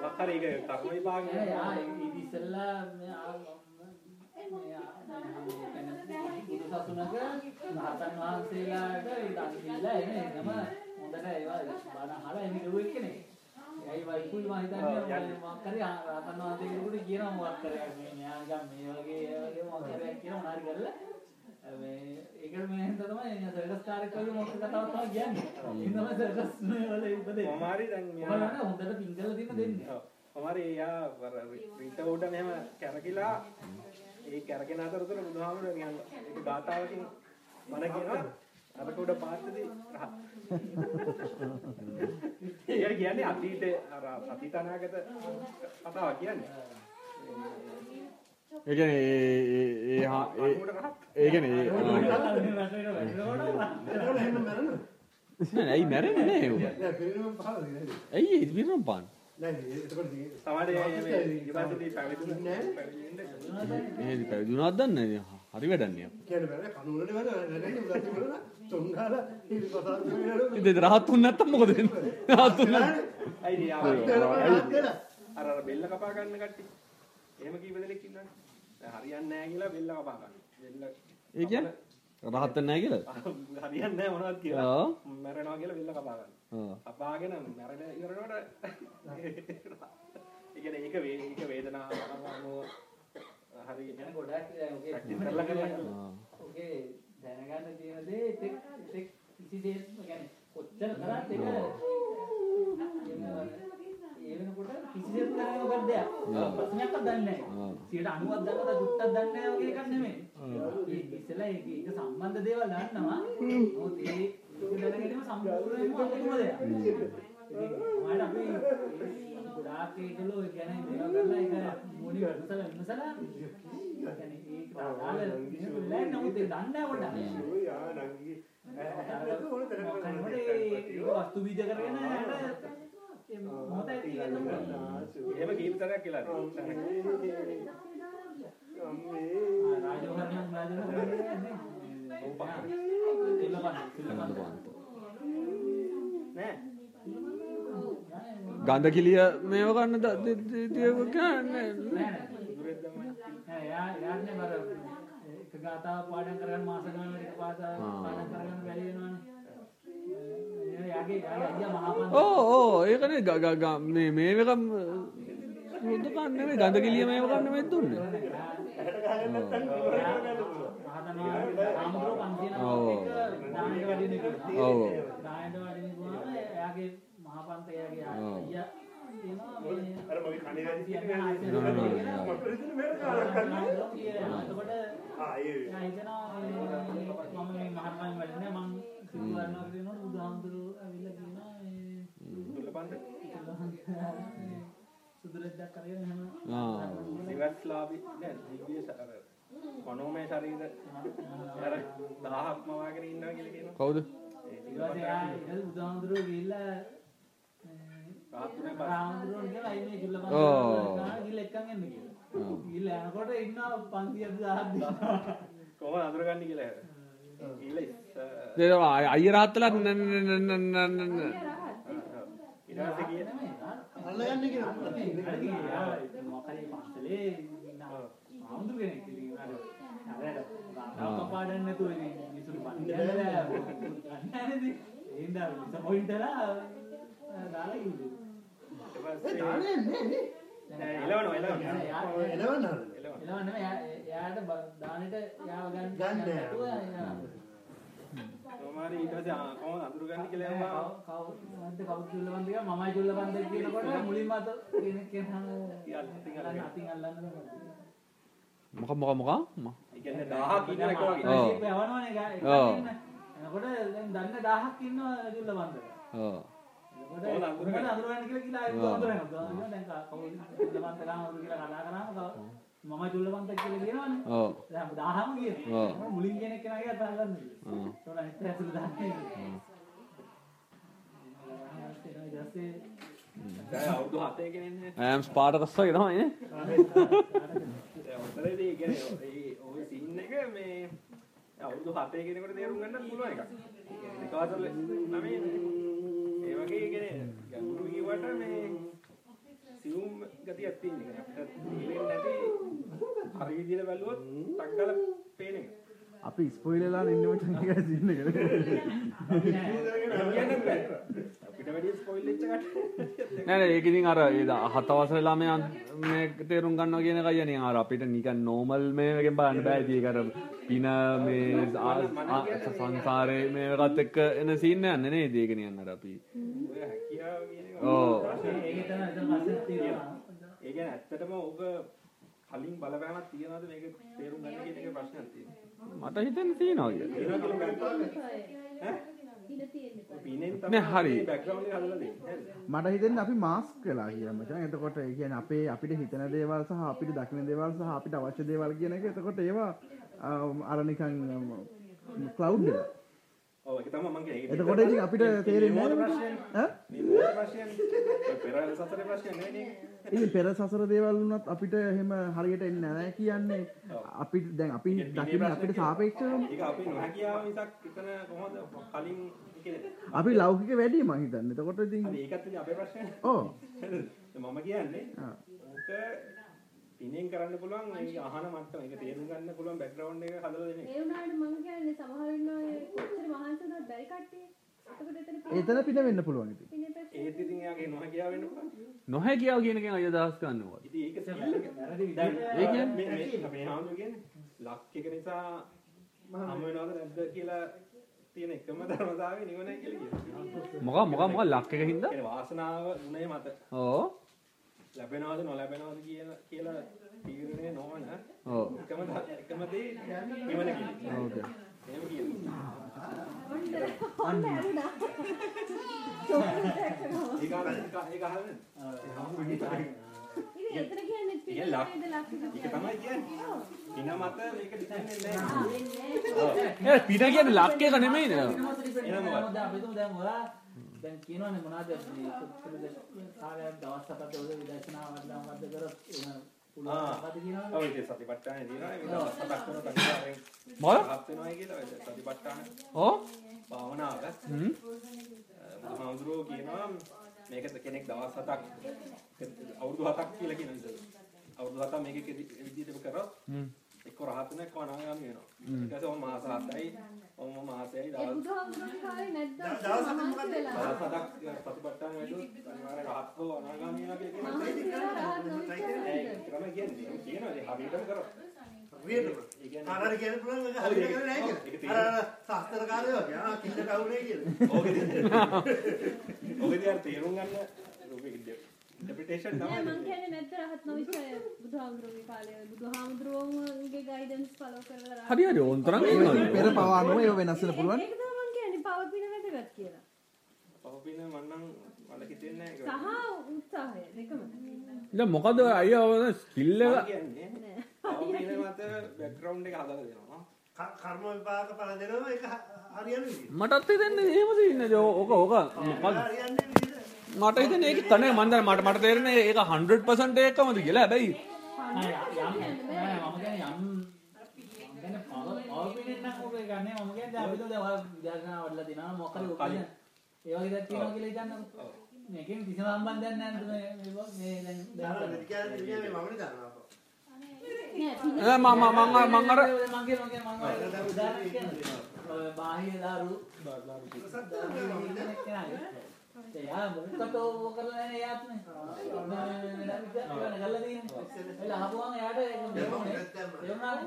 මොකක් හරි ඒක කර්ම විභාගය යා ඊට ඉස්සෙල්ලා මෙයා බුදුසසුනක මහතන් වහන්සේලාට ඉතින් දීලා එන්නේ නම හොඳට ඒවා බණ අහලා එන්නේ දුරු එක්කනේ. එයි වයිකුල් මම හිතන්නේ මොකක් හරි රහතන් වහන්සේ කෙනෙකුට කියනවා මොකක් හරි මේ මෙයා නිකන් මේ වගේ ඒ වගේ මොකක් හරි කියන මොනාරි කරලා මේ ඒකට මේ හින්දා කාර්යයක් වගේ මොකක් කතාවක් තමයි කියන්නේ. ඉතින් තමයි සර්කස් වල ඉපදෙන්නේ. කොමාරි දැන් මොකද මෙයා හොඳට පිංගල දින දෙන්නේ. කොමාරි අර රිට උඩ මෙහෙම කැරකිලා ඒ කැරකෙන අතරතුර බුදුහාමුදුරුවෝ නිකන් ඒක ගාතාවකින් මන කියනවා අරක උඩ පාත්තදී රහත් ඒ කියන්නේ අතීතේ අර අතීත අනාගත කතාවක් කියන්නේ ඒ කියන්නේ ඒ ඒ ඒ කියන්නේ. නෑ ඇයි මැරෙන්නේ නෑ ඒක නෑ පිරිනමන පහළ නේද? ඇයි ඒ විරම් පාන නෑ එතකොට සමහර මේ යුනිවර්සිටි පැවිදි නෑ. එහෙදි පැවිදුණාද දන්නේ නෑ හරි වැඩන්නේ කියන්නේ බෑ කනුවලට වැඩ වැඩන්නේ උදැති කරලා තොංගාලා ඉරි කතාව කරලා ඉතින් රහත් වුණ නැත්තම් මොකද වෙන්නේ? රහත් වුණ ඇයි අර අර අර බෙල්ල කපා ගන්න කට්ටිය. එහෙම කීප දෙනෙක් ඉන්නවනේ. දැන් හරියන්නේ නැහැ කියලා බෙල්ල කපා ගන්න. බෙල්ල ඒ කියන්නේ රහත් වෙන්නේ නැහැ කියලාද හරියන්නේ නැහැ මොනවද කියලා. ආ. මැරෙනවා කියලා බෙල්ල කපා ගන්න. ආ. කපාගෙන මැරෙන ඉවරනකොට ඒ කියන්නේ ඒක වේ ඒක වේදනාව හරි يعني ගොඩක් දැන් ඔගේ ප්‍රැක්ටිස් කරලා කරලා ආ. ඔගේ දැනගන්න තියෙන දේ එතෙක් එතෙක් කිසිසේත්ම يعني කොච්චර කරත් ඒක ඒ වෙනකොට කිසිසේත් නැහැ ඔකට දෙයක්. ප්‍රශ්නයක්වත් දන්නේ නැහැ. 90ක් දන්නවද දුක්ටක් දන්නේ නැහැ වගේ එකක් නෙමෙයි. ඒක ඉස්සෙල්ලා ඒක ඒක සම්බන්ධ දේවල් දන්නවා. නමුත් ඒ දැනගැනීම සම්පූර්ණයෙන්ම අන්තිම දෙයක්. මම අපි ගොඩාක් ඒකලෝ ඒ කියන්නේ දේවල් කරලා ඒක මොඩි වර්තසල ඉන්නසලා කියන්නේ ඒක තාම නෑ නමුත් ඒ දන්නේ නැහැ කොට. යා නංගි. ඒක වස්තු බීජ කරගෙන යන මොහොතයි තියෙන්නේ එහෙම කීපතරයක් කියලා රාජෝහරණ රාජෝහරණ නෑ ගඳ කිලිය මේව ගන්න තියව කියන්නේ එයා එයානේ බර එක ගාතාව පාඩම් කරගන්න මාස පාසා පාඩම් කරගන්න බැරි වෙනවනේ එයාගේ එයාගේ අයියා මහාපන්ත ඕ ඕ ඒකනේ ග- ග- ග- මේ මේක සුදු කන්න නෙමෙයි ගඳ කිලිය මේව ගන්න නෙමෙයි දුන්නේ ආමතුරු 500 ඔව්. ඔව්. දානෙට වඩින මේ අර මගේ දුර්ලභන්ද සුදුරෙද්දක් කරගෙන එහෙම ආ. දිවස්ලාභී නෑ දිව්‍ය මනෝමය ශරීර අර 1000ක් මවාගෙන ඉන්නවා කියලා කියනවා කවුද ඊට පස්සේ එයා ඊට බුදුහාමුදුරු ගිහිල්ලා රාමුදුරුවෝ කියලා අයි මේ කිල්ල ඔව්. බඳ ගිහිල්ලා එක්කන් එන්න කියලා. ගිහිල්ලා යනකොට ඉන්නවා 500 1000ක් දිනවා. කොහොමද අඳුරගන්නේ කියලා ඉස්ස ඒ අයිය රහත්තලා න- න- න- න- න- න- න- ඊට පස්සේ ගියේ අල්ලගන්න කියලා මොකරි පන්සලේ ඉන්න ආමුදුර කෙනෙක් ඉතින් අර අර කපාඩන් නැතුව ඉතින් මිනිස්සුන්ට පන්තියන්න බෑ ගන්නෑනේ ඉතින් ඒ හින්දා සපොයින්ටලා දාලා ඉන්නේ ඊට පස්සේ එලවනවා එලවනවා එනවන්න හරි එලවනවා එනවා නෙමෙයි එයා- එයාට බ- දානෙට යාව ගන්න ගන්න නෑ. නැතුව එයා කොහොමාරි ඊට පස්සේ කොහොමද අඳුරගන්නේ කියලා යනවා කවු කවුද කවුද චුල්ලපන්ද කියලා මමයි චුල්ලපන්ද කියනකොට මුලින්ම අත කෙනෙක් කෙනා අතින් අල්ලන්න මොක මොක මොක ම- ඒ කියන්නේ 1000ක් ඉන්න එක වගේ. ඒක යවනවනේ. එනකොට දැන් දන්න 1000ක් ඉන්නවා චුල්ලපන්ද. ඔව්. කොහොමද අඳුරගන්නේ? කියලා කියලා ආයෙත් ඔව්. අඳුරගන්නවා. දැන් කවුද චුල්ලපන්ද ගාමවලු කියලා කතා කරාම මම චුල්ලපන්ද කියලා කියනවනේ. ඔව්. දැන් 1000ම කියනවා. ඔව්. මුලින් කෙනෙක් කෙනා කියලා අතල්ලන්නේ. ඔව්. ඒතකොට අනිත් ඇතුළේ දාන්නේ. ඊට පස්සේ දැන් අවුරුදු 7 කෙනෙන්නේ ඈම් ස්පාටකස් වගේ තමයි නේ දැන් උතරේදී කියන්නේ ඒ ඔය සීන් එක මේ අවුරුදු 7 කෙනෙකුට තේරුම් ගන්නත් පුළුවන් එකක්. ඒ කාසල් නමේ ඒ වගේ කියන්නේ ගැඹුරු කියවට මේ සියුම් ගතියක් තියෙන එක. අපිට තේරෙන්නේ නැති හරි විදිහට බැලුවොත් ටක් ගාලා පේන එක. අපි ස්පොයිලලා ඉන්න මචං එක කියන්නත් බෑ. අපිට වැඩි ස්පොයිල් වෙච්ච කට්ටිය. නෑ නෑ ඒක ඉතින් අර හත අවසර ළමයන් මේ තේරුම් ගන්නවා කියන එකයි යන්නේ අර අපිට නිකන් නෝමල් මේකෙන් බලන්න බෑ ඉතින් ඒක අර පින මේ සංසාරේ මේකත් එක්ක එන සීන් යන්නේ නේද ඒක නිකන් අර අපි ඔය හැකියාව කියන. ඔව්. ඒ කියන්නේ ඇත්තටම ඔබ කලින් බලපෑමක් තියනවාද මේක තේරුම් ගන්න කියන එක ප්‍රශ්නයක් තියෙනවා. මට හිතෙන්නේ තියෙනවා කියලා කියලා නෑ, හරි. බෑග්ග්‍රවුන්ඩ් එක හදලා දෙන්නේ. හරිද? මට හිතෙන්නේ අපි මාස්ක් වෙලා කියන මචං එතකොට ඒ කියන්නේ අපේ අපිට හිතන දේවල් සහ අපිට දකින දේවල් සහ අපිට අවශ්‍ය දේවල් කියන එක එතකොට ඒවා අර නිකන් ක්ලවුඩ් එක එතකොට ඉතින් අපිට තේරෙන්නේ නැහැ? පෙර සසරේ දේවල් වුණත් අපිට එහෙම හරියට එන්නේ නැහැ. කියන්නේ අපිට දැන් අපි දකින්නේ අපිට සාපේක්ෂව අපි ලෞකික වැඩි මං හිතන්නේ. එතකොට ඉතින් ඒකත් ඉතින් අපේ ප්‍රශ්නයක්. ඔව්. මම කියන්නේ. ඕක පිනෙන් කරන්න පුළුවන් ඒක අහන මට්ටම ඒක තේරුම් ගන්න පුළුවන් බෑග්ග්‍රවුන්ඩ් එක හදලා දෙන එක. ඒ වුණාට මම කියන්නේ සමහර ඉන්නවා ඒ කොච්චර මහන්සි වුණත් බැරි කට්ටිය. එතකොට එතන පිට වෙන්න පුළුවන් ඉතින්. ඒත් ඉතින් එයාගේ නොහැකියාව වෙන්න පුළුවන්. නොහැකියාව කියන එකෙන් අය අදහස් ගන්නවා. ඉතින් ඒක එක. වැරදි ඒ කියන්නේ මේ හාමුදුරු කියන්නේ ලක් එක නිසා හම් වෙනවද නැද්ද කියලා තියෙන එකම ධර්මතාවය නිවනයි කියලා කියනවා. මොකක් මොකක් මොකක් ලක් එක හින්දා? ඒ වාසනාව ගුණය මත ඕ. ලැබෙනවද නොලැබෙනවද කියන කියලා තීරණය නොවන ඔව්. එකම ද- එකම දේ නිවන කියන්නේ. ඕකේ. එහෙම කියනවා. ඔන්න ඇරුණා. ඒක ඒක අහලා ඉතින් එතන කියන්නේ ඒක නේද ඒක තමයි කියන්නේ. පින මත මේක ඩිපෙන්ඩ් වෙන්නේ නැහැ. ඒ පින කියන්නේ ලක් එක නෙමෙයිද? එහෙනම් මොකද අපි තුමු දැන් ඔයා දැන් කියනවනේ මොනවද මේ කොච්චරද කාලයක් දවස් හතක් ඔය විදර්ශනා වඩලා මොකද්ද කරොත් එන පුළුවන් ආ. මොකද්ද කියනවනේ ඔය ඉතින් සතිපට්ඨානේ දිනනවා මේ දවස් හතක් කරන කනිකාරයෙන් මොකද? රහත් වෙනවයි කියලා ඔය සතිපට්ඨාන ඕ. භාවනාව හ්ම්. බුදුහාමුදුරුවෝ කියනවා මේක කෙනෙක් දවස් හතක් අවුරුදු හතක් කියලා කියන. අවුරුදු හතක් මේක විදිහට කරොත් හ්ම්. එක්ක රහත් වෙන එක්ක අනාගාමී වෙනවා. ඊට පස්සේ ඔය මාස හතයි ඔම මාසයයි ඒ දවස් බුදුහාමුදුරන්ගේ කාලේ නැද්ද? දවස් මොකක්ද? වෙලා. දවස් හතක් සතිපට්ඨාන වැඩුවොත් අනිවාර්යෙන් රහත් හෝ අනාගාමී වෙනවා කියලා කියන්නේ. ඒක කියනවා ඉතින් හරියටම කරොත්. හරියටම. ඒ කියන්නේ ආකාර කියන්න පුළුවන් එක හරියට ඒක- කරන්නේ නැහැ ඒක කියලා. අර අර සාස්ත්‍රකාරයෝ වගේ ආ කිල්ල කවුනේ කියලා. ඕකෙදී ඕකෙදී අර තේරුම් ගන්න ඉන්ටර්ප්‍රිටේෂන් නෑ තමයි. කියන්නේ නැද්ද රහත් නොවෙච්ච අය බුදුහාමුදුරුවෝගේ කාලේ බුදුහාමුදුරුවෝගේ ගයිඩන්ස් ෆලෝ කරලා රහත් හරි හරි ඕන් තරම් ඉන්නවද? පෙර පවානුව ඒව වෙනස් වෙන්න පුළුවන්. ඒක තමයි මං කියන්නේ පවතින වැදගත් කියලා. පහුපින මන්නම් මට හිතෙන්නේ සහ නැහැ උත්සාහය දෙකම. දැන් මොකද අයියා ස්කිල්. එක කියන්නේ නෑ. පහුපින මත බෑග්ග්‍රවුන්ඩ් එක හදලා දෙනවා. කර්ම විපාක පල දෙනවා ඒක හරියන්නේ විදියට. මටත් හිතෙන්නේ එහෙම තියෙන්නේ. ඕක ඕක මොකද? හරියන්නේ. මට හිතෙන්නේ ඒක කනේ මන් දැන් මට මට තේරෙන්නේ ඒක 100% එකමද කියලා. හැබැයි මම කියන්නේ යම් මම මම කියන්නේ දැන් අපි තුමු දැන් ඔයා විදර්ශනා වඩලා දිනවා මොකක් හරි ඔබ කලින්. ඒ වගේ දෙයක් තියෙනවා කියලා හිතන්නකො මේකෙන් කිසිම සම්බන්ධයක් නැහැ නේද මේ මේ දැන් දාන දැන් විද්‍යාවේ ඉන්නේ මේ මමනේ දානවා. නෑ පින මම මම මම මම අර මම කියන මම කියන මම උදාහරණයක් කියනවා ඔය බාහිර දාරු එයා මොකක්ද ඕක කරලා නැහැ එයාත් නේ ගල්ලා තියෙන්නේ එලා අහපුවම එයාට ඒක මෙහෙමනේ ඒ වුණාට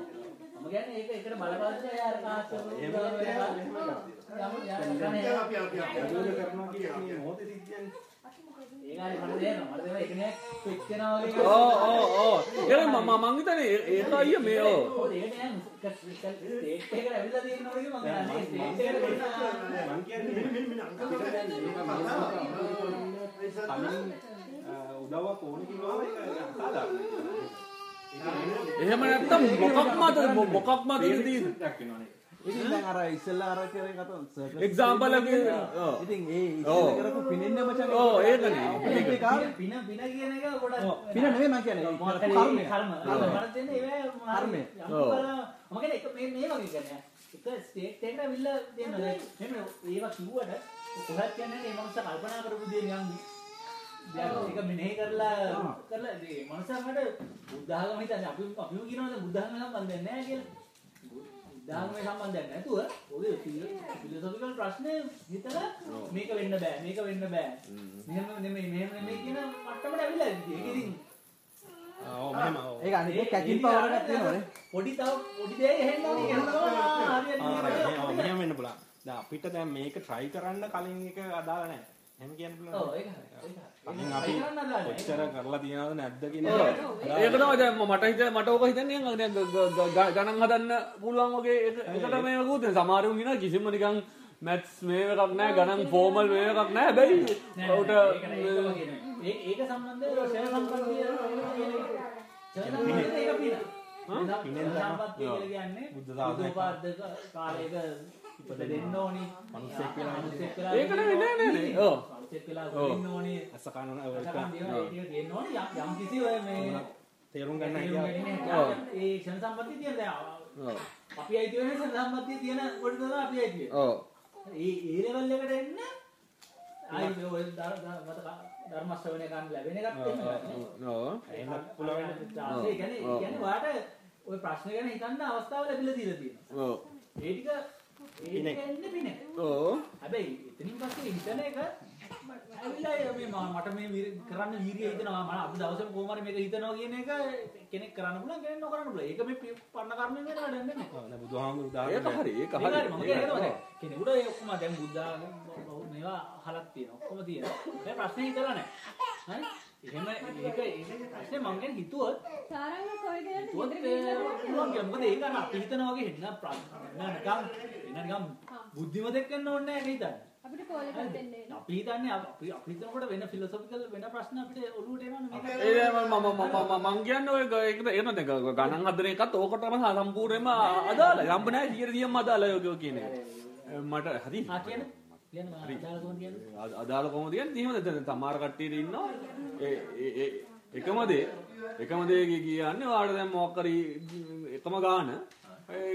මම කියන්නේ ඒක එකට බලපෑම එයා අර කාස්ට් අපි අපි අපි බෑග්ග්‍රවුන්ඩ් කරනවා කියන්නේ මේ මොහොතේ සිද්ධියන්නේ. ඕ ඕ ඕ ඒක මම මං හිතන්නේ ඒ- ඒක අයියා මේ ඕ ඔව් ඒක නෑ ස්ටේට් එකට ඇවිල්ලා තියෙනවා වගේ මම කියන්නේ ස්ටේට් එකට වෙන්න මං කියන්නේ මෙන්න මෙන්න අංකල් කලින් අ, උදව්වක් ඕන කිව්වම ඒක සාධාරණයි. එහෙම නැත්තම් මොකක් මතද මොකක් මතද තියෙන්නේ දක්වනවානේ. ඉතින් දැන් අර ඉස්සෙල්ලා අර කරේ කතා circus Example එකේ ඔව්. ඉතින් ඒ කරපු පිනින්නේ මචං ඔව්, ඒකනේ. පින පින කියන එක ගොඩක් පින නෙමෙයි මම කියන්නේ. කර්ම. මට දෙන්නේ ඒවැ කර්මය. ඔව්. මම කියන්නේ එක මේ මේ වගේ කියන්නේ. එක ස්ටේට් එකට අවිල්ලා දෙනවා දැන් මෙන්න ඒවා කිව්වට කොහොමද කියන්නේ මේ මනුස්ස කල්පනා කරපු දේ නිකන් ඒක මෙනෙහි කරලා කරලා මේ මනුස්සයාට බුද්ධාගම හිතන්නේ. අපි අපිම කියනවා දැන් බුද්ධාගම සම්බන්ධයක් නැහැ කියලා බුද්ධාගමේ සම්බන්ධයක් නැතුව ඔය ෆිලොසොෆිකල් ප්‍රශ්නේ හිතලා මේක වෙන්න බෑ මේක වෙන්න බෑ. මෙහෙම නෙමෙයි මෙහෙම නෙමෙයි කියන මට්ටමට අවිල්ලා ඉන්නේ. ඒක ඉතින් ඔව් මෙහෙම ඔව්. ඒක අනිත් කැකින් පවර් එකක් තියෙනවනේ. පොඩි තව පොඩි දෙයක් එහෙන්න ඕනේ කියනවා මෙහෙම මෙහෙම වෙන්න පුළුවන්. දැන් අපිට දැන් මේක try කරන්න කලින් එක අදාළ නැහැ. එහෙම කියන්න පුළුවන්. ඔව් ඒක හරි අපි කොච්චර කරලා තියනවද නැද්ද කියන ඒක තමයි දැන් මට හිතේ මට ඕක හිතන්නේ නිකන් දැන් ගණන් හදන්න පුළුවන් වගේ ඒක- ඒකට මේ වගුත් සමහරුන් කියන කිසිම නිකන් මැත්ස් මේ එකක් නැහැ ගණන් ෆෝමල් මේ එකක් නැහැ හැබැයි උට ඒක සම්බන්ධව ෂෙයා සම්බන්ධය ඒක කියන්නේ බුද්ධ. බුද්ධෝපාද්දක කාලයක ඉපද දෙන්න ඕනේ. මනුස්සයෙක් වෙලා මනුස්සයෙක් වෙලා ඒක නෙවෙයි, නෑ, නෑ, නෑ. ඔව්. මනුස්සයෙක් වෙලා. උපදින්න ඕනේ. අසකන තියෙන්න ඕනේ. යම්- කිසි ඔය මේ තේරුම් ගන්න හැකියාව. ඒ ක්ෂණ සම්පත්තිය තියෙන දැන්. අපි අයිති වෙන ක්ෂණ සම්පත්තිය තියෙන කොට තමයි අපි අයිති වෙන්නේ. ඔව්. ඒ ඒ ලෙවල් එකට එන්න ආයි ඔය ධර්ම ශ්‍රවණය ගන්න ලැබෙන එකත් එහෙම. ඔව්. එහෙමත් පුළුවන් ඒ කියන්නේ ඒ කියන්නේ ඔයාට ওই ප්‍රශ්න ගැන හිතන්න අවස්ථාව ලැබිලා තියෙනවා. ඔව්. ඒ ටික ඔව්. හැබැයි එතනින් පස්සේ හිතන එක ඇවිල්ලා මේ මට මේ කරන්න වීර්යය හිතෙනවා මම අද දවසේ කොහොම හරි මේක හිතනවා කියන එක කෙනෙක් කරන්න පුළුවන් කෙනෙක් නොකරන්න පුළුවන්. ඒක මේ පි- පරණ කර්මයෙන් වෙන වැඩක් නෙමෙයි. දැන් බුදුහාමුදුරු ඒක උදාහරණයක් හරි. ඒක ඒක හරි හරි. මම ඒක තමයි. කෙනෙකුට ඒ ඔක්කොම දැන් බුද්ධ මේවා අහලක් තියෙනවා. ඔක්කොම තියෙනවා. මේ ප්‍රශ්නේ හිතලා නැහැ. හරි? එහෙම ඒක ඒක ප්‍රශ්නේ මම කියන්නේ හිතුවොත් සාරංග කොයි හිතුවොත් හිතේ. මොකද ඒක අර අපි හිතනවා වගේ හෙන්න ප්‍රශ්න නිකන් එන නිකන් බුද්ධිමතෙක් වෙන්න ඕනේ නැහැ හිතන්නේ. අපිට කෝල් එකක් දෙන්නේ නෑ. අපි හිතන්නේ අපි අපි හිතනකොට වෙන ෆිලොසොෆිකල් වෙන ප්‍රශ්න අපිට ඔලුවට එනවනේ මේක. ඒ මම මම මම මං කියන්නේ ඔය ඒක නැත්නම් ගණන් හදන එකත් ඕකටම සම්පූර්ණයෙන්ම අදාළයි. යම්බ නැහැ 100%ම අදාළයි ඔය කියන්නේ. මට හරි. ආ කියන්නේ අදාළ කොහොමද කියන්නේ? එහෙමද දැන් සමහර කට්ටියට ඉන්නවා. ඒ එකම දේ එකම දේ කියන්නේ ඔයාලට දැන් මොකක් හරි එකම ගාන.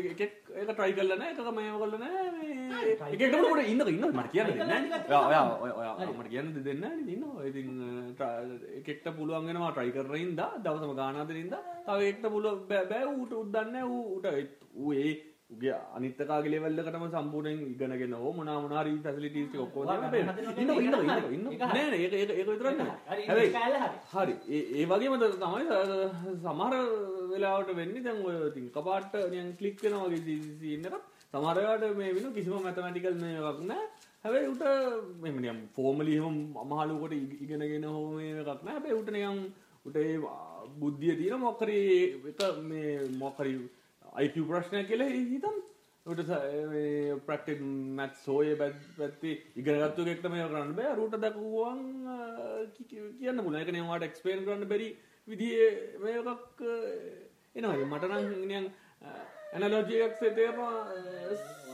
එකෙක් ඒක try කරලා නැහැ එකක මේව කරලා නැහැ. මේ එක එකම කොට ඉන්න ඉන්න මට කියන්න දෙන්නේ නැහැ. ඔයා ඔයා මට කියන්න දෙන්නේ නැහැ නේද? ඉන්නවා. ඉතින් එක එක්ට පුළුවන් වෙනවා try කරලා ඉඳා දවසම ගාන හදලා ඉඳා තව එකෙක්ට පුළුවන් බෑ ඌට උත් දන්නේ ඌට ඌ ඒ උගේ අනිත් කාගේ ලෙවල් එකටම සම්පූර්ණයෙන් ඉගෙනගෙන ඕ මොනවා මොනවා හරි ෆැසිලිටිස් ටික ඔක්කොම ඉන්න ඉන්න ඉන්න. ඉන්න නෑ නෑ ඒක ඒක ඒක විතරක් නෙමෙයි. හරි ඒ ඒ වගේම තමයි සමහර වෙලාවට වෙන්නේ දැන් ඔය ඉතින් කපාට නිකන් ක්ලික් වෙනවා වගේ සීන් එකක් සමහර වෙලාවට මේ වෙන කිසිම මැතමැටිකල් මේවක් නෑ. හැබැයි උට මෙහෙම නිකන් ෆෝමලි එහෙම අමහලුවකට ඉග- ඉගෙනගෙන හෝ මේ එකක් නෑ. හැබැයි උට නිකන් උට ඒ බුද්ධිය තියෙන මොකක් හරි එක මේ මොකක් හරි IQ ප්‍රශ්නයක් කියලා හිතන් උට මේ ප්‍රක්ටිස් මැත්ස් හොය පැත්තේ ඉගෙනගත්තු එකෙක්ට මේ කරන්න බෑ. රුට දකුවන් කියන්න පුළුවන්. ඒක නේ ඔයාලට එක්ස්ප්ලেইন කරන්න බැරි විදිහේ මේකක් එනවා. මට නම් නිකන් ඇනලොජි එකක් තේරෙනවා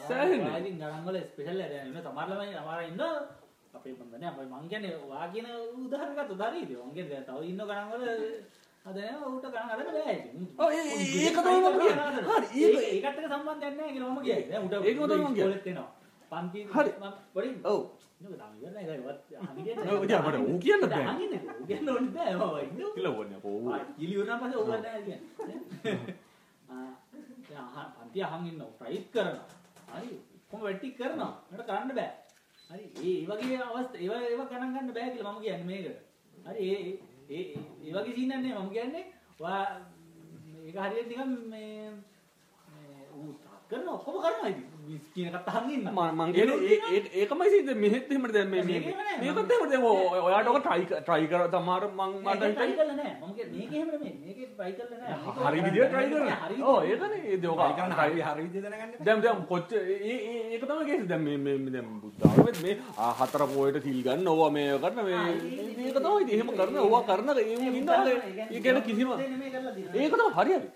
සෑහෙන්නේ. ඉතින් ගණන් වල ස්පෙෂල් දැන් ඉන්න සමහර ළමයි සමහර ඉන්න අපේ මන්දනේ අපේ මං කියන්නේ ඔයා කියන උදාහරණ ගත්ත උදාහරණයි මං කියන්නේ දැන් තව ඉන්න ගණන් වල අද නෑ ඌට ගණන් හදන්න බෑ ඉතින්. ඔව්, ඒක තමයි මම කියන්නේ. හරි, ඒක- ඒක ඒකට සම්බන්ධයක් නෑ කියලා මම කියන්නේ. දැන් ඌට ඒකම තමයි මම කියන්නේ. ඉස්කෝලෙත් එනවා. පන්ති හරි. මම පොඩි ඔව්. නෝ තාම ඉවරයි ඒක වත් අහන්නේ ඔව්, ඉතින් අපට ඌ කියන්න බෑ. අහන්නේ ඌ කියන්න ඕනේ බෑ මම ඉන්නු කියලා වුණා කොහොම වුණා පස්සේ ඕක නෑ කියන්නේ. ආ දැන් අහන් පන්ති අහන් ඉන්නවා. ට්‍රයිත් කරනවා. හරි. කොහොම වැටි කරනවා. මට කරන්න බෑ. හරි ඒ ඒ වගේ අවස්ථා ඒව ඒව ගණන් ගන්න බෑ කියලා මම කියන්නේ මේකට. හරි ඒ ඒ ඒ ඒ වගේ සීන් නෑ. මම කියන්නේ ඔයා මේක හරියට නිකන් මේ මේ ඌ කරනවා. ඔක්කොම කරනවා ඉතින්? මේ කියන එකත් අහන් ඉන්න. මම මං ඒකමයි සිද්ධ මෙහෙත් එහෙම දැන් මේ මේ. මේකත් එහෙම දැන් ඔය- ඔයාට ඔක try try කර. සමහර මං මට ට්‍රයි හිතන්නේ කරලා නෑ. මම කියන්නේ මේක එහෙම නෙමෙයි. මේකේ ට්‍රයි කරලා නෑ. හරි විදියට try කරනවා ඔව් ඒකනේ ඒ දේ ඔක try කරන හරි හරි විදිය දැනගන්න දැන් දැන් ඒ- ඒක තමයි කේස් දැන් මේ මේ දැන් බුද්ධාගමෙත් මේ හතර පොයට සිල් ගන්න ඕවා මේ කරන මේ මේක තමයි ඉතින් එහෙම කරන ඕවා කරන ඒ ඉන්නවා ඒ කියන්නේ කිසිම ඒක තමයි හරි හරි හරි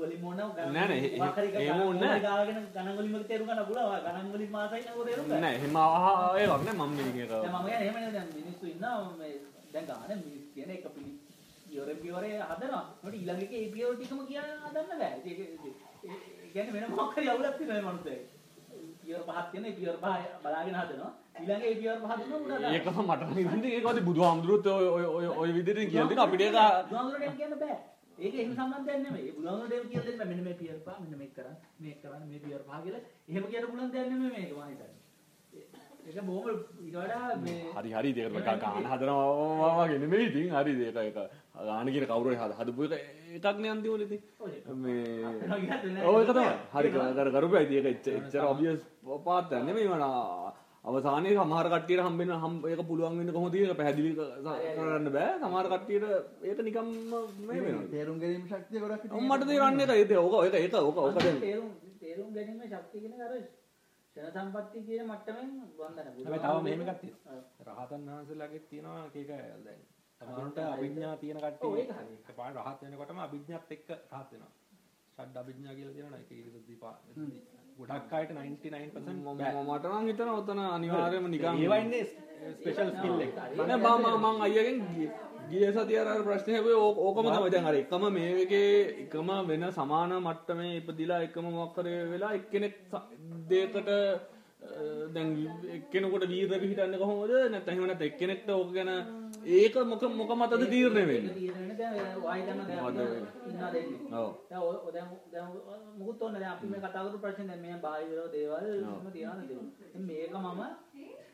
වලින් මොන ගණන් නෑ, නෑ, එහෙ- මොකක් හරි එහෙම ගණන් ඕනේ නෑ. ගාගෙන ගණන් වලින් තේරුම් ගන්න පුළුවන්. ගණන් වලින් මාසයි නේද තේරුම් ගන්න නෑ එහෙම ආ- ඒවක් නෑ මම මේක දැන් මම කියන්නේ එහෙම නේ දැන් මිනිස්සු ඉන්නවා මේ දැන් ගාන මිනිස් කියන එක පිළි පියවරේ හදනවා. ඊට ඊළඟ එකේ ඒ පියවර ටිකම කියන හදන්න බෑ. කියන්නේ වෙන මොකක් හරි අවුලක් තියෙනවා මේ මනුස්සයෙක්. පියවර පහක් තියෙන ඒ පියවර පහ බලාගෙන හදනවා. ඊළඟ ඒ පියවර පහ දුන්නා උඩ දානවා. ඒකම මට හිතෙන්නේ ඒක වගේ බුදුහාමුදුරුවොත් ඔය ඔය ඔය විදිහට කියලා දෙන අපිට ඒක බුදුහාමුදුරට එහෙම කියන්න බෑ. ඒක එහෙම සම්බන්ධයක් නෙමෙයි. ඒ බුදුහාමුදුරට එහෙම කියලා දෙන්න. මෙන්න මේ පියර පහ, මෙන්න මේක කරන්න, මේක කරන්න, මේ පියර පහ කියලා. එහෙම කියන්න පුළුවන් දෙයක් නෙමෙයි මේක මම හිතන්නේ. ඒක බොහොම ඊට වඩා මේ හරි හරි ඒක ගාන හදනවා වගේ නෙමෙයි ඉතින් හරි ඒක ඒක ගාන කියන කවුරු හරි හදපු එක එකක් නේ අන්තිමට ඉතින් මේ ඔව් ඒක තමයි හරි කර කරපුවා ඉතින් ඒක එච්ච- එච්චර ඔබ්වියස් පාත් නෙමෙයි වුණා අවසානයේ සමහර කට්ටියට හම්බෙන හම් ඒක පුළුවන් වෙන්නේ කොහොමද කියලා පැහැදිලි ක- කරන්න බෑ. සමහර කට්ටියට ඒක නිකම්ම මේ වෙනවා. තේරුම් ගැනීම ශක්තිය ගොඩක් මට තේරන්නේ ඒක ඒක ඕක ඒක ඒක ඕක ඕක තේරුම් තේරුම් ගැනීම ශක්තිය කියන අර ශන සම්පත්තිය කියන මට්ටමින් වන්දන. හැබැයි තව මෙහෙම එකක් තියෙනවා. රහතන් වහන්සේලාගෙත් තියෙනවා එක එක දැන් සමහරට අභිඥා තියෙන කට්ටිය ඒක හරි. එකපාරට රහත් වෙනකොටම අභිඥාත් එක්ක රහත් වෙනවා. ෂඩ් අභිඥා කියලා තියෙනවා ඒක ඒක දීපා ගොඩක් අයට 99% මම බෑ. මට නම් හිතන ඔතන අනිවාර්යයෙන්ම නිකන් ඒවා ඉන්නේ ස්පෙෂල් ස්කිල් එක මම මම මං අයියගෙන් ගිය- සතිය අර ප්‍රශ්නේ හැබැයි ඕක- ඕකම තමයි දැන් අර එකම මේකේ එකම වෙන සමාන මට්ටමේ ඉපදිලා එකම මොකක් හරි වෙලා එක්කෙනෙක් දෙයකට දැන් එක්කෙනෙකුට වීර පිහිටන්නේ කොහොමද? නැත්නම් එහෙම නැත්නම් එක්කෙනෙක්ට ඕක ගැන ඒක මොක මොක මතද තීරණය වෙන්නේ? තීරණය දැන් ගන්න දැන් දෙන්නේ. ඔව්. දැන් දැන් දැන් මුකුත් ඕනේ දැන් අපි මේ කතා කරපු ප්‍රශ්නේ දැන් මේ බාහිර දේවල් එහෙම තියනවා නේද? දැන් මේක මම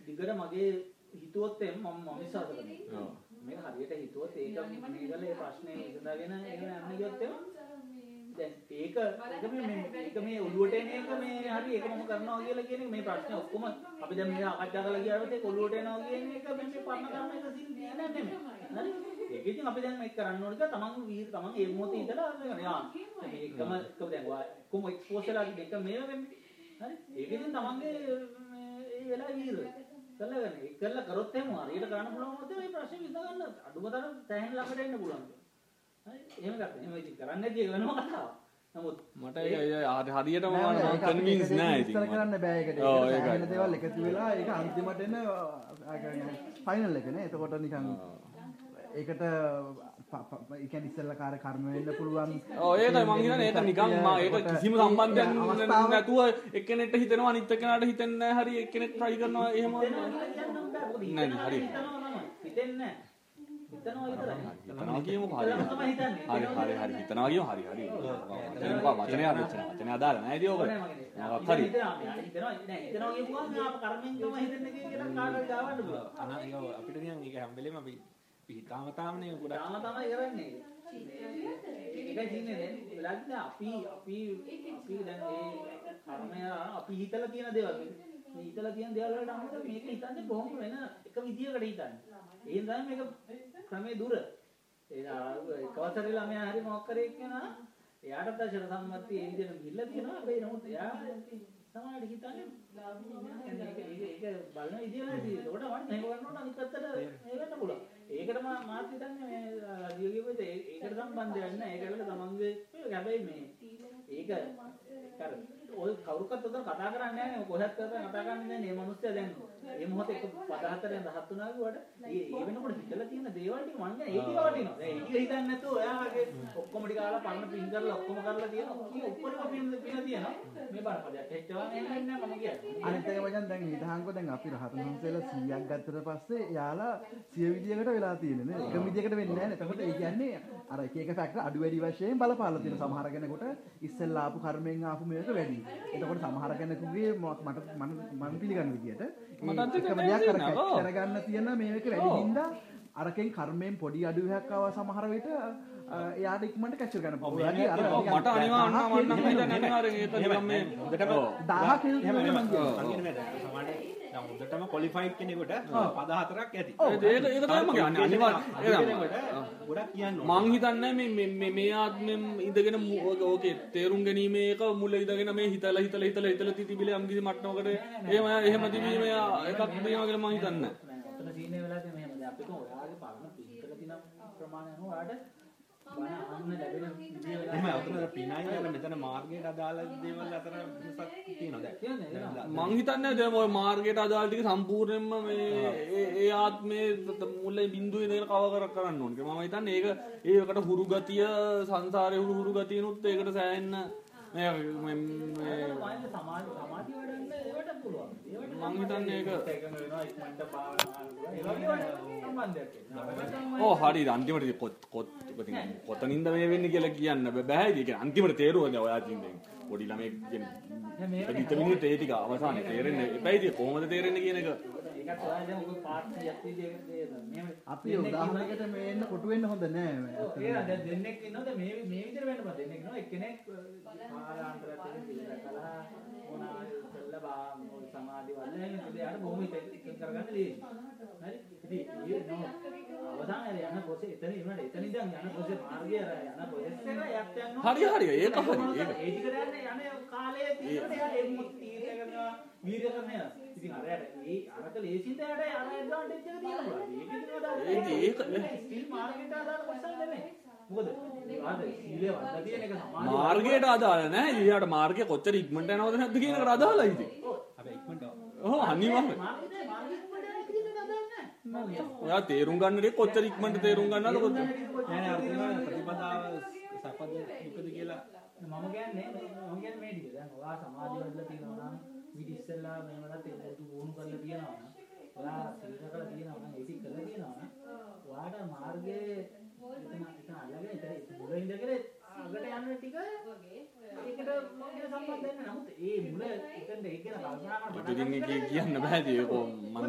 දිගට මගේ හිතුවොත් එම් මම මම විශ්වාස කරනවා. මේක හරියට හිතුවොත් ඒක ඒ ප්‍රශ්නේ විසඳගෙන ඒක යන්න ගියොත් එම දැන් ඒක ඒක මේ මේ- ඒක මේ ඔළුවට එන එක මේ හරි ඒක මම කරනවා කියලා කියන එක මේ ප්‍රශ්නේ ඔක්කොම අපි දැන් මේ ආකච්ඡා කරලා ගියාට ඒක ඔළුවට එනවා කියන එක මේ මේ පරණ කර්ම එක සිල් නෑ නෙමෙයි. හරි? ඒක ඉතින් අපි දැන් මේක කරන්න ඕනේ කියලා තමන් වීර තමන් ඒ මොහොතේ ඉඳලා මේක යා මේකම එක දැන් කොහොම එක්ස්පෝස් වෙලා දෙක මේව වෙන්නේ. හරි? ඒක ඉතින් තමන්ගේ මේ ඒ වෙලාව වීර කරලා. ඒක කරලා කරොත් එහෙම හරියට කරන්න පුළුවන් වුණොත් මේ ප්‍රශ්නේ විසඳ ගන්න අඩුම තරම් තැහෙන ළඟට එන්න පුළුවන්. එහෙම ගත්තා. එහෙම ඉතින් කරන්නේ නැති එක වෙනම කතාවක්. නමුත් මට ඒක හරියටම මම ඒක කන්වින්ස් නෑ ඉතින් කරන්න බෑ ඒකට. ඔව්, ඒකයි. සෑහෙන දේවල් එකතු වෙලා ඒක අන්තිමට එන ෆයිනල් එකනේ. එතකොට නිකන් ඒකට ප- ප- ඒ කියන්නේ ඉස්සෙල්ලා කාර්ය කර්ම වෙන්න පුළුවන්. ඔව් ඒකයි මං කියන්නේ ඒක ඒක කිසිම සම්බන්ධයක් නැතුව එක්කෙනෙක්ට හිතෙනවා අනිත් එක්කෙනාට හිතෙන්නේ නැහැ හරි එක්කෙනෙක් try කරනවා එහෙම නෑ, හරි. හිතෙන්නේ හිතනවා විතරයි. හිතනවා කියමුකෝ හරි තමයි හිතන්නේ. හරි හරි හරි. හිතනවා කියමු හරි හරි. වචනේ මොකක් වචනේ අර වචන වචනේ අදාළ නැහැ ඉතින් ඕක මොකක් හරි. හිතනවා නෑ හිතනවා කියපුවාම අප කර්මෙන් තමයි හිතන්නේ කියලා කාටද ගාවන්න පුළුවන්. අනා ඒක අපිට නිකන් ඒක හැම වෙලේම අපි පිටාම තාමනේ ගොඩක් තාම තමයි කරන්නේ. ඒකයි තියන්නේ දැන් දැන් අපි අපි අපි දැන් මේ කර්මය අපි හිතලා තියෙන දේවල්. හිතලා තියෙන දේවල් වලට අමතක මේක හිතන්නේ බොහොම වෙන එක විදියකට හිතන්නේ. ඒ නිසා මේක ක්‍රමේ දුර. ඒ කවසරි ළමයා හරි මොකක් කරේ කියනවා එයාට දර්ශන සම්මතිය ඒ විදිහට ගිහිල්ලා තියෙනවා. හැබැයි නමුත් එයා සමාජයට හිතන්නේ ඒක ඒක බලන විදිහට ඒකට වань මේක කරනකොට අනිත් පැත්තට ඒ වෙන්න පුළුවන්. ඒකට මා මාත් හිතන්නේ මේ දියගේ පොත ඒකට සම්බන්ධයක් නැහැ. ඒකවල තමන්ගේ හැබැයි මේ ඒක කර ඔය කවුරුකත් උදේ කතා කරන්නේ නැහැ නේ. කොහෙත් කතා කරන්නේ නැහැ. මේ මිනිස්සයා දැන් මේ මොහොතේ එක පද හතරෙන් 17 වුණා කිව්වට ඒ ඒ වෙනකොට හිතලා තියෙන දේවල් ටික මං කියන්නේ ඒක වටිනවා. දැන් ඒක හිතන්නේ නැතුව ඔයාගේ ඔක්කොම ටික ආලා පරණ පින් කරලා ඔක්කොම කරලා තියෙන ඔක්කොම ඔක්කොම පින් පින තියෙනවා. මේ බරපදයක් හෙච්චවා නෙන්නේ නැහැ මම කියන්නේ. අනිත් එක වචන දැන් හිතහන්කෝ දැන් අපි රහතන් වහන්සේලා 100ක් ගත්තට පස්සේ යාලා 100 විදියකට වෙලා තියෙන්නේ නේ. එක විදියකට වෙන්නේ නැහැ නේ. එතකොට ඒ කියන්නේ අර එක එක ෆැක්ටර් අඩු වැඩි වශයෙන් බලපාලා තියෙන සමහර කෙනෙකුට ඉස්සෙල්ලා ආපු කර්මෙන් ආපු මේක වැඩි. එතකොට සමහර කෙනෙකුගේ මට මම මම පිළිගන්න විදියට ඒක එකම දෙයක් කරගන්න තියෙන මේක වැඩි හින්දා අරකින් කර්මයෙන් පොඩි අඩුවක් ආවා සමහර විට එයාට ඉක්මනට කැච් කරගන්න පුළුවන්. ඔයාගේ අර මට අනිවාර්යයෙන්ම මම නම් හිතන්නේ අනිවාර්යෙන් ඒක නිකන් මේ ඔව්. 1000 කෙනෙක් එහෙම මං නෙමෙයි. කියනවා. මං කියන්නේ හොඳටම ක්වොලිෆයිඩ් කෙනෙකුට පද හතරක් ඇති. ගොඩක් කියන්න මං හිතන්නේ මේ මේ මේ මේ ආත්මෙම ඉඳගෙන ඕක- තේරුම් ගැනීමේ එක මුල ඉඳගෙන මේ හිතලා හිතලා හිතලා හිතලා තිතිබිලි යම් කිසි මට්ටමකට එහෙම එහෙම තිබීම එකක් තියෙනවා කියලා මං හිතන්නේ ඔතන සීනේ වෙලා තියෙන මෙහෙම දැන් අපිට ඔයාගේ පරණ පිළිකල තියෙන ප්‍රමාණය අනුව එහෙම අතන පිනයි අර මෙතන මාර්ගයට අදාළ දේවල් අතර වෙනසක් තියෙනවා දැන්. මං හිතන්නේ දැන් ඔය මාර්ගයට අදාළ ටික සම්පූර්ණයෙන්ම මේ ඒ ආත්මේ මුල බිඳුවේ ඉඳගෙන කව කර කරන්න ඕනේ මම හිතන්නේ ඒක ඒකට හුරු ගතිය සංසාරේ හුරු හුරු ගතියනුත් ඒකට සෑහෙන්න මේ මේ- මේ මානසික සමාධි සමාධිය වඩන්න ඒවට පුළුවන්. ඒවට මං හිතන්නේ ඒක. ඕ හරි අන්තිමට කොත් කොත් කොතනින්ද මේ වෙන්නේ කියලා කියන්න බෑ බෑ ඉතින් ඒක අන්තිමට තේරුවා දැන් ඔයා ඉතින් දැන් පොඩි ළමෙක් කියන්නේ පිට මිනිත් ඒ ටික අවසානයේ තේරෙන්නේ එපැයි ඉතින් කොහොමද තේරෙන්නේ කියන එක ඒකත් ඔයා දැන් ඔක පාර්ට් 100ක් විදිහට මෙහෙම අපි උදාහරණයකට මේ එන්න කොටු වෙන්න හොඳ නෑ. ඒ දැන් දෙන්නෙක් ඉන්නවද මේ මේ විදිහට වෙන්න බෑ දෙන්නෙක් ඉන්නවා එක්කෙනෙක් කාලාන්තරයක් පිළිදකලා මොනවා කළා බා සමාධි වල එහෙම ඉතින් බොහොම ඉතින් කරගන්න දෙන්නේ. හරි? ඉතින් අවසානයේ යන පොසේ එතන ඉන්නට එතන ඉඳන් යන පොසේ මාර්ගය අර යන පොසෙස් එක යක් යනවා. හරි, හරි, ඒක හරි, ඒක. ඒ ටිකට යන්නේ යන කාලයේ තියෙනකොට එයා ඒ මොකද තීරණය කරනවා වීර්ය කරනවා. ඉතින් අරයට ඒ අරක ලේසින්ද යට අර ඇඩ්වාන්ටේජ් එක තියෙනවා. ඒක ඉතින් ඒක- ස්කිල් මාර්කට් අදාළ කොටසක් නෙමෙයි. මොකද ආද සීලය වඩලා තියෙන එක සමාධිය මාර්ගයට අදාළ නෑ. ඊට මාර්ගය කොච්චර ඉක්මනට යනවද නැද්ද කියන එකට අදාළයි ඉතින්. ඔව්. අනිවාර්යයෙන් මාර්ගය මාර්ගය කුඩේ කියන එක අදාළ නැහැ ඔයා තේරුම් ගන්න දේ කොච්චර ඉක්මනට තේරුම් ගන්නවද කොච්චර? නෑ නෑ අර තියෙනවා ප්‍රතිපදාව සපද දුකද කියලා මම කියන්නේ මම කියන්නේ මේ ටික. දැන් ඔයා සමාධිය වඩලා තියෙනවා නම් ඊට ඉස්සෙල්ලා මේවට තේරුම් වුණු කරලා තියෙනවා නම් ඔයා සීල කරලා තියෙනවා නම් ඒක කරලා තියෙනවා නම් ඔයාට මාර්ගයේ එතන එතන අල්ලගෙන එතන මුල ඉඳගෙන අගට යන ටික ඉතින් ඒක කියන්න බෑ ඒක මම